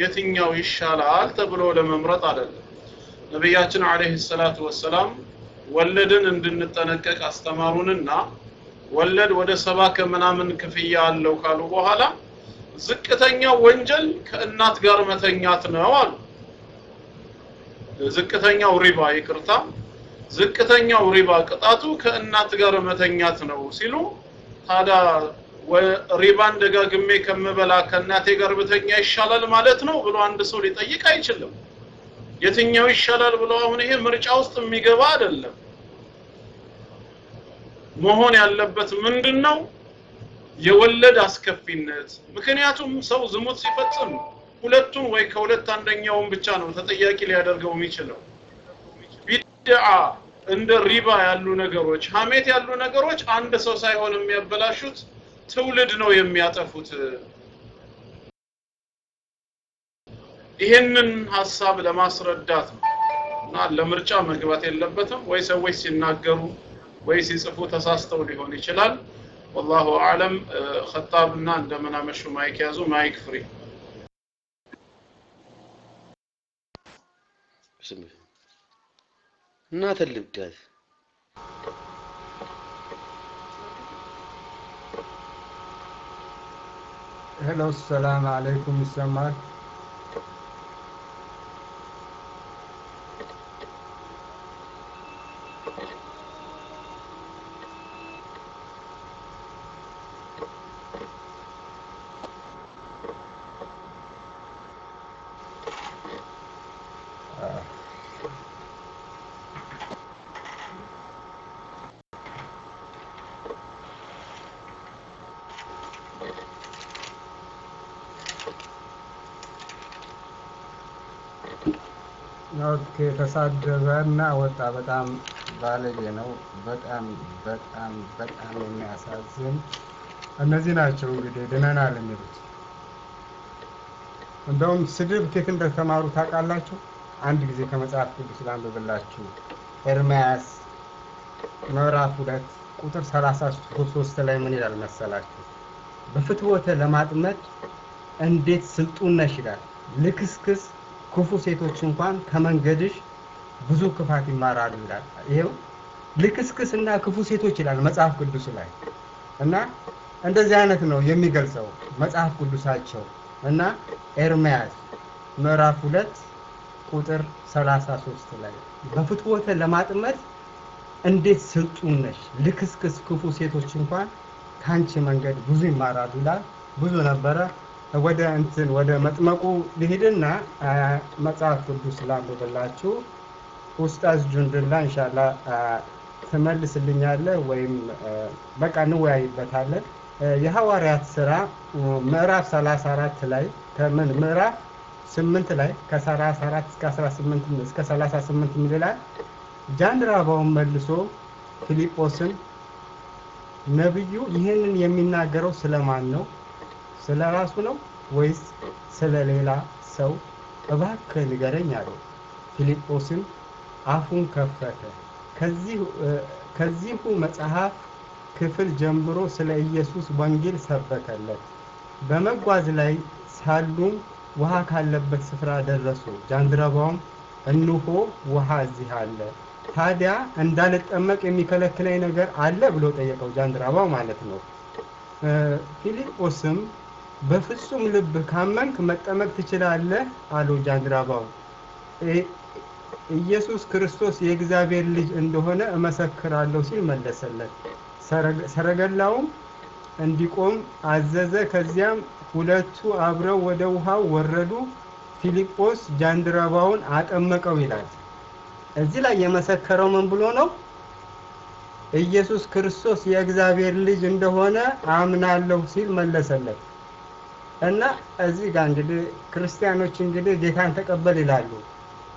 የትኛው ይሻላል ተብሎ ለመምረጥ አይደለም። ነቢያችን አለይሂ ሰላቱ ወሰላም ወለድን እንድንጠነቀቅ አስተማሩንና ወለድ ወደ ሰባ ከምናምን ክፍያ አለው ካሉ በኋላ ዝቅተኛው ወንጀል ከእናት ጋር መተኛት ነው አሉ። ዝቅተኛው ሪባ ይቅርታ፣ ዝቅተኛው ሪባ ቅጣቱ ከእናት ጋር መተኛት ነው ሲሉ ታዲያ ሪባን ደጋግሜ ከምበላ ከእናቴ ጋር ብተኛ ይሻላል ማለት ነው ብሎ አንድ ሰው ሊጠይቅ አይችልም። የትኛው ይሻላል ብሎ አሁን ይሄ ምርጫ ውስጥ የሚገባ አይደለም። መሆን ያለበት ምንድን ነው? የወለድ አስከፊነት። ምክንያቱም ሰው ዝሙት ሲፈጽም ሁለቱን ወይ ከሁለት አንደኛውን ብቻ ነው ተጠያቂ ሊያደርገው የሚችለው። ቢድዓ እንደ ሪባ ያሉ ነገሮች፣ ሀሜት ያሉ ነገሮች አንድ ሰው ሳይሆን የሚያበላሹት ትውልድ ነው የሚያጠፉት። ይሄንን ሀሳብ ለማስረዳት ነው እና ለምርጫ መግባት የለበትም ወይ ሰዎች ሲናገሩ ወይ ሲጽፉ ተሳስተው ሊሆን ይችላል። ወላሁ አለም። ኸጣብና እንደምን አመሹ። ማይክ ያዙ። ማይክ ፍሪ። ስም እናተ ልብዳት ሄሎ ሰላም አለይኩም ይሰማል? okay ተሳደበ እና ወጣ። በጣም ባለጌ ነው። በጣም በጣም በጣም የሚያሳዝን እነዚህ ናቸው እንግዲህ ድነናል የሚሉት። እንደውም ስድብ ከየት እንደተማሩ ታውቃላችሁ? አንድ ጊዜ ከመጽሐፍ ቅዱስ ላንብብላችሁ። ኤርምያስ ምዕራፍ ሁለት ቁጥር ሰላሳ ሶስት ላይ ምን ይላል መሰላችሁ? በፍትወተ ለማጥመድ እንዴት ስልጡን ነሽ ይላል። ልክስክስ ክፉ ሴቶች እንኳን ከመንገድሽ ብዙ ክፋት ይማራሉ ይላል። ይሄው ልክስክስ እና ክፉ ሴቶች ይላል መጽሐፍ ቅዱስ ላይ እና እንደዚህ አይነት ነው የሚገልጸው መጽሐፍ ቅዱሳቸው እና ኤርምያስ ምዕራፍ ሁለት ቁጥር 33 ላይ በፍትወተ ለማጥመድ እንዴት ስልጡን ነሽ፣ ልክስክስ ክፉ ሴቶች እንኳን ከአንቺ መንገድ ብዙ ይማራሉ ይላል። ብዙ ነበረ። ወደ እንትን ወደ መጥመቁ ልሂድና መጽሐፍ ቅዱስ ላንብብላችሁ። ኡስታዝ ጁንድላ እንሻላ ትመልስልኛለህ ወይም በቃ እንወያይበታለን። የሐዋርያት ስራ ምዕራፍ 34 ላይ ከምን ምዕራፍ 8 ላይ ከ34 እስከ 18 እስከ 38 ምን ይላል? ጃንደረባውን መልሶ ፊልጶስን ነብዩ ይህንን የሚናገረው ስለማን ነው? ስለ ራሱ ነው ወይስ ስለ ሌላ ሰው? እባክህ ንገረኝ አለው። ፊልጶስም አፉን ከፈተ። ከዚሁ መጽሐፍ ክፍል ጀምሮ ስለ ኢየሱስ ወንጌል ሰበከለት። በመጓዝ ላይ ሳሉም ውሃ ካለበት ስፍራ ደረሱ። ጃንደረባውም እንሆ ውሃ እዚህ አለ፣ ታዲያ እንዳልጠመቅ የሚከለክለኝ ነገር አለ ብሎ ጠየቀው። ጃንደረባው ማለት ነው። ፊልጶስም በፍጹም ልብ ካመንክ መጠመቅ ትችላለህ አለው። ጃንደረባው ኢየሱስ ክርስቶስ የእግዚአብሔር ልጅ እንደሆነ እመሰክራለሁ ሲል መለሰለት። ሰረገላውም እንዲቆም አዘዘ። ከዚያም ሁለቱ አብረው ወደ ውሃው ወረዱ። ፊልጶስ ጃንደረባውን አጠመቀው ይላል። እዚህ ላይ የመሰከረው ምን ብሎ ነው? ኢየሱስ ክርስቶስ የእግዚአብሔር ልጅ እንደሆነ አምናለሁ ሲል መለሰለት። እና እዚህ ጋር እንግዲህ ክርስቲያኖች እንግዲህ ጌታን ተቀበል ይላሉ።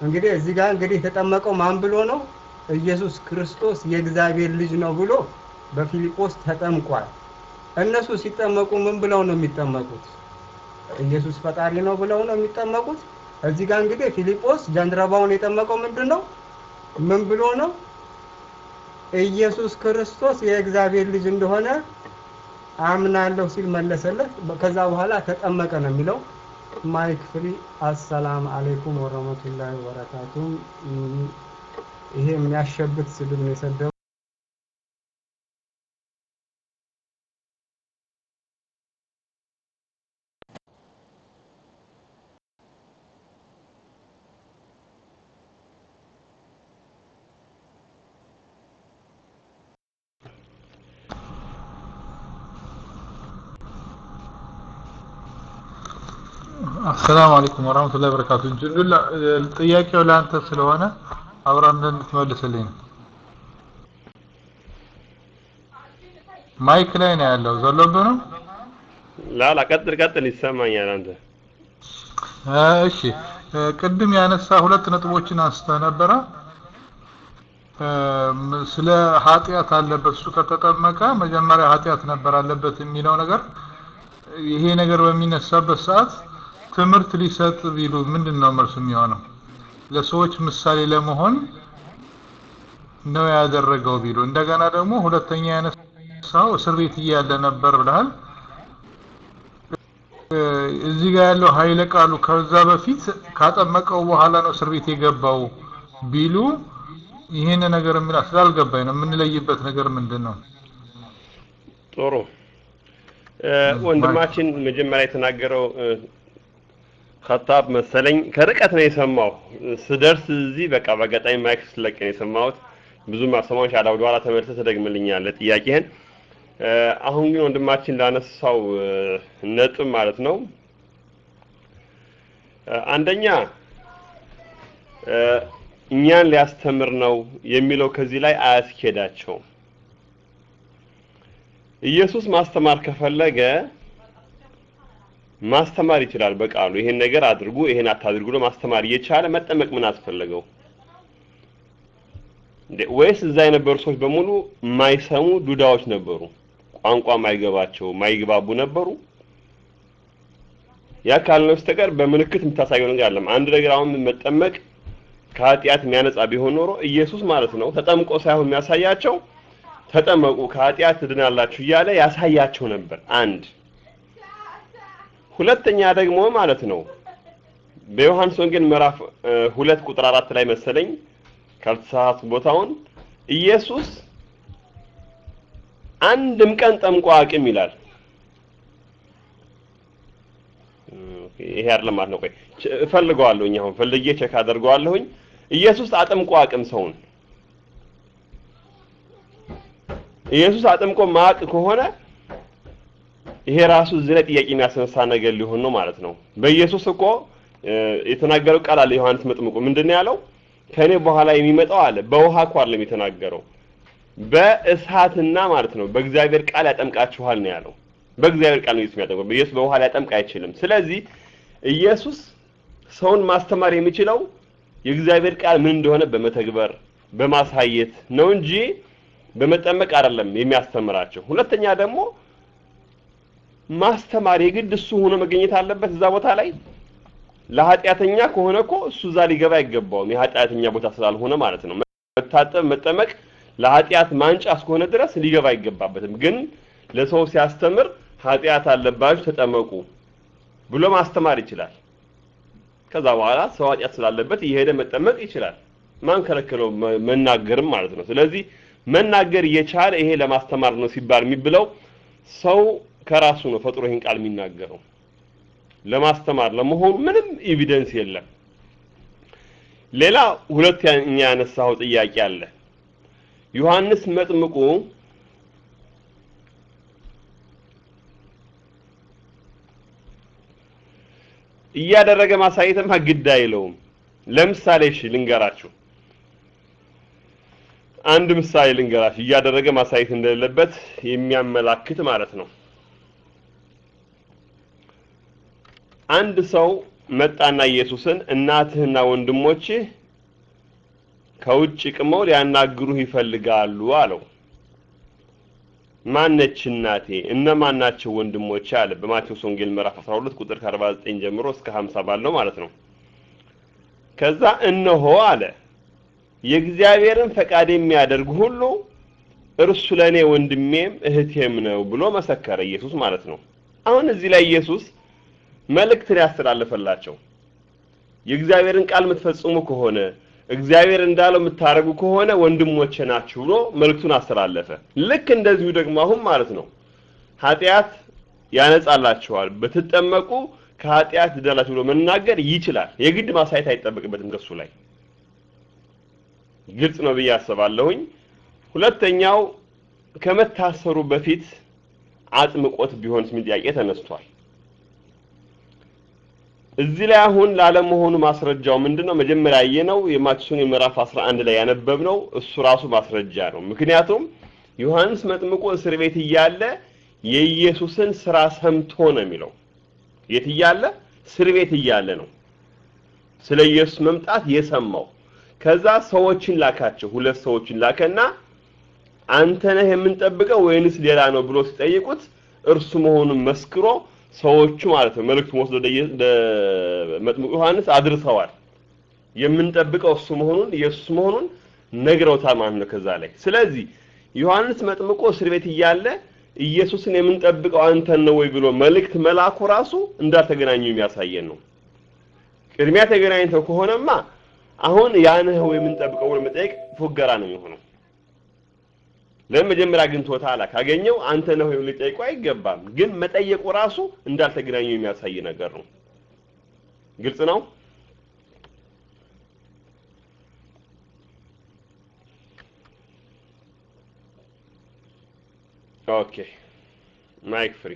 እንግዲህ እዚህ ጋር እንግዲህ የተጠመቀው ማን ብሎ ነው? ኢየሱስ ክርስቶስ የእግዚአብሔር ልጅ ነው ብሎ በፊልጶስ ተጠምቋል። እነሱ ሲጠመቁ ምን ብለው ነው የሚጠመቁት? ኢየሱስ ፈጣሪ ነው ብለው ነው የሚጠመቁት። እዚህ ጋር እንግዲህ ፊልጶስ ጃንደረባውን የጠመቀው ምንድን ነው? ምን ብሎ ነው? ኢየሱስ ክርስቶስ የእግዚአብሔር ልጅ እንደሆነ አምናለሁ ሲል መለሰለት። ከዛ በኋላ ተጠመቀ ነው የሚለው። mic free። السلام عليكم ورحمة الله وبركاته። ይሄ የሚያሸብት ስድብ ነው የሰደው አሰላሙ አለይኩም ወራህመቱላሂ ወበረካቱ። ጅሉላ ጥያቄው ለአንተ ስለሆነ አብረን እንድትመልስልኝ ነው። ማይክ ላይ ነው ያለው። ዘሎብህ ነው? ላላ ቀጥል ቀጥል፣ ይሰማኛል አንተ። እሺ ቅድም ያነሳ ሁለት ነጥቦችን አንስተህ ነበረ። ስለ ኃጢአት አለበት እሱ ከተጠመቀ መጀመሪያ ኃጢአት ነበር አለበት የሚለው ነገር ይሄ ነገር በሚነሳበት ሰዓት ትምህርት ሊሰጥ ቢሉ ምንድን ነው መልሱ የሚሆነው? ለሰዎች ምሳሌ ለመሆን ነው ያደረገው ቢሉ እንደገና ደግሞ ሁለተኛ ያነሳው እስር ቤት እያለ ነበር ብለሃል። እዚህ ጋር ያለው ኃይለ ቃሉ ከዛ በፊት ካጠመቀው በኋላ ነው እስር ቤት የገባው ቢሉ ይህን ነገር የሚል ስላልገባኝ ነው። የምንለይበት ነገር ምንድን ነው? ጥሩ ወንድማችን መጀመሪያ የተናገረው ከታብ መሰለኝ ከርቀት ነው የሰማው። ስደርስ እዚህ በቃ በአጋጣሚ ማይክ ስለቅ ነው የሰማሁት። ብዙም አሰማዎች አላ ወደ ኋላ ተመልሰህ ትደግምልኛለህ ጥያቄህን። አሁን ግን ወንድማችን ላነሳው ነጥብ ማለት ነው አንደኛ እኛን ሊያስተምር ነው የሚለው ከዚህ ላይ አያስኬዳቸውም። ኢየሱስ ማስተማር ከፈለገ ማስተማር ይችላል በቃሉ ይሄን ነገር አድርጉ ይሄን አታድርጉ ብሎ ማስተማር እየቻለ መጠመቅ ምን አስፈለገው? ወይስ እዛ የነበሩ ሰዎች በሙሉ የማይሰሙ ዱዳዎች ነበሩ? ቋንቋ ማይገባቸው ማይግባቡ ነበሩ? ያ ካልሆነ በስተቀር በምልክት የምታሳየው ነገር አለም። አንድ ነገር አሁን መጠመቅ ከኃጢአት የሚያነጻ ቢሆን ኖሮ ኢየሱስ ማለት ነው ተጠምቆ ሳይሆን የሚያሳያቸው ተጠመቁ ከኃጢአት ትድናላችሁ እያለ ያሳያቸው ነበር። አንድ ሁለተኛ ደግሞ ማለት ነው በዮሐንስ ወንጌል ምዕራፍ ሁለት ቁጥር አራት ላይ መሰለኝ ካልተሳሳትኩ ቦታውን ኢየሱስ አንድም ቀን ጠምቆ አቅም ይላል። ይሄ አይደለም ማለት ነው። ቆይ እፈልገዋለሁኝ አሁን ፈልጌ check አደርገዋለሁኝ። ኢየሱስ አጥምቆ አያቅም ሰውን ኢየሱስ አጥምቆ የማያቅ ከሆነ ይሄ ራሱ እዚህ ላይ ጥያቄ የሚያስነሳ ነገር ሊሆን ነው ማለት ነው። በኢየሱስ እኮ የተናገረው ቃል አለ። ዮሐንስ መጥምቁ ምንድን ነው ያለው? ከኔ በኋላ የሚመጣው አለ። በውሃ እኮ አይደለም የተናገረው፣ በእሳትና ማለት ነው በእግዚአብሔር ቃል ያጠምቃችኋል ነው ያለው። በእግዚአብሔር ቃል ነው ኢየሱስ የሚያጠምቀው። ኢየሱስ በውሃ ሊያጠምቅ አይችልም። ስለዚህ ኢየሱስ ሰውን ማስተማር የሚችለው የእግዚአብሔር ቃል ምን እንደሆነ በመተግበር በማሳየት ነው እንጂ በመጠመቅ አይደለም የሚያስተምራቸው። ሁለተኛ ደግሞ ማስተማር የግድ እሱ ሆኖ መገኘት አለበት እዛ ቦታ ላይ። ለኃጢአተኛ ከሆነ እኮ እሱ እዛ ሊገባ አይገባውም፣ የኃጢአተኛ ቦታ ስላልሆነ ማለት ነው። መታጠብ መጠመቅ ለኃጢአት ማንጻ እስከሆነ ድረስ ሊገባ አይገባበትም። ግን ለሰው ሲያስተምር ኃጢአት አለባችሁ ተጠመቁ ብሎ ማስተማር ይችላል። ከዛ በኋላ ሰው ኃጢአት ስላለበት እየሄደ መጠመቅ ይችላል። ማን ከለከለው? መናገርም ማለት ነው። ስለዚህ መናገር እየቻለ ይሄ ለማስተማር ነው ሲባል የሚብለው ሰው ከራሱ ነው ፈጥሮ ይህን ቃል የሚናገረው። ለማስተማር ለመሆኑ ምንም evidence የለም። ሌላ ሁለተኛ ያነሳው ጥያቄ አለ። ዮሐንስ መጥምቁ እያደረገ ማሳየትማ ግድ አይለውም። ለምሳሌ እሺ ልንገራችሁ፣ አንድ ምሳሌ ልንገራችሁ እያደረገ ማሳየት እንደሌለበት የሚያመላክት ማለት ነው። አንድ ሰው መጣና ኢየሱስን እናትህና ወንድሞችህ ከውጭ ቅመው ሊያናግሩህ ይፈልጋሉ አለው። ማነች እናቴ? እነማን ናቸው ወንድሞቼ? አለ በማቴዎስ ወንጌል ምዕራፍ 12 ቁጥር ከ49 ጀምሮ እስከ 50 ባለው ማለት ነው። ከዛ እነሆ አለ የእግዚአብሔርን ፈቃድ የሚያደርግ ሁሉ እርሱ ለእኔ ወንድሜም እህቴም ነው ብሎ መሰከረ ኢየሱስ ማለት ነው። አሁን እዚህ ላይ ኢየሱስ መልእክትን ያስተላለፈላቸው የእግዚአብሔርን ቃል የምትፈጽሙ ከሆነ እግዚአብሔር እንዳለው የምታደርጉ ከሆነ ወንድሞቼ ናችሁ ብሎ መልእክቱን አስተላለፈ። ልክ እንደዚሁ ደግሞ አሁን ማለት ነው ኃጢአት ያነጻላችኋል ብትጠመቁ ከኃጢአት ትድናላችሁ ብሎ መናገር ይችላል። የግድ ማሳየት አይጠበቅበትም ከሱ ላይ ግልጽ ነው ብዬ አስባለሁኝ። ሁለተኛው ከመታሰሩ በፊት አጥምቆት ቢሆንስ የሚል ጥያቄ ተነስቷል። እዚህ ላይ አሁን ላለመሆኑ ማስረጃው ምንድነው? መጀመሪያ ያየነው የማቴዎስ ምዕራፍ 11 ላይ ያነበብነው እሱ ራሱ ማስረጃ ነው። ምክንያቱም ዮሐንስ መጥምቁ እስር ቤት እያለ የኢየሱስን ስራ ሰምቶ ነው የሚለው። የት እያለ? እስር ቤት እያለ ነው ስለ ኢየሱስ መምጣት የሰማው። ከዛ ሰዎችን ላካቸው ሁለት ሰዎችን ላከና አንተ ነህ የምንጠብቀው ወይንስ ሌላ ነው ብሎ ሲጠይቁት እርሱ መሆኑን መስክሮ ሰዎቹ ማለት ነው መልእክቱን ወስዶ ለመጥምቁ ዮሐንስ አድርሰዋል። የምንጠብቀው እሱ መሆኑን ኢየሱስ መሆኑን ነግረውታል ማለት ነው ከዛ ላይ። ስለዚህ ዮሐንስ መጥምቆ እስር ቤት እያለ ኢየሱስን የምንጠብቀው አንተን ነው ወይ ብሎ መልእክት መላኩ ራሱ እንዳልተገናኙ የሚያሳየን ነው። ቅድሚያ ተገናኝተው ከሆነማ አሁን ያ ነህ ወይ የምንጠብቀው ብሎ መጠየቅ ፉገራ ነው የሚሆነው። ለምን መጀመሪያ አግኝቶታል፣ ካገኘው አንተ ነህ ወይ ብሎ ሊጠይቀው አይገባም። ግን መጠየቁ ራሱ እንዳልተገናኙ የሚያሳይ ነገር ነው። ግልጽ ነው። okay mic free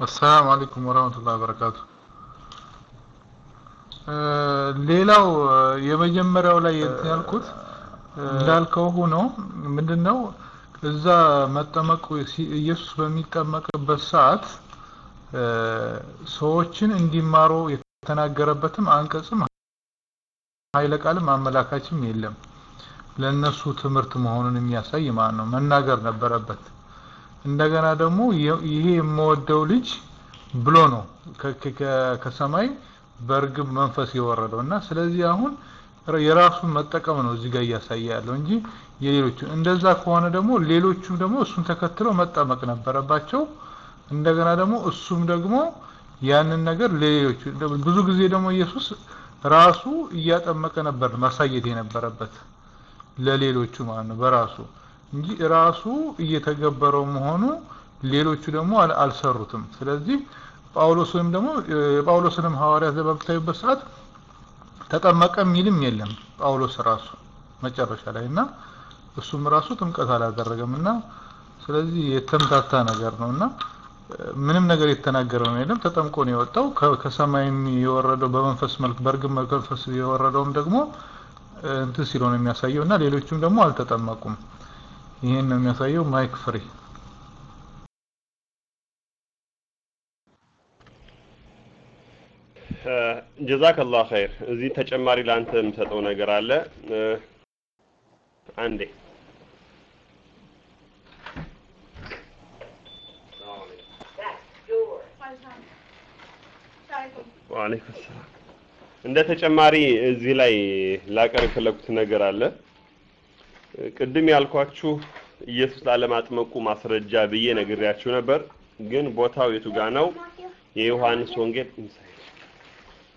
አሰላሙ አለይኩም ወራህመቱላሂ ወበረካቱ። ሌላው የመጀመሪያው ላይ ያልኩት እንዳልከው ሆኖ ምንድነው እዛ መጠመቁ ኢየሱስ በሚጠመቅበት ሰዓት ሰዎችን እንዲማሩ የተናገረበትም አንቀጽም ኃይለ ቃልም አመላካችም የለም። ለነሱ ትምህርት መሆኑን የሚያሳይ ማለት ነው። መናገር ነበረበት። እንደገና ደግሞ ይሄ የምወደው ልጅ ብሎ ነው ከሰማይ በእርግብ መንፈስ የወረደው እና ስለዚህ አሁን የራሱን መጠቀም ነው እዚህ ጋር እያሳየ ያለው እንጂ የሌሎቹ እንደዛ ከሆነ ደግሞ ሌሎቹም ደግሞ እሱን ተከትለው መጠመቅ ነበረባቸው። እንደገና ደግሞ እሱም ደግሞ ያንን ነገር ለሌሎቹ ብዙ ጊዜ ደግሞ ኢየሱስ ራሱ እያጠመቀ ነበር ማሳየት የነበረበት ለሌሎቹ ማለት ነው በራሱ እንጂ ራሱ እየተገበረው መሆኑ ሌሎቹ ደግሞ አልሰሩትም። ስለዚህ ጳውሎስንም ደግሞ የጳውሎስንም ሐዋርያት በምታዩበት ሰዓት ተጠመቀ የሚልም የለም ጳውሎስ ራሱ መጨረሻ ላይ እና እሱም ራሱ ጥምቀት አላደረገም እና ስለዚህ የተምታታ ነገር ነው እና ምንም ነገር የተናገረው ነው የለም። ተጠምቆ ነው የወጣው። ከሰማይም የወረደው በመንፈስ መልክ በእርግብ መንፈስ የወረደውም ደግሞ እንትን ሲለው ነው የሚያሳየው እና ሌሎቹም ደግሞ አልተጠመቁም። ይሄን ነው የሚያሳየው። mic free جزاك الله خير። እዚህ ተጨማሪ ለአንተ የምሰጠው ነገር አለ። አንዴ ወአለይኩም ሰላም። እንደ ተጨማሪ እዚህ ላይ ላቀርብ የፈለኩት ነገር አለ። ቅድም ያልኳችሁ ኢየሱስ ላለማጥመቁ ማስረጃ ብዬ ነግሬያችሁ ነበር። ግን ቦታው የቱ ነው? የዮሐንስ ወንጌል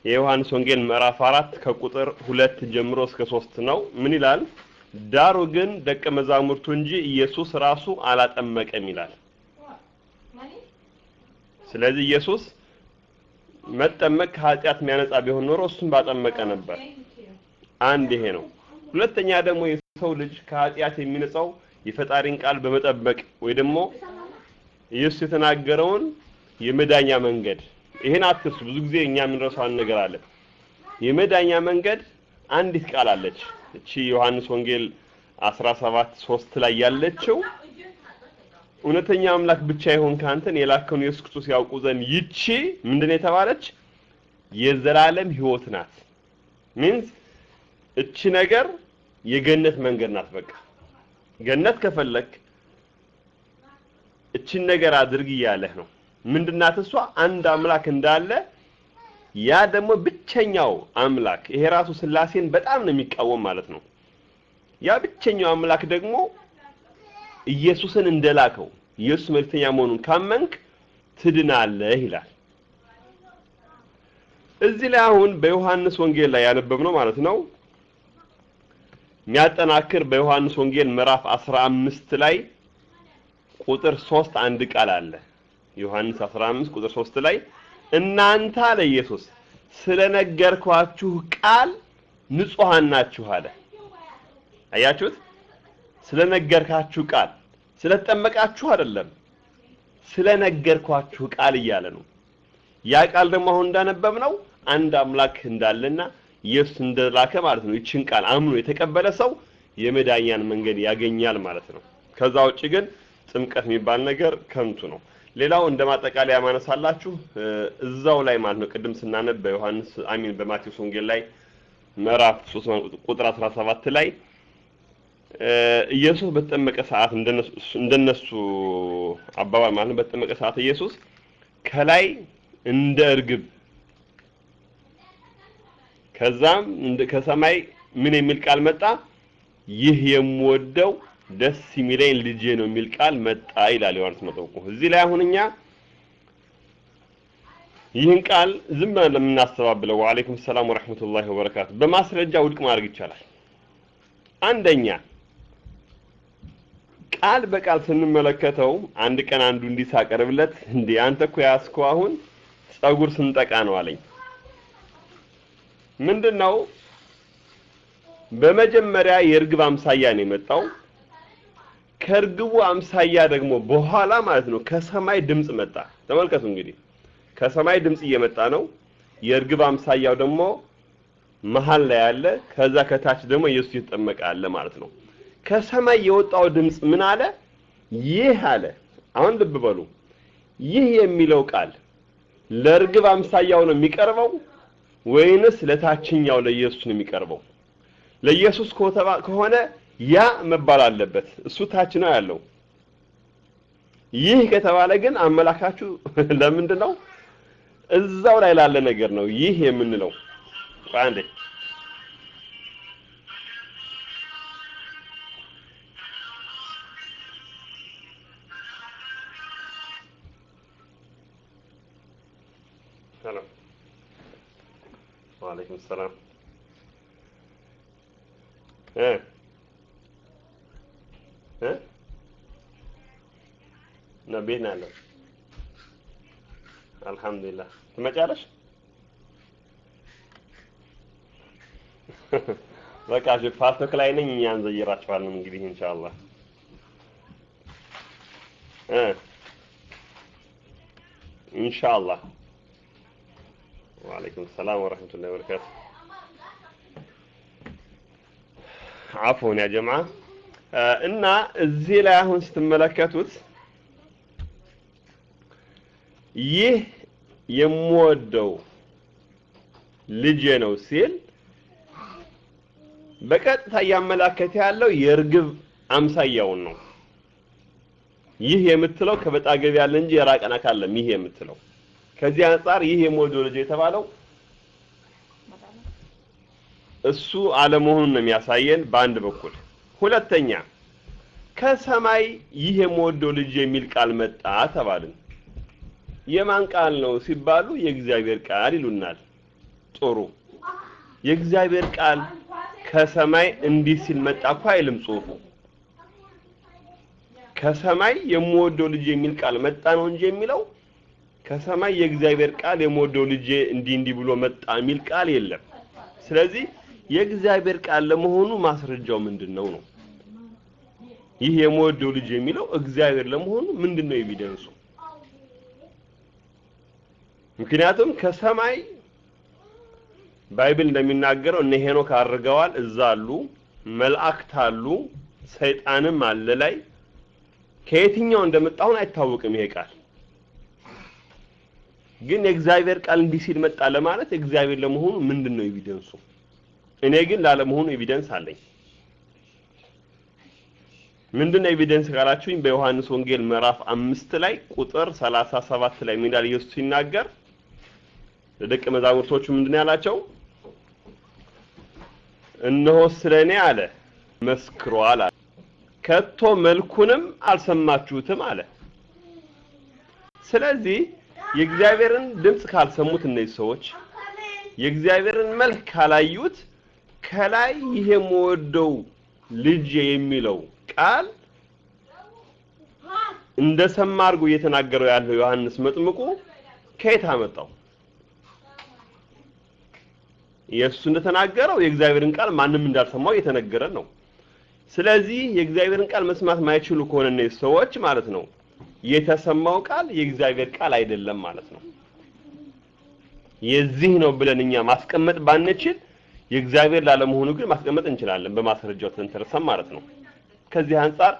የዮሐንስ ወንጌል ምዕራፍ አራት ከቁጥር ሁለት ጀምሮ እስከ ሶስት ነው። ምን ይላል? ዳሩ ግን ደቀ መዛሙርቱ እንጂ ኢየሱስ ራሱ አላጠመቀም ይላል። ስለዚህ ኢየሱስ መጠመቅ ከኃጢአት የሚያነጻ ቢሆን ኖሮ እሱም ባጠመቀ ነበር። አንድ ይሄ ነው። ሁለተኛ ደግሞ የሰው ልጅ ከኃጢአት የሚነጻው የፈጣሪን ቃል በመጠበቅ ወይ ደግሞ ኢየሱስ የተናገረውን የመዳኛ መንገድ ይሄን አትርሱ። ብዙ ጊዜ እኛ የምንረሳው ነገር አለ። የመዳኛ መንገድ አንዲት ቃል አለች። እቺ ዮሐንስ ወንጌል 17 3 ላይ ያለችው እውነተኛ አምላክ ብቻ ይሆን ካንተን የላከውን ኢየሱስ ክርስቶስ ያውቁ ዘንድ ይቺ ምንድን የተባለች የዘላለም ህይወት ናት። ሚንስ እቺ ነገር የገነት መንገድ ናት። በቃ ገነት ከፈለክ እቺን ነገር አድርግ እያለህ ነው። ምንድናት እሷ? አንድ አምላክ እንዳለ ያ ደግሞ ብቸኛው አምላክ ይሄ ራሱ ስላሴን በጣም ነው የሚቃወም ማለት ነው። ያ ብቸኛው አምላክ ደግሞ ኢየሱስን እንደላከው ኢየሱስ መልእክተኛ መሆኑን ካመንክ ትድናለህ ይላል። እዚህ ላይ አሁን በዮሐንስ ወንጌል ላይ ያነበብነው ማለት ነው የሚያጠናክር በዮሐንስ ወንጌል ምዕራፍ 15 ላይ ቁጥር 3 አንድ ቃል አለ። ዮሐንስ 15 ቁጥር 3 ላይ እናንተ አለ ኢየሱስ ስለነገርኳችሁ ቃል ንጹሐን ናችሁ አለ። አያችሁት? ስለነገርካችሁ ቃል ስለተጠመቃችሁ አይደለም፣ ስለነገርኳችሁ ቃል እያለ ነው። ያ ቃል ደግሞ አሁን እንዳነበብነው አንድ አምላክ እንዳለና ኢየሱስ እንደላከ ማለት ነው። ይችን ቃል አምኖ የተቀበለ ሰው የመዳኛን መንገድ ያገኛል ማለት ነው። ከዛ ውጭ ግን ጥምቀት የሚባል ነገር ከንቱ ነው። ሌላው እንደ ማጠቃለያ ማነሳላችሁ እዛው ላይ ማለት ነው ቅድም ስናነብ በዮሐንስ አሚን በማቴዎስ ወንጌል ላይ ምዕራፍ 3 ቁጥር 17 ላይ ኢየሱስ በተጠመቀ ሰዓት እንደነሱ አባባል ማለት ነው በተጠመቀ ሰዓት ኢየሱስ ከላይ እንደ እርግብ ከዛም ከሰማይ ምን የሚል ቃል መጣ? ይህ የምወደው ደስ የሚለኝ ልጄ ነው የሚል ቃል መጣ ይላል ዮሐንስ መጥምቁ። እዚህ ላይ አሁን እኛ ይህን ቃል ዝም ብለን ለምናስተባብለው ወአለይኩም ሰላም ወራህመቱላሂ ወበረካቱ በማስረጃ ውድቅ ማድረግ ይቻላል። አንደኛ ቃል በቃል ስንመለከተው አንድ ቀን አንዱ እንዲህ ሳቀርብለት እንዴ አንተ እኮ ያስከው አሁን ጸጉር ስንጠቃ ነው አለኝ። ምንድነው? በመጀመሪያ የእርግብ አምሳያ ነው የመጣው። ከእርግቡ አምሳያ ደግሞ በኋላ ማለት ነው ከሰማይ ድምጽ መጣ። ተመልከቱ እንግዲህ ከሰማይ ድምጽ እየመጣ ነው። የእርግብ አምሳያው ደግሞ መሀል ላይ አለ። ከዛ ከታች ደግሞ ኢየሱስ እየተጠመቀ አለ ማለት ነው። ከሰማይ የወጣው ድምጽ ምን አለ? ይህ አለ። አሁን ልብ በሉ። ይህ የሚለው ቃል ለእርግብ አምሳያው ነው የሚቀርበው ወይንስ ለታችኛው ለኢየሱስ ነው የሚቀርበው? ለኢየሱስ ከሆነ ያ መባል አለበት። እሱ ታች ነው ያለው። ይህ ከተባለ ግን አመላካችሁ ለምንድን ነው? እዛው ላይ ላለ ነገር ነው ይህ የምንለው። አንዴ ወአለይኩም ሰላም እ እ ነው ቤት ነው ያለው። አልሐምዱሊላህ ትመጫለሽ? በቃ እሺ፣ ፓስቶክ ላይ ነኝ። እኛ እንዘይራችኋለን እንግዲህ ኢንሻአላህ እ ኢንሻአላህ ወአለይኩም ሰላም ወራህመቱላሂ ወበረካቱ። አፎን ያ ጀማ እና እዚህ ላይ አሁን ስትመለከቱት ይህ የምወደው ልጄ ነው ሲል በቀጥታ እያመላከተ ያለው የእርግብ አምሳያውን ነው። ይህ የምትለው ከበጣገብ ያለ እንጂ የራቀን አካለም ይህ የምትለው ከዚህ አንጻር ይህ የምወደው ልጅ የተባለው እሱ አለመሆኑን ነው የሚያሳየን በአንድ በኩል። ሁለተኛ ከሰማይ ይህ የምወደው ልጅ የሚል ቃል መጣ ተባልን። የማን ቃል ነው ሲባሉ የእግዚአብሔር ቃል ይሉናል። ጥሩ የእግዚአብሔር ቃል ከሰማይ እንዲህ ሲል መጣ እኮ አይልም ጽሁፉ። ከሰማይ የምወደው ልጅ የሚል ቃል መጣ ነው እንጂ የሚለው ከሰማይ የእግዚአብሔር ቃል የምወደው ልጅ እንዲህ እንዲህ ብሎ መጣ የሚል ቃል የለም። ስለዚህ የእግዚአብሔር ቃል ለመሆኑ ማስረጃው ምንድን ነው ነው? ይህ የምወደው ልጅ የሚለው እግዚአብሔር ለመሆኑ ምንድን ነው evidence ኡ? ምክንያቱም ከሰማይ Bible እንደሚናገረው እነ ሄኖክ አድርገዋል፣ እዛ አሉ፣ መላእክት አሉ፣ ሰይጣንም አለ ላይ ከየትኛው እንደመጣ አሁን አይታወቅም ይሄ ቃል ግን የእግዚአብሔር ቃል እንዲህ ሲል መጣ ለማለት እግዚአብሔር ለመሆኑ ምንድን ነው evidence ኡ? እኔ ግን ላለመሆኑ evidence አለኝ። ምንድን ነው evidence ካላችሁኝ በዮሐንስ ወንጌል ምዕራፍ አምስት ላይ ቁጥር ሰላሳ ሰባት ላይ ምን ይላል ኢየሱስ ሲናገር ለደቀ መዛሙርቶቹ ምንድን ያላቸው? እነሆ ስለ እኔ አለ መስክሯል አለ፣ ከቶ መልኩንም አልሰማችሁትም አለ። ስለዚህ የእግዚአብሔርን ድምፅ ካልሰሙት እነዚህ ሰዎች የእግዚአብሔርን መልክ ካላዩት ከላይ ይሄ የምወደው ልጅ የሚለው ቃል እንደሰማ አድርጎ እየተናገረው ያለው ዮሐንስ መጥምቁ ከየት አመጣው? ኢየሱስ እንደተናገረው የእግዚአብሔርን ቃል ማንም እንዳልሰማው እየተነገረ ነው። ስለዚህ የእግዚአብሔርን ቃል መስማት ማይችሉ ከሆነ እነዚህ ሰዎች ማለት ነው የተሰማው ቃል የእግዚአብሔር ቃል አይደለም ማለት ነው። የዚህ ነው ብለን እኛ ማስቀመጥ ባንችል የእግዚአብሔር ላለመሆኑ ግን ማስቀመጥ እንችላለን በማስረጃው ተንተርሰን ማለት ነው። ከዚህ አንጻር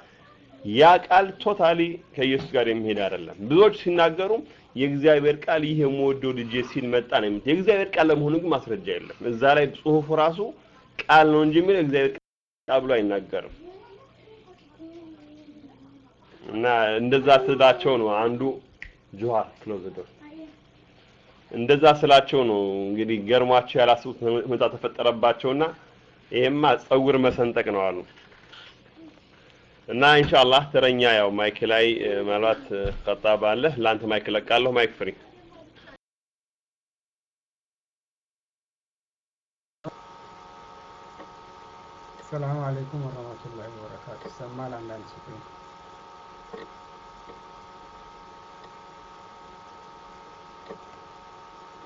ያ ቃል ቶታሊ ከኢየሱስ ጋር የሚሄድ አይደለም። ብዙዎች ሲናገሩ የእግዚአብሔር ቃል ይህ የምወደው ልጄ ሲል መጣ ነው የሚሉት። የእግዚአብሔር ቃል ለመሆኑ ግን ማስረጃ የለም። እዛ ላይ ጽሁፉ ራሱ ቃል ነው እንጂ የሚል የእግዚአብሔር ቃል ብሎ አይናገርም። እና እንደዛ ስላቸው ነው አንዱ ጆሃር ክሎዝ እንደዛ ስላቸው ነው እንግዲህ ገርሟቸው ያላስቡት ሁኔታ ተፈጠረባቸውና ይሄማ ጸጉር መሰንጠቅ ነው አሉ። እና ኢንሻአላህ ተረኛ ያው mic ላይ ምናልባት ቀጣብ አለ። ለአንተ mic ለቃለሁ mic free። سلام عليكم ورحمة الله وبركاته። ይሰማል አንዳንድ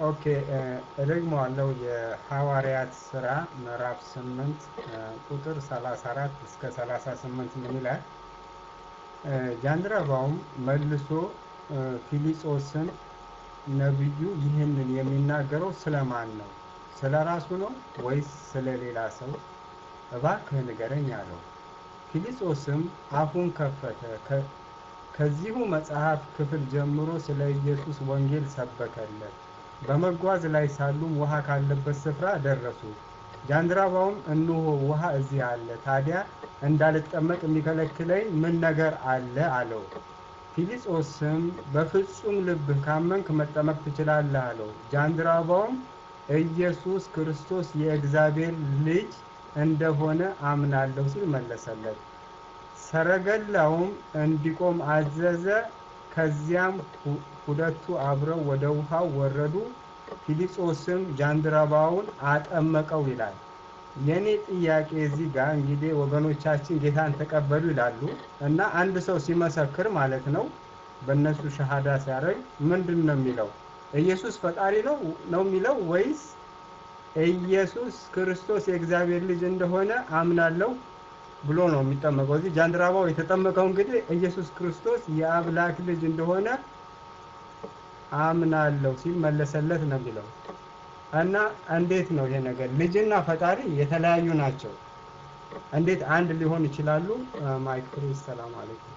okay እደግመዋለሁ የሐዋርያት ስራ ምዕራፍ 8 ቁጥር 34 እስከ 38 ምን ይላል? ጃንደረባውም መልሶ ፊሊጶስን ነቢዩ ይህንን የሚናገረው ስለማን ነው? ስለ ራሱ ነው ወይስ ስለ ሌላ ሰው? እባክህ ንገረኝ አለው። ፊልጶስም አፉን ከፈተ። ከዚሁ መጽሐፍ ክፍል ጀምሮ ስለ ኢየሱስ ወንጌል ሰበከለት። በመጓዝ ላይ ሳሉም ውሃ ካለበት ስፍራ ደረሱ። ጃንደረባውም እነሆ ውሃ እዚህ አለ፣ ታዲያ እንዳልጠመቅ የሚከለክለኝ ምን ነገር አለ አለው። ፊልጶስም በፍጹም ልብህ ካመንክ መጠመቅ ትችላለህ አለው። ጃንደረባውም ኢየሱስ ክርስቶስ የእግዚአብሔር ልጅ እንደሆነ አምናለሁ ሲል መለሰለት። ሰረገላውም እንዲቆም አዘዘ። ከዚያም ሁለቱ አብረው ወደ ውሃው ወረዱ። ፊልጶስም ጃንደረባውን አጠመቀው ይላል። የኔ ጥያቄ እዚህ ጋር እንግዲህ ወገኖቻችን ጌታን ተቀበሉ ይላሉ እና አንድ ሰው ሲመሰክር ማለት ነው በእነሱ ሸሃዳ ሲያደርግ ምንድን ነው የሚለው? ኢየሱስ ፈጣሪ ነው ነው የሚለው ወይስ ኢየሱስ ክርስቶስ የእግዚአብሔር ልጅ እንደሆነ አምናለሁ ብሎ ነው የሚጠመቀው። እዚህ ጃንደረባው የተጠመቀው እንግዲህ ኢየሱስ ክርስቶስ የአምላክ ልጅ እንደሆነ አምናለሁ ሲል መለሰለት ነው የሚለው እና እንዴት ነው ይሄ ነገር? ልጅና ፈጣሪ የተለያዩ ናቸው። እንዴት አንድ ሊሆን ይችላሉ? mic free سلام عليكم።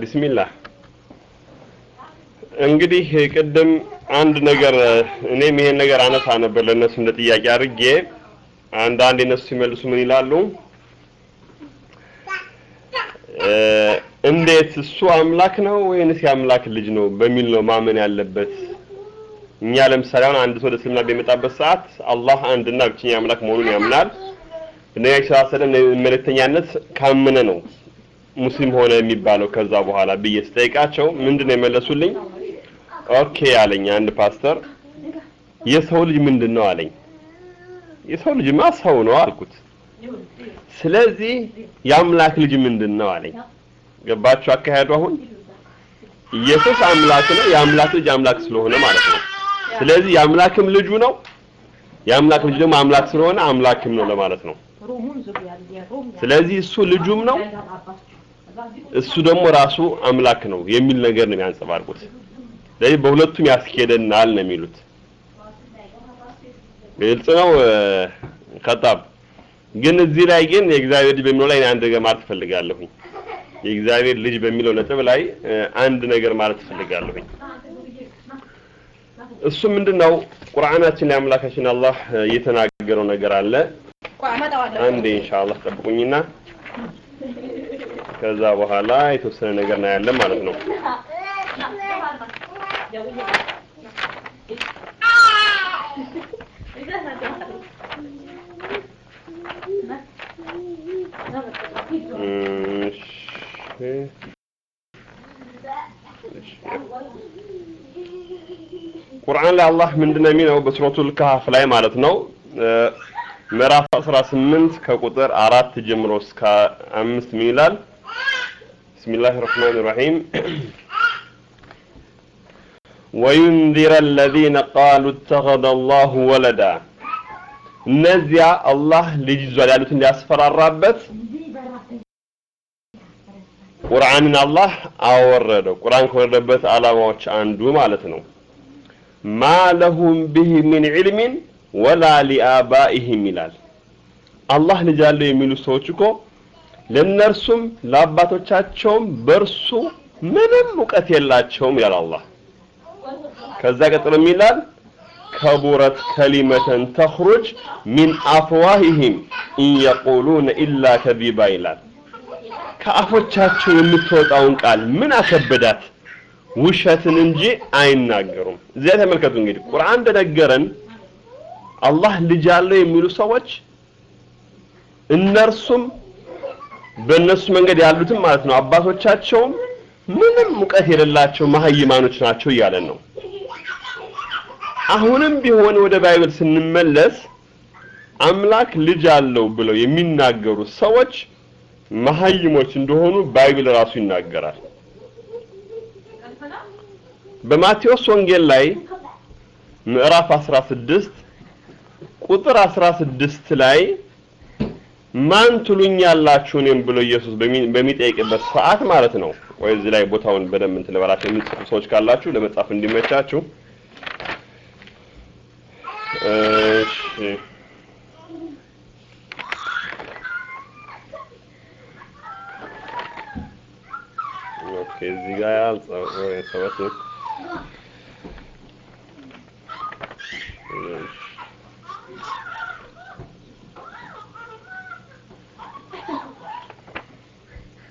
ቢስሚላህ። እንግዲህ ቅድም አንድ ነገር እኔም ይሄን ነገር አነሳ ነበር ለእነሱ እንደ ጥያቄ አድርጌ። አንዳንድ እነሱ ሲመልሱ ምን ይላሉ? እንዴት እሱ አምላክ ነው ወይንስ የአምላክ ልጅ ነው በሚል ነው ማመን ያለበት? እኛ ለምሳሌ አሁን አንድ ሰው ወደ እስልምና በሚመጣበት ሰዓት አላህ አንድና ብቸኛ አምላክ መሆኑን ያምናል። ነቢዩ ሰለላሁ ዐለይሂ መልእክተኛነት ካመነ ነው ሙስሊም ሆነ የሚባለው ከዛ በኋላ ብዬ ስጠይቃቸው ምንድነው የመለሱልኝ? okay አለኝ አንድ ፓስተር የሰው ልጅ ምንድን ነው አለኝ። የሰው ልጅማ ሰው ነው አልኩት። ስለዚህ የአምላክ ልጅ ምንድን ነው አለኝ። ገባችሁ አካሄዱ? አሁን ኢየሱስ አምላክ ነው፣ የአምላክ ልጅ አምላክ ስለሆነ ማለት ነው። ስለዚህ የአምላክም ልጁ ነው፣ የአምላክ ልጅ ደግሞ አምላክ ስለሆነ አምላክም ነው ለማለት ነው። ስለዚህ እሱ ልጁም ነው እሱ ደግሞ ራሱ አምላክ ነው የሚል ነገር ነው የሚያንጸባርቁት። ስለዚህ በሁለቱም ያስኬደናል ነው የሚሉት። ግልጽ ነው ከጣብ ግን እዚህ ላይ ግን የእግዚአብሔር ልጅ በሚለው ላይ አንድ ነገር ማለት እፈልጋለሁኝ። የእግዚአብሔር ልጅ በሚለው ነጥብ ላይ አንድ ነገር ማለት እፈልጋለሁኝ። እሱ ምንድነው? ቁርአናችን ላይ አምላካችን አላህ የተናገረው ነገር አለ። አንዴ ኢንሻአላህ ጠብቁኝና ከዛ በኋላ የተወሰነ ነገር እናያለን ማለት ነው። ቁርአን ላይ አላህ ምንድነው የሚለው በሱረቱል ካህፍ ላይ ማለት ነው ምዕራፍ 18 ከቁጥር አራት ጀምሮ እስከ አምስት ምን ይላል? ቢስሚላህ ራህማን ራሂም ወዩንዚረ አለዚነ ቃሉ እተኸዘ አላሁ ወለዳ እነዚያ አላህ ልጅ ይዟል ያሉትን ሊያስፈራራበት ቁርአንን አላህ አወረደው። ቁርአን ከወረደበት ዓላማዎች አንዱ ማለት ነው ما لهم به من علم ولا لآبائهم ይላል። አላህ ልጅ አለው የሚሉ ሰዎች እኮ ለነርሱም ለአባቶቻቸውም በእርሱ ምንም እውቀት የላቸውም ይላል አላህ። ከዛ ቀጥሎ ይላል كبرت كلمة تخرج من أفواههم إن يقولون إلا كذبا ይላል። ከአፎቻቸው የምትወጣውን ቃል ምን አከበዳት? ውሸትን እንጂ አይናገሩም። እዚያ ተመልከቱ እንግዲህ ቁርአን እንደነገረን አላህ ልጅ አለው የሚሉ ሰዎች እነርሱም በእነሱ መንገድ ያሉትም ማለት ነው አባቶቻቸውም ምንም እውቀት የሌላቸው መሀይማኖች ናቸው እያለን ነው። አሁንም ቢሆን ወደ Bible ስንመለስ አምላክ ልጅ አለው ብለው የሚናገሩ ሰዎች መሀይሞች እንደሆኑ Bible ራሱ ይናገራል። በማቴዎስ ወንጌል ላይ ምዕራፍ 16 ቁጥር 16 ላይ ማን ትሉኛላችሁ እኔም ብሎ ኢየሱስ በሚጠይቅበት ሰዓት ማለት ነው። ወይ እዚህ ላይ ቦታውን በደንብ እንትን ልበላችሁ የምትጽፉ ሰዎች ካላችሁ ለመጻፍ እንዲመቻችሁ። እሺ ኦኬ እዚህ ጋር ያልጻፈው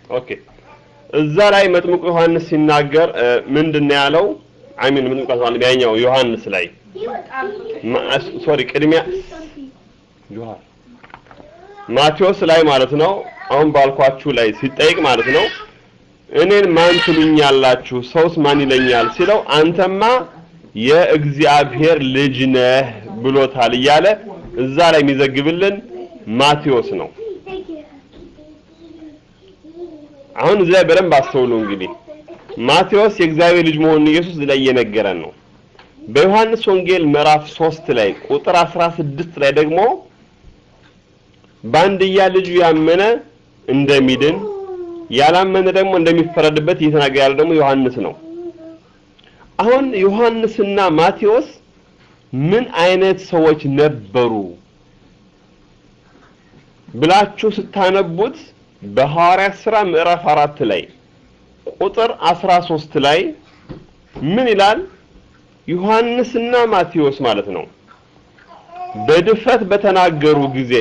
ኦኬ እዛ ላይ መጥምቁ ዮሐንስ ሲናገር ምንድን ያለው? አሚን መጥምቁ ዮሐንስ ያኛው ዮሐንስ ላይ ሶሪ ቅድሚያ ማቴዎስ ላይ ማለት ነው። አሁን ባልኳችሁ ላይ ሲጠይቅ ማለት ነው እኔን ማን ትሉኛላችሁ? ሰውስ ማን ይለኛል ሲለው አንተማ የእግዚአብሔር ልጅ ነህ ብሎታል እያለ እዛ ላይ የሚዘግብልን ማቴዎስ ነው። አሁን እዚህ ላይ በደንብ አስተውሉ። እንግዲህ ማቴዎስ የእግዚአብሔር ልጅ መሆኑን ኢየሱስ ላይ እየነገረን ነው። በዮሐንስ ወንጌል ምዕራፍ 3 ላይ ቁጥር 16 ላይ ደግሞ በአንድያ ልጁ ያመነ እንደሚድን ያላመነ ደግሞ እንደሚፈረድበት እየተናገረ ያለ ደግሞ ዮሐንስ ነው። አሁን ዮሐንስና ማቴዎስ ምን አይነት ሰዎች ነበሩ ብላችሁ ስታነቡት በሐዋርያት ሥራ ምዕራፍ አራት ላይ ቁጥር 13 ላይ ምን ይላል? ዮሐንስና ማቴዎስ ማለት ነው በድፍረት በተናገሩ ጊዜ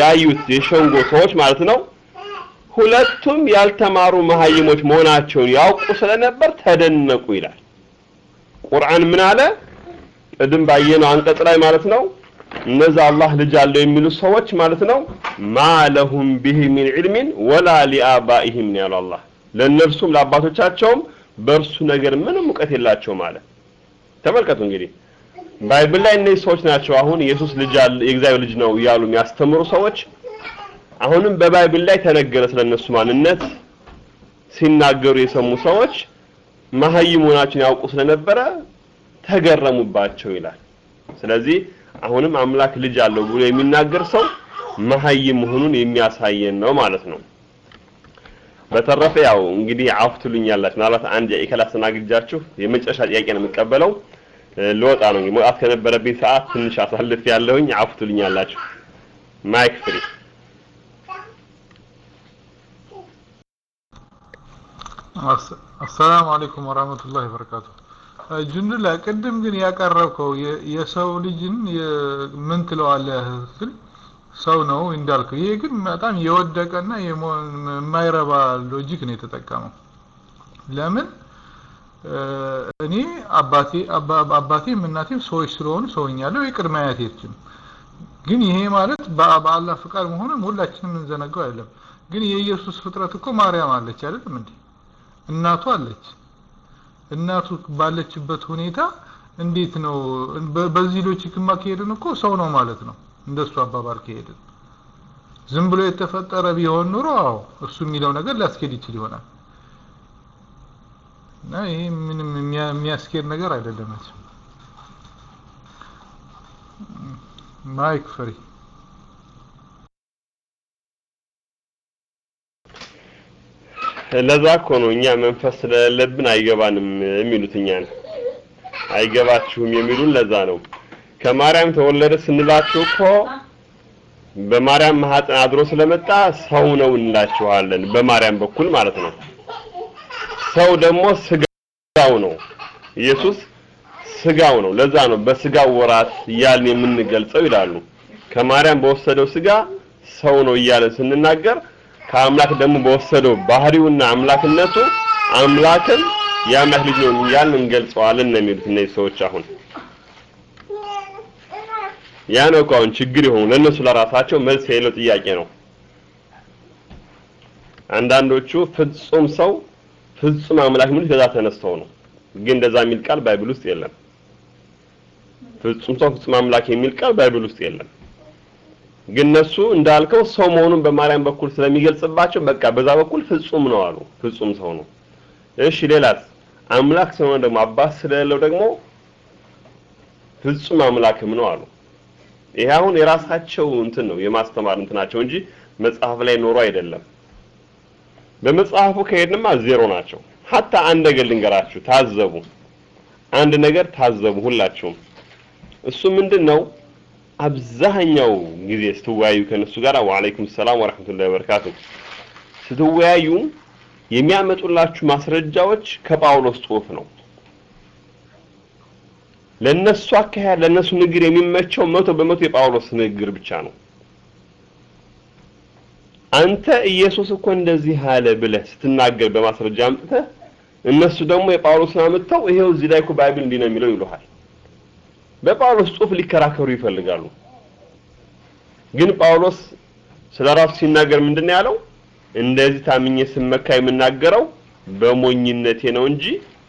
ያዩት የሸንጎ ሰዎች ማለት ነው ሁለቱም ያልተማሩ መሀይሞች መሆናቸውን ያውቁ ስለነበር ተደነቁ ይላል። ቁርአን ምን አለ? ቅድም ባየነው አንቀጽ ላይ ማለት ነው እነዛ አላህ ልጅ አለው የሚሉ ሰዎች ማለት ነው ما لهم به من علم ولا لآبائهم ነው ያለው አላህ። ለእነርሱም ለአባቶቻቸውም በእርሱ ነገር ምንም እውቀት የላቸውም አለ። ተመልከቱ እንግዲህ Bible ላይ እነዚህ ሰዎች ናቸው አሁን ኢየሱስ ልጅ የእግዚአብሔር ልጅ ነው እያሉ የሚያስተምሩ ሰዎች አሁንም በ Bible ላይ ተነገረ ስለነሱ ማንነት ሲናገሩ የሰሙ ሰዎች መሀይም መሆናቸውን ያውቁ ስለነበረ ተገረሙባቸው ይላል። ስለዚህ አሁንም አምላክ ልጅ አለው ብሎ የሚናገር ሰው መሀይም መሆኑን የሚያሳየን ነው ማለት ነው። በተረፈ ያው እንግዲህ አፍ ትሉኛላችሁ። ምናልባት አንድ ጥያቄ ካላችሁ አስተናግጃችሁ የመጨረሻ ጥያቄ ነው የምቀበለው። ልወጣ ነው መውጣት ከነበረብኝ ሰዓት ትንሽ አሳልፌያለሁኝ። አፍ ትሉኛላችሁ። mic free አሰላሙ አለይኩም ወራህመቱላሂ ወበረካቱ። ጁንዱላ ቅድም ግን ያቀረብከው የሰው ልጅን ምን ትለዋለህ ስል ሰው ነው እንዳልከው፣ ይሄ ግን በጣም የወደቀና የማይረባ ሎጂክ ነው የተጠቀመው። ለምን እኔ አባቴ አባቴም እናቴም ሰዎች ስለሆኑ ሰውኛለሁ፣ የቅድመ አያቴችም። ግን ይሄ ማለት በአላህ ፍቃድ መሆኑን ሁላችንም እንዘነጋው አይደለም። ግን የኢየሱስ ፍጥረት እኮ ማርያም አለች አይደለም እንዴ? እናቱ አለች። እናቱ ባለችበት ሁኔታ እንዴት ነው? በዚህ ሎጂክማ ከሄድን እኮ ሰው ነው ማለት ነው። እንደሱ አባባል ከሄድን ዝም ብሎ የተፈጠረ ቢሆን ኑሮ አዎ እሱ የሚለው ነገር ሊያስኬድ ይችል ይሆናል። እና ይሄ ምንም የሚያስኬድ ነገር አይደለም። mic free ለዛ እኮ ነው እኛ መንፈስ ስለሌለብን አይገባንም የሚሉት እኛን አይገባችሁም የሚሉን ለዛ ነው። ከማርያም ተወለደ ስንላችሁ እኮ በማርያም ማህፀን አድሮ ስለመጣ ሰው ነው እንላችኋለን። በማርያም በኩል ማለት ነው። ሰው ደግሞ ስጋው ነው። ኢየሱስ ስጋው ነው። ለዛ ነው በስጋው ወራት እያልን የምንገልጸው ይላሉ። ከማርያም በወሰደው ስጋ ሰው ነው እያለን ስንናገር ከአምላክ ደግሞ በወሰደው ባህሪውና አምላክነቱ አምላክን የአምላክ ልጅ ነው እያልን እንገልጸዋለን ነው የሚሉት እነዚህ ሰዎች አሁን ያ ነው እኮ አሁን ችግር የሆኑ ለእነሱ ለራሳቸው መልስ የሌለው ጥያቄ ነው። አንዳንዶቹ ፍጹም ሰው ፍጹም አምላክ የሚሉት ከዛ ተነስተው ነው። ግን እንደዛ የሚል ቃል Bible ውስጥ የለም። ፍጹም ሰው ፍጹም አምላክ የሚል ቃል Bible ውስጥ የለም። ግን እነሱ እንዳልከው ሰው መሆኑን በማርያም በኩል ስለሚገልጽባቸው በቃ በዛ በኩል ፍጹም ነው አሉ። ፍጹም ሰው ነው። እሺ ሌላስ? አምላክ ስለሆነ ደግሞ አባት ስለሌለው ደግሞ ፍጹም አምላክም ነው አሉ። ይሄ አሁን የራሳቸው እንትን ነው የማስተማር እንትናቸው እንጂ መጽሐፍ ላይ ኖሮ አይደለም። በመጽሐፉ ከሄድንማ ዜሮ ናቸው። ሀታ አንድ ነገር ልንገራችሁ፣ ታዘቡ። አንድ ነገር ታዘቡ ሁላችሁም። እሱ ምንድን ነው? አብዛኛው ጊዜ ስትወያዩ ከነሱ ጋር ወአለይኩም ሰላም ወራህመቱላሂ ወበረካቱ ስትወያዩ የሚያመጡላችሁ ማስረጃዎች ከጳውሎስ ጽሑፍ ነው። ለነሱ አካሄድ ለነሱ ንግግር የሚመቸው መቶ በመቶ የጳውሎስ ንግግር ብቻ ነው። አንተ ኢየሱስ እኮ እንደዚህ አለ ብለህ ስትናገር በማስረጃ አምጥተህ እነሱ ደግሞ የጳውሎስን አምጥተው ይሄው እዚህ ላይ እኮ Bible እንዲህ ነው የሚለው ይሉሃል። በጳውሎስ ጽሑፍ ሊከራከሩ ይፈልጋሉ። ግን ጳውሎስ ስለ ራሱ ሲናገር ምንድን ነው ያለው? እንደዚህ ታምኜ ስመካ የምናገረው በሞኝነቴ ነው እንጂ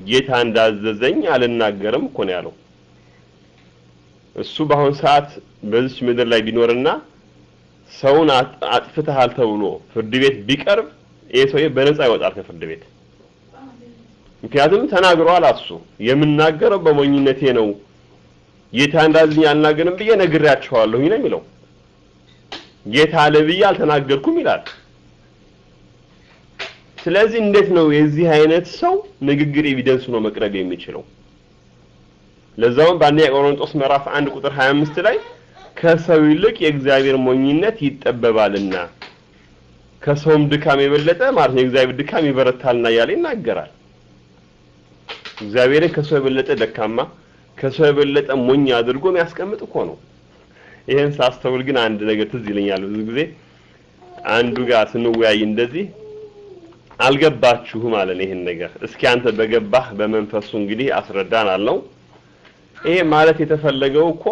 ጌታ እንዳዘዘኝ አልናገርም እኮ ነው ያለው። እሱ በአሁን ሰዓት በዚች ምድር ላይ ቢኖርና ሰውን አጥፍተሃል ተብሎ ፍርድ ቤት ቢቀርብ ይሄ ሰውዬ በነፃ ይወጣል ከፍርድ ቤት። ምክንያቱም ተናግሯል። እሱ የምናገረው በሞኝነቴ ነው ጌታ እንዳዘዘኝ አልናገርም ብዬ ነግሬያቸዋለሁኝ ነው የሚለው። ጌታ አለ ብዬ አልተናገርኩም ይላል። ስለዚህ እንዴት ነው የዚህ አይነት ሰው ንግግር evidence ሆኖ መቅረብ የሚችለው? ለዛውም በአንደኛ ቆሮንጦስ ምዕራፍ 1 ቁጥር 25 ላይ ከሰው ይልቅ የእግዚአብሔር ሞኝነት ይጠበባልና ከሰውም ድካም የበለጠ ማለት ነው የእግዚአብሔር ድካም ይበረታልና እያለ ይናገራል። እግዚአብሔርን ከሰው የበለጠ ደካማ ከሰው የበለጠ ሞኝ አድርጎ የሚያስቀምጥ እኮ ነው። ይሄን ሳስተውል ግን አንድ ነገር ትዝ ይለኛል። ብዙ ጊዜ አንዱ ጋር ስንወያይ እንደዚህ አልገባችሁም አለን ይሄን ነገር። እስኪ አንተ በገባህ በመንፈሱ እንግዲህ አስረዳን አልነው። ይሄ ማለት የተፈለገው እኮ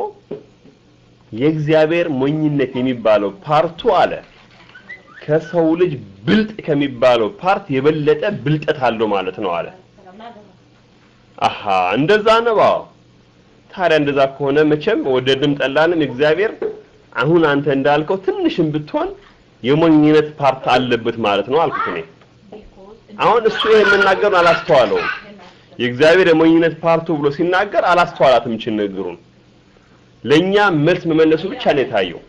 የእግዚአብሔር ሞኝነት የሚባለው part ኡ አለ ከሰው ልጅ ብልጥ ከሚባለው part የበለጠ ብልጠት አለው ማለት ነው አለ። አሃ እንደዛ ነው። ታዲያ እንደዛ ከሆነ መቼም ወደድም ጠላንም እግዚአብሔር አሁን አንተ እንዳልከው ትንሽም ብትሆን የሞኝነት part አለበት ማለት ነው አልኩት እኔ። አሁን እሱ ይሄ የምናገሩን አላስተዋለውም። የእግዚአብሔር የሞኝነት part ኡ ብሎ ሲናገር አላስተዋላትም እችን ንግግሩን። ለኛ መልስ መመለሱ ብቻ ነው የታየው።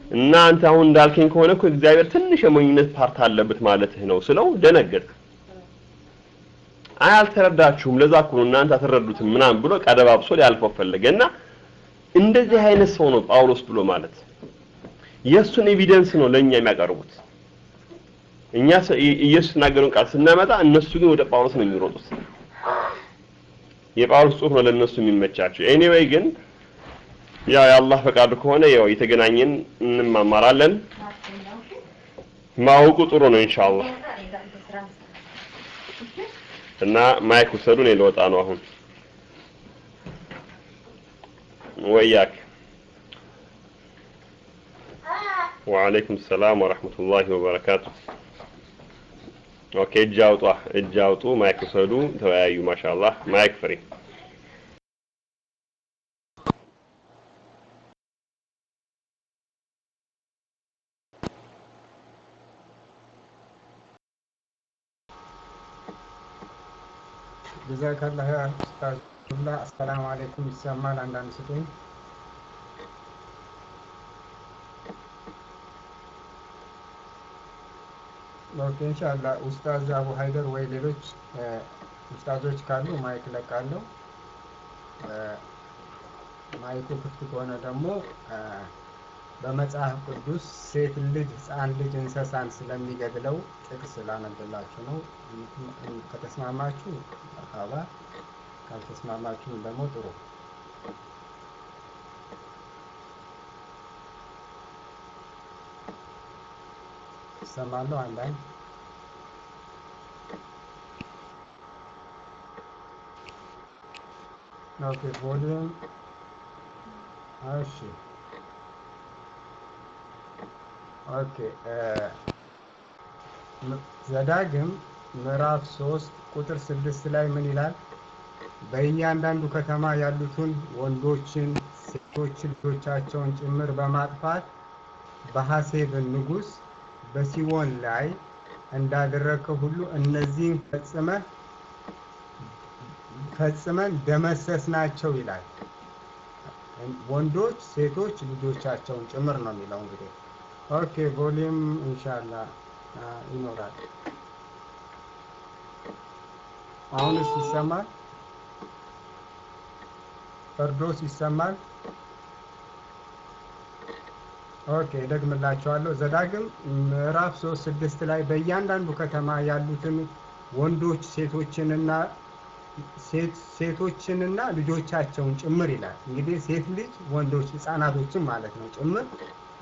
እና አንተ አሁን እንዳልከኝ ከሆነ እኮ እግዚአብሔር ትንሽ የሞኝነት part አለበት ማለትህ ነው ስለው ደነገጠ። አልተረዳችሁም፣ ለዛ እኮ ነው እናንተ አትረዱትም ምናምን ብሎ ቀደባብሶ ሊያልፈው ፈለገ። እና እንደዚህ አይነት ሰው ነው ጳውሎስ ብሎ ማለት የእሱን evidence ነው ለእኛ የሚያቀርቡት። እኛ ኢየሱስ የተናገረውን ቃል ስናመጣ እነሱ ግን ወደ ጳውሎስ ነው የሚሮጡት። የጳውሎስ ጽሑፍ ነው ለእነሱ የሚመቻቸው። anyway ግን ያው የአላህ ፈቃዱ ከሆነ ያው የተገናኘን እንማማራለን። ማወቁ ጥሩ ነው ኢንሻአላህ። እና mic ውሰዱ፣ እኔ ልወጣ ነው አሁን። ወያክ ወአለይኩም ሰላም ወራህመቱላሂ ወበረካቱ። okay እጅ አውጡ፣ እጅ አውጡ፣ mic ውሰዱ፣ ተወያዩ። ማሻአላህ mic free። ኡስታዝ ሁላ አሰላሙ አለይኩም ይሰማል። አንዳንድ ስጡኝ። Okay ኢንሻአላ ኡስታዝ አቡ ሀይደር ወይ ሌሎች ኡስታዞች ካሉ mic እለቃለሁ። mic ኩ ክፍት ከሆነ ደግሞ በመጽሐፍ ቅዱስ ሴት ልጅ ህፃን ልጅ እንስሳን ስለሚገድለው ጥቅስ ላነብላችሁ ነው። ከተስማማችሁ መርሐባ፣ ካልተስማማችሁ ደግሞ ጥሩ። ይሰማለሁ አንዳንድ okay volume እሺ okay ዘዳግም ምዕራፍ ሶስት ቁጥር ስድስት ላይ ምን ይላል? በእያንዳንዱ ከተማ ያሉትን ወንዶችን ሴቶችን ልጆቻቸውን ጭምር በማጥፋት በሐሴቦን ንጉሥ በሴዎን ላይ እንዳደረግከው ሁሉ እነዚህን ፈጽመህ ፈጽመን ደመሰስናቸው ይላል። ወንዶች ሴቶች ልጆቻቸውን ጭምር ነው የሚለው እንግዲህ okay volume ኢንሻአላ አ፣ ይኖራል። አሁንስ ይሰማል? ፈርዶስ ይሰማል? Okay ደግምላቸዋለሁ። ዘዳግም ምዕራፍ ሶስት ስድስት ላይ በእያንዳንዱ ከተማ ያሉትን ወንዶች ሴቶችንና ሴቶችንና ልጆቻቸውን ጭምር ይላል። እንግዲህ ሴት ልጅ ወንዶች ህፃናቶችን ማለት ነው ጭምር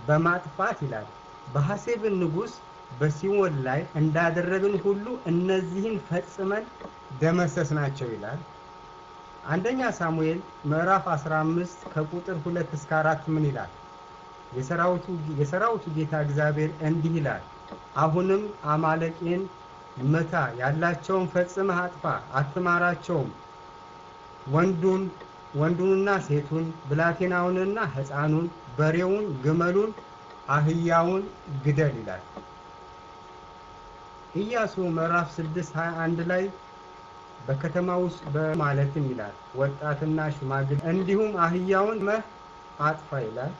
በማጥፋት ይላል በሐሴቦን ንጉሥ በሴዎን ላይ እንዳደረግን ሁሉ እነዚህን ፈጽመን ደመሰስናቸው ይላል። አንደኛ ሳሙኤል ምዕራፍ 15 ከቁጥር ሁለት እስከ አራት ምን ይላል? የሰራዊቱ ጌታ እግዚአብሔር እንዲህ ይላል፣ አሁንም አማለቄን ምታ፣ ያላቸውን ፈጽመህ አጥፋ፣ አትማራቸውም። ወንዱን ወንዱንና ሴቱን፣ ብላቴናውንና ሕፃኑን፣ በሬውን፣ ግመሉን፣ አህያውን ግደል ይላል። ኢያሱ ምዕራፍ 6 21 ላይ በከተማ ውስጥ በማለትም ይላል ወጣትና ሽማግሌ እንዲሁም አህያውን መህ አጥፋ ይላል።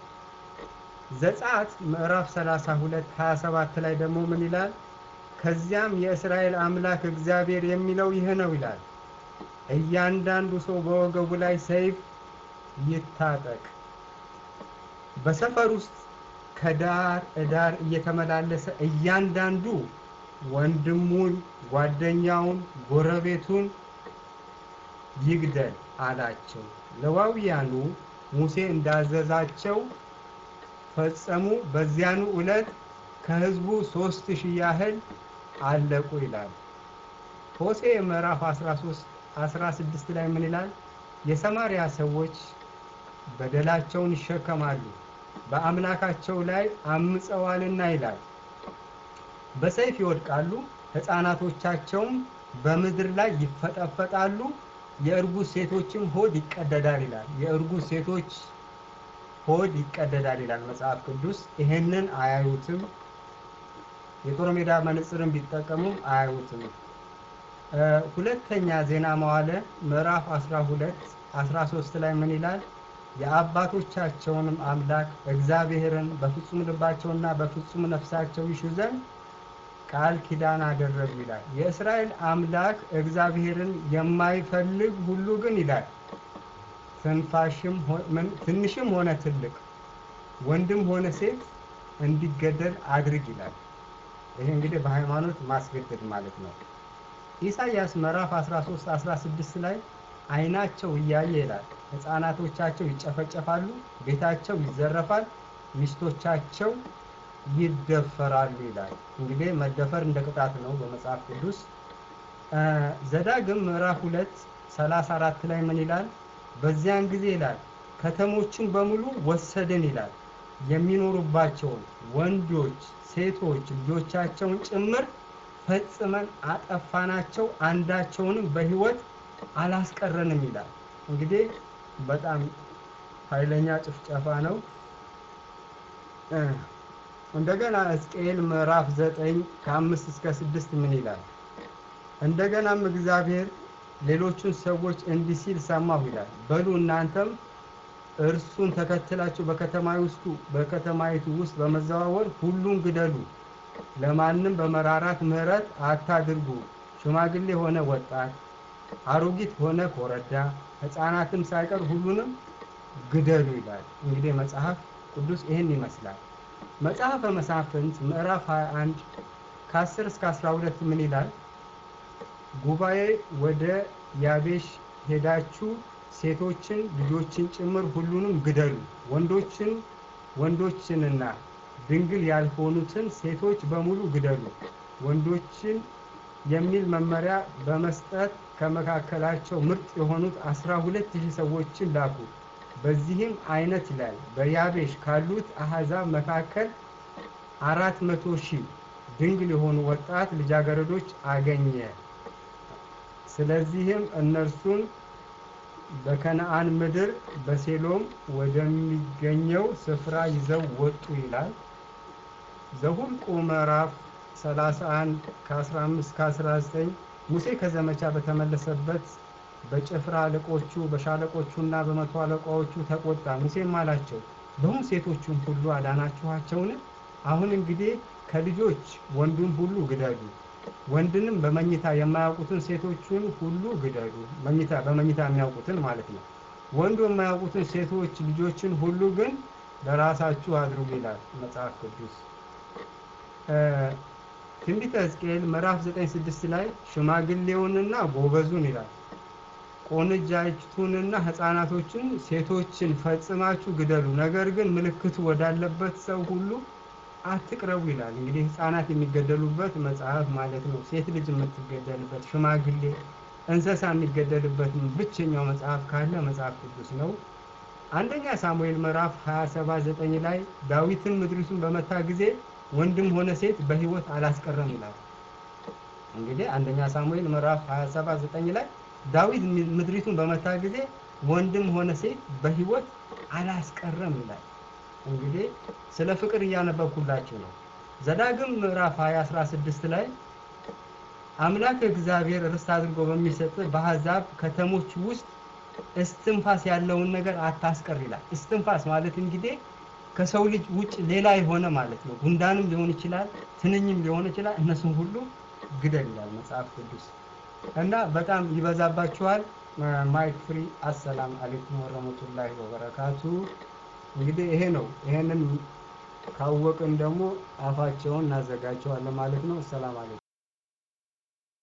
ዘጸአት ምዕራፍ 32 27 ላይ ደግሞ ምን ይላል? ከዚያም የእስራኤል አምላክ እግዚአብሔር የሚለው ይህ ነው ይላል፣ እያንዳንዱ ሰው በወገቡ ላይ ሰይፍ ይታጠቅ፣ በሰፈር ውስጥ ከዳር እዳር እየተመላለሰ እያንዳንዱ ወንድሙን፣ ጓደኛውን፣ ጎረቤቱን ይግደል አላቸው። ሌዋውያኑ ሙሴ እንዳዘዛቸው ፈጸሙ። በዚያኑ ዕለት ከሕዝቡ ሦስት ሺህ ያህል አለቁ ይላል። ሆሴዕ ምዕራፍ 13 16 ላይ ምን ይላል? የሰማርያ ሰዎች በደላቸውን ይሸከማሉ በአምላካቸው ላይ አምፀዋልና ይላል። በሰይፍ ይወድቃሉ፣ ሕፃናቶቻቸውም በምድር ላይ ይፈጠፈጣሉ፣ የእርጉዝ ሴቶችም ሆድ ይቀደዳል ይላል። የእርጉዝ ሴቶች ሆድ ይቀደዳል ይላል መጽሐፍ ቅዱስ። ይሄንን አያዩትም። የጦር ሜዳ መነጽርን ቢጠቀሙም አያዩትም። ሁለተኛ ዜና መዋዕል ምዕራፍ 12 13 ላይ ምን ይላል? የአባቶቻቸውንም አምላክ እግዚአብሔርን በፍጹም ልባቸውና በፍጹም ነፍሳቸው ይሹ ዘንድ ቃል ኪዳን አደረጉ ይላል። የእስራኤል አምላክ እግዚአብሔርን የማይፈልግ ሁሉ ግን ይላል ትንሽም ሆነ ትልቅ ወንድም ሆነ ሴት እንዲገደል አድርግ ይላል። ይሄ እንግዲህ በሃይማኖት ማስገደድ ማለት ነው። ኢሳይያስ ምዕራፍ 13 16 ላይ ዓይናቸው እያየ ይላል ሕፃናቶቻቸው ይጨፈጨፋሉ፣ ቤታቸው ይዘረፋል፣ ሚስቶቻቸው ይደፈራሉ ይላል። እንግዲህ መደፈር እንደ ቅጣት ነው በመጽሐፍ ቅዱስ። ዘዳግም ምዕራፍ 2 34 ላይ ምን ይላል? በዚያን ጊዜ ይላል ከተሞችን በሙሉ ወሰድን ይላል የሚኖሩባቸውን ወንዶች ሴቶች ልጆቻቸውን ጭምር ፈጽመን አጠፋናቸው፣ አንዳቸውንም በሕይወት አላስቀረንም ይላል። እንግዲህ በጣም ኃይለኛ ጭፍጨፋ ነው። እንደገና ሕዝቅኤል ምዕራፍ ዘጠኝ ከአምስት እስከ ስድስት ምን ይላል? እንደገናም እግዚአብሔር ሌሎቹን ሰዎች እንዲህ ሲል ሰማሁ ይላል። በሉ እናንተም እርሱን ተከትላችሁ በከተማ ውስጡ በከተማይቱ ውስጥ በመዘዋወር ሁሉን ግደሉ፣ ለማንም በመራራት ምህረት አታድርጉ። ሽማግሌ ሆነ ወጣት፣ አሮጊት ሆነ ኮረዳ፣ ሕፃናትም ሳይቀር ሁሉንም ግደሉ ይላል። እንግዲህ መጽሐፍ ቅዱስ ይህን ይመስላል። መጽሐፈ መሳፍንት ምዕራፍ 21 ከ10 እስከ 12 ምን ይላል? ጉባኤ ወደ ያቤሽ ሄዳችሁ ሴቶችን ልጆችን ጭምር ሁሉንም ግደሉ፣ ወንዶችን ወንዶችንና ድንግል ያልሆኑትን ሴቶች በሙሉ ግደሉ፣ ወንዶችን የሚል መመሪያ በመስጠት ከመካከላቸው ምርጥ የሆኑት አስራ ሁለት ሺህ ሰዎችን ላኩ። በዚህም አይነት ይላል በያቤሽ ካሉት አሕዛብ መካከል አራት መቶ ሺህ ድንግል የሆኑ ወጣት ልጃገረዶች አገኘ። ስለዚህም እነርሱን በከነአን ምድር በሴሎም ወደሚገኘው ስፍራ ይዘው ወጡ ይላል። ዘሁልቁ ምዕራፍ 31 ከ15 ከ19 ሙሴ ከዘመቻ በተመለሰበት በጭፍራ አለቆቹ በሻለቆቹና በመቶ አለቃዎቹ ተቆጣ። ሙሴም አላቸው በሁን ሴቶቹን ሁሉ አዳናችኋቸውን? አሁን እንግዲህ ከልጆች ወንዱን ሁሉ ግደሉ፣ ወንድንም በመኝታ የማያውቁትን ሴቶቹን ሁሉ ግደሉ። መኝታ በመኝታ የሚያውቁትን ማለት ነው። ወንዱ የማያውቁትን ሴቶች ልጆችን ሁሉ ግን ለራሳችሁ አድርጉ ይላል መጽሐፍ ቅዱስ። ትንቢተ ሕዝቅኤል ምዕራፍ 9:6 ላይ ሽማግሌውንና ጎበዙን ይላል ቆንጃይቱንና ሕፃናቶችን ሴቶችን ፈጽማችሁ ግደሉ፣ ነገር ግን ምልክቱ ወዳለበት ሰው ሁሉ አትቅረቡ ይላል። እንግዲህ ሕፃናት የሚገደሉበት መጽሐፍ ማለት ነው። ሴት ልጅ የምትገደልበት፣ ሽማግሌ እንስሳ የሚገደልበት ብቸኛው መጽሐፍ ካለ መጽሐፍ ቅዱስ ነው። አንደኛ ሳሙኤል ምዕራፍ 27:9 ላይ ዳዊትን ምድሪቱን በመታ ጊዜ ወንድም ሆነ ሴት በሕይወት አላስቀረም ይላል። እንግዲህ አንደኛ ሳሙኤል ምዕራፍ 27:9 ላይ ዳዊት ምድሪቱን በመታ ጊዜ ወንድም ሆነ ሴት በሕይወት አላስቀረም ይላል። እንግዲህ ስለ ፍቅር እያነበብኩላችሁ ነው። ዘዳግም ምዕራፍ 20 16 ላይ አምላክ እግዚአብሔር ርስት አድርጎ በሚሰጥ በአሕዛብ ከተሞች ውስጥ እስትንፋስ ያለውን ነገር አታስቀር ይላል። እስትንፋስ ማለት እንግዲህ ከሰው ልጅ ውጭ ሌላ የሆነ ማለት ነው። ጉንዳንም ሊሆን ይችላል፣ ትንኝም ሊሆን ይችላል። እነሱን ሁሉ ግደል ይላል መጽሐፍ ቅዱስ እና በጣም ይበዛባችኋል። Mic free። አሰላም አለይኩም ወረህመቱላሂ ወበረካቱ። እንግዲህ ይሄ ነው። ይሄንን ካወቅን ደግሞ አፋቸውን እናዘጋዋለን ማለት ነው። ሰላም አለይኩም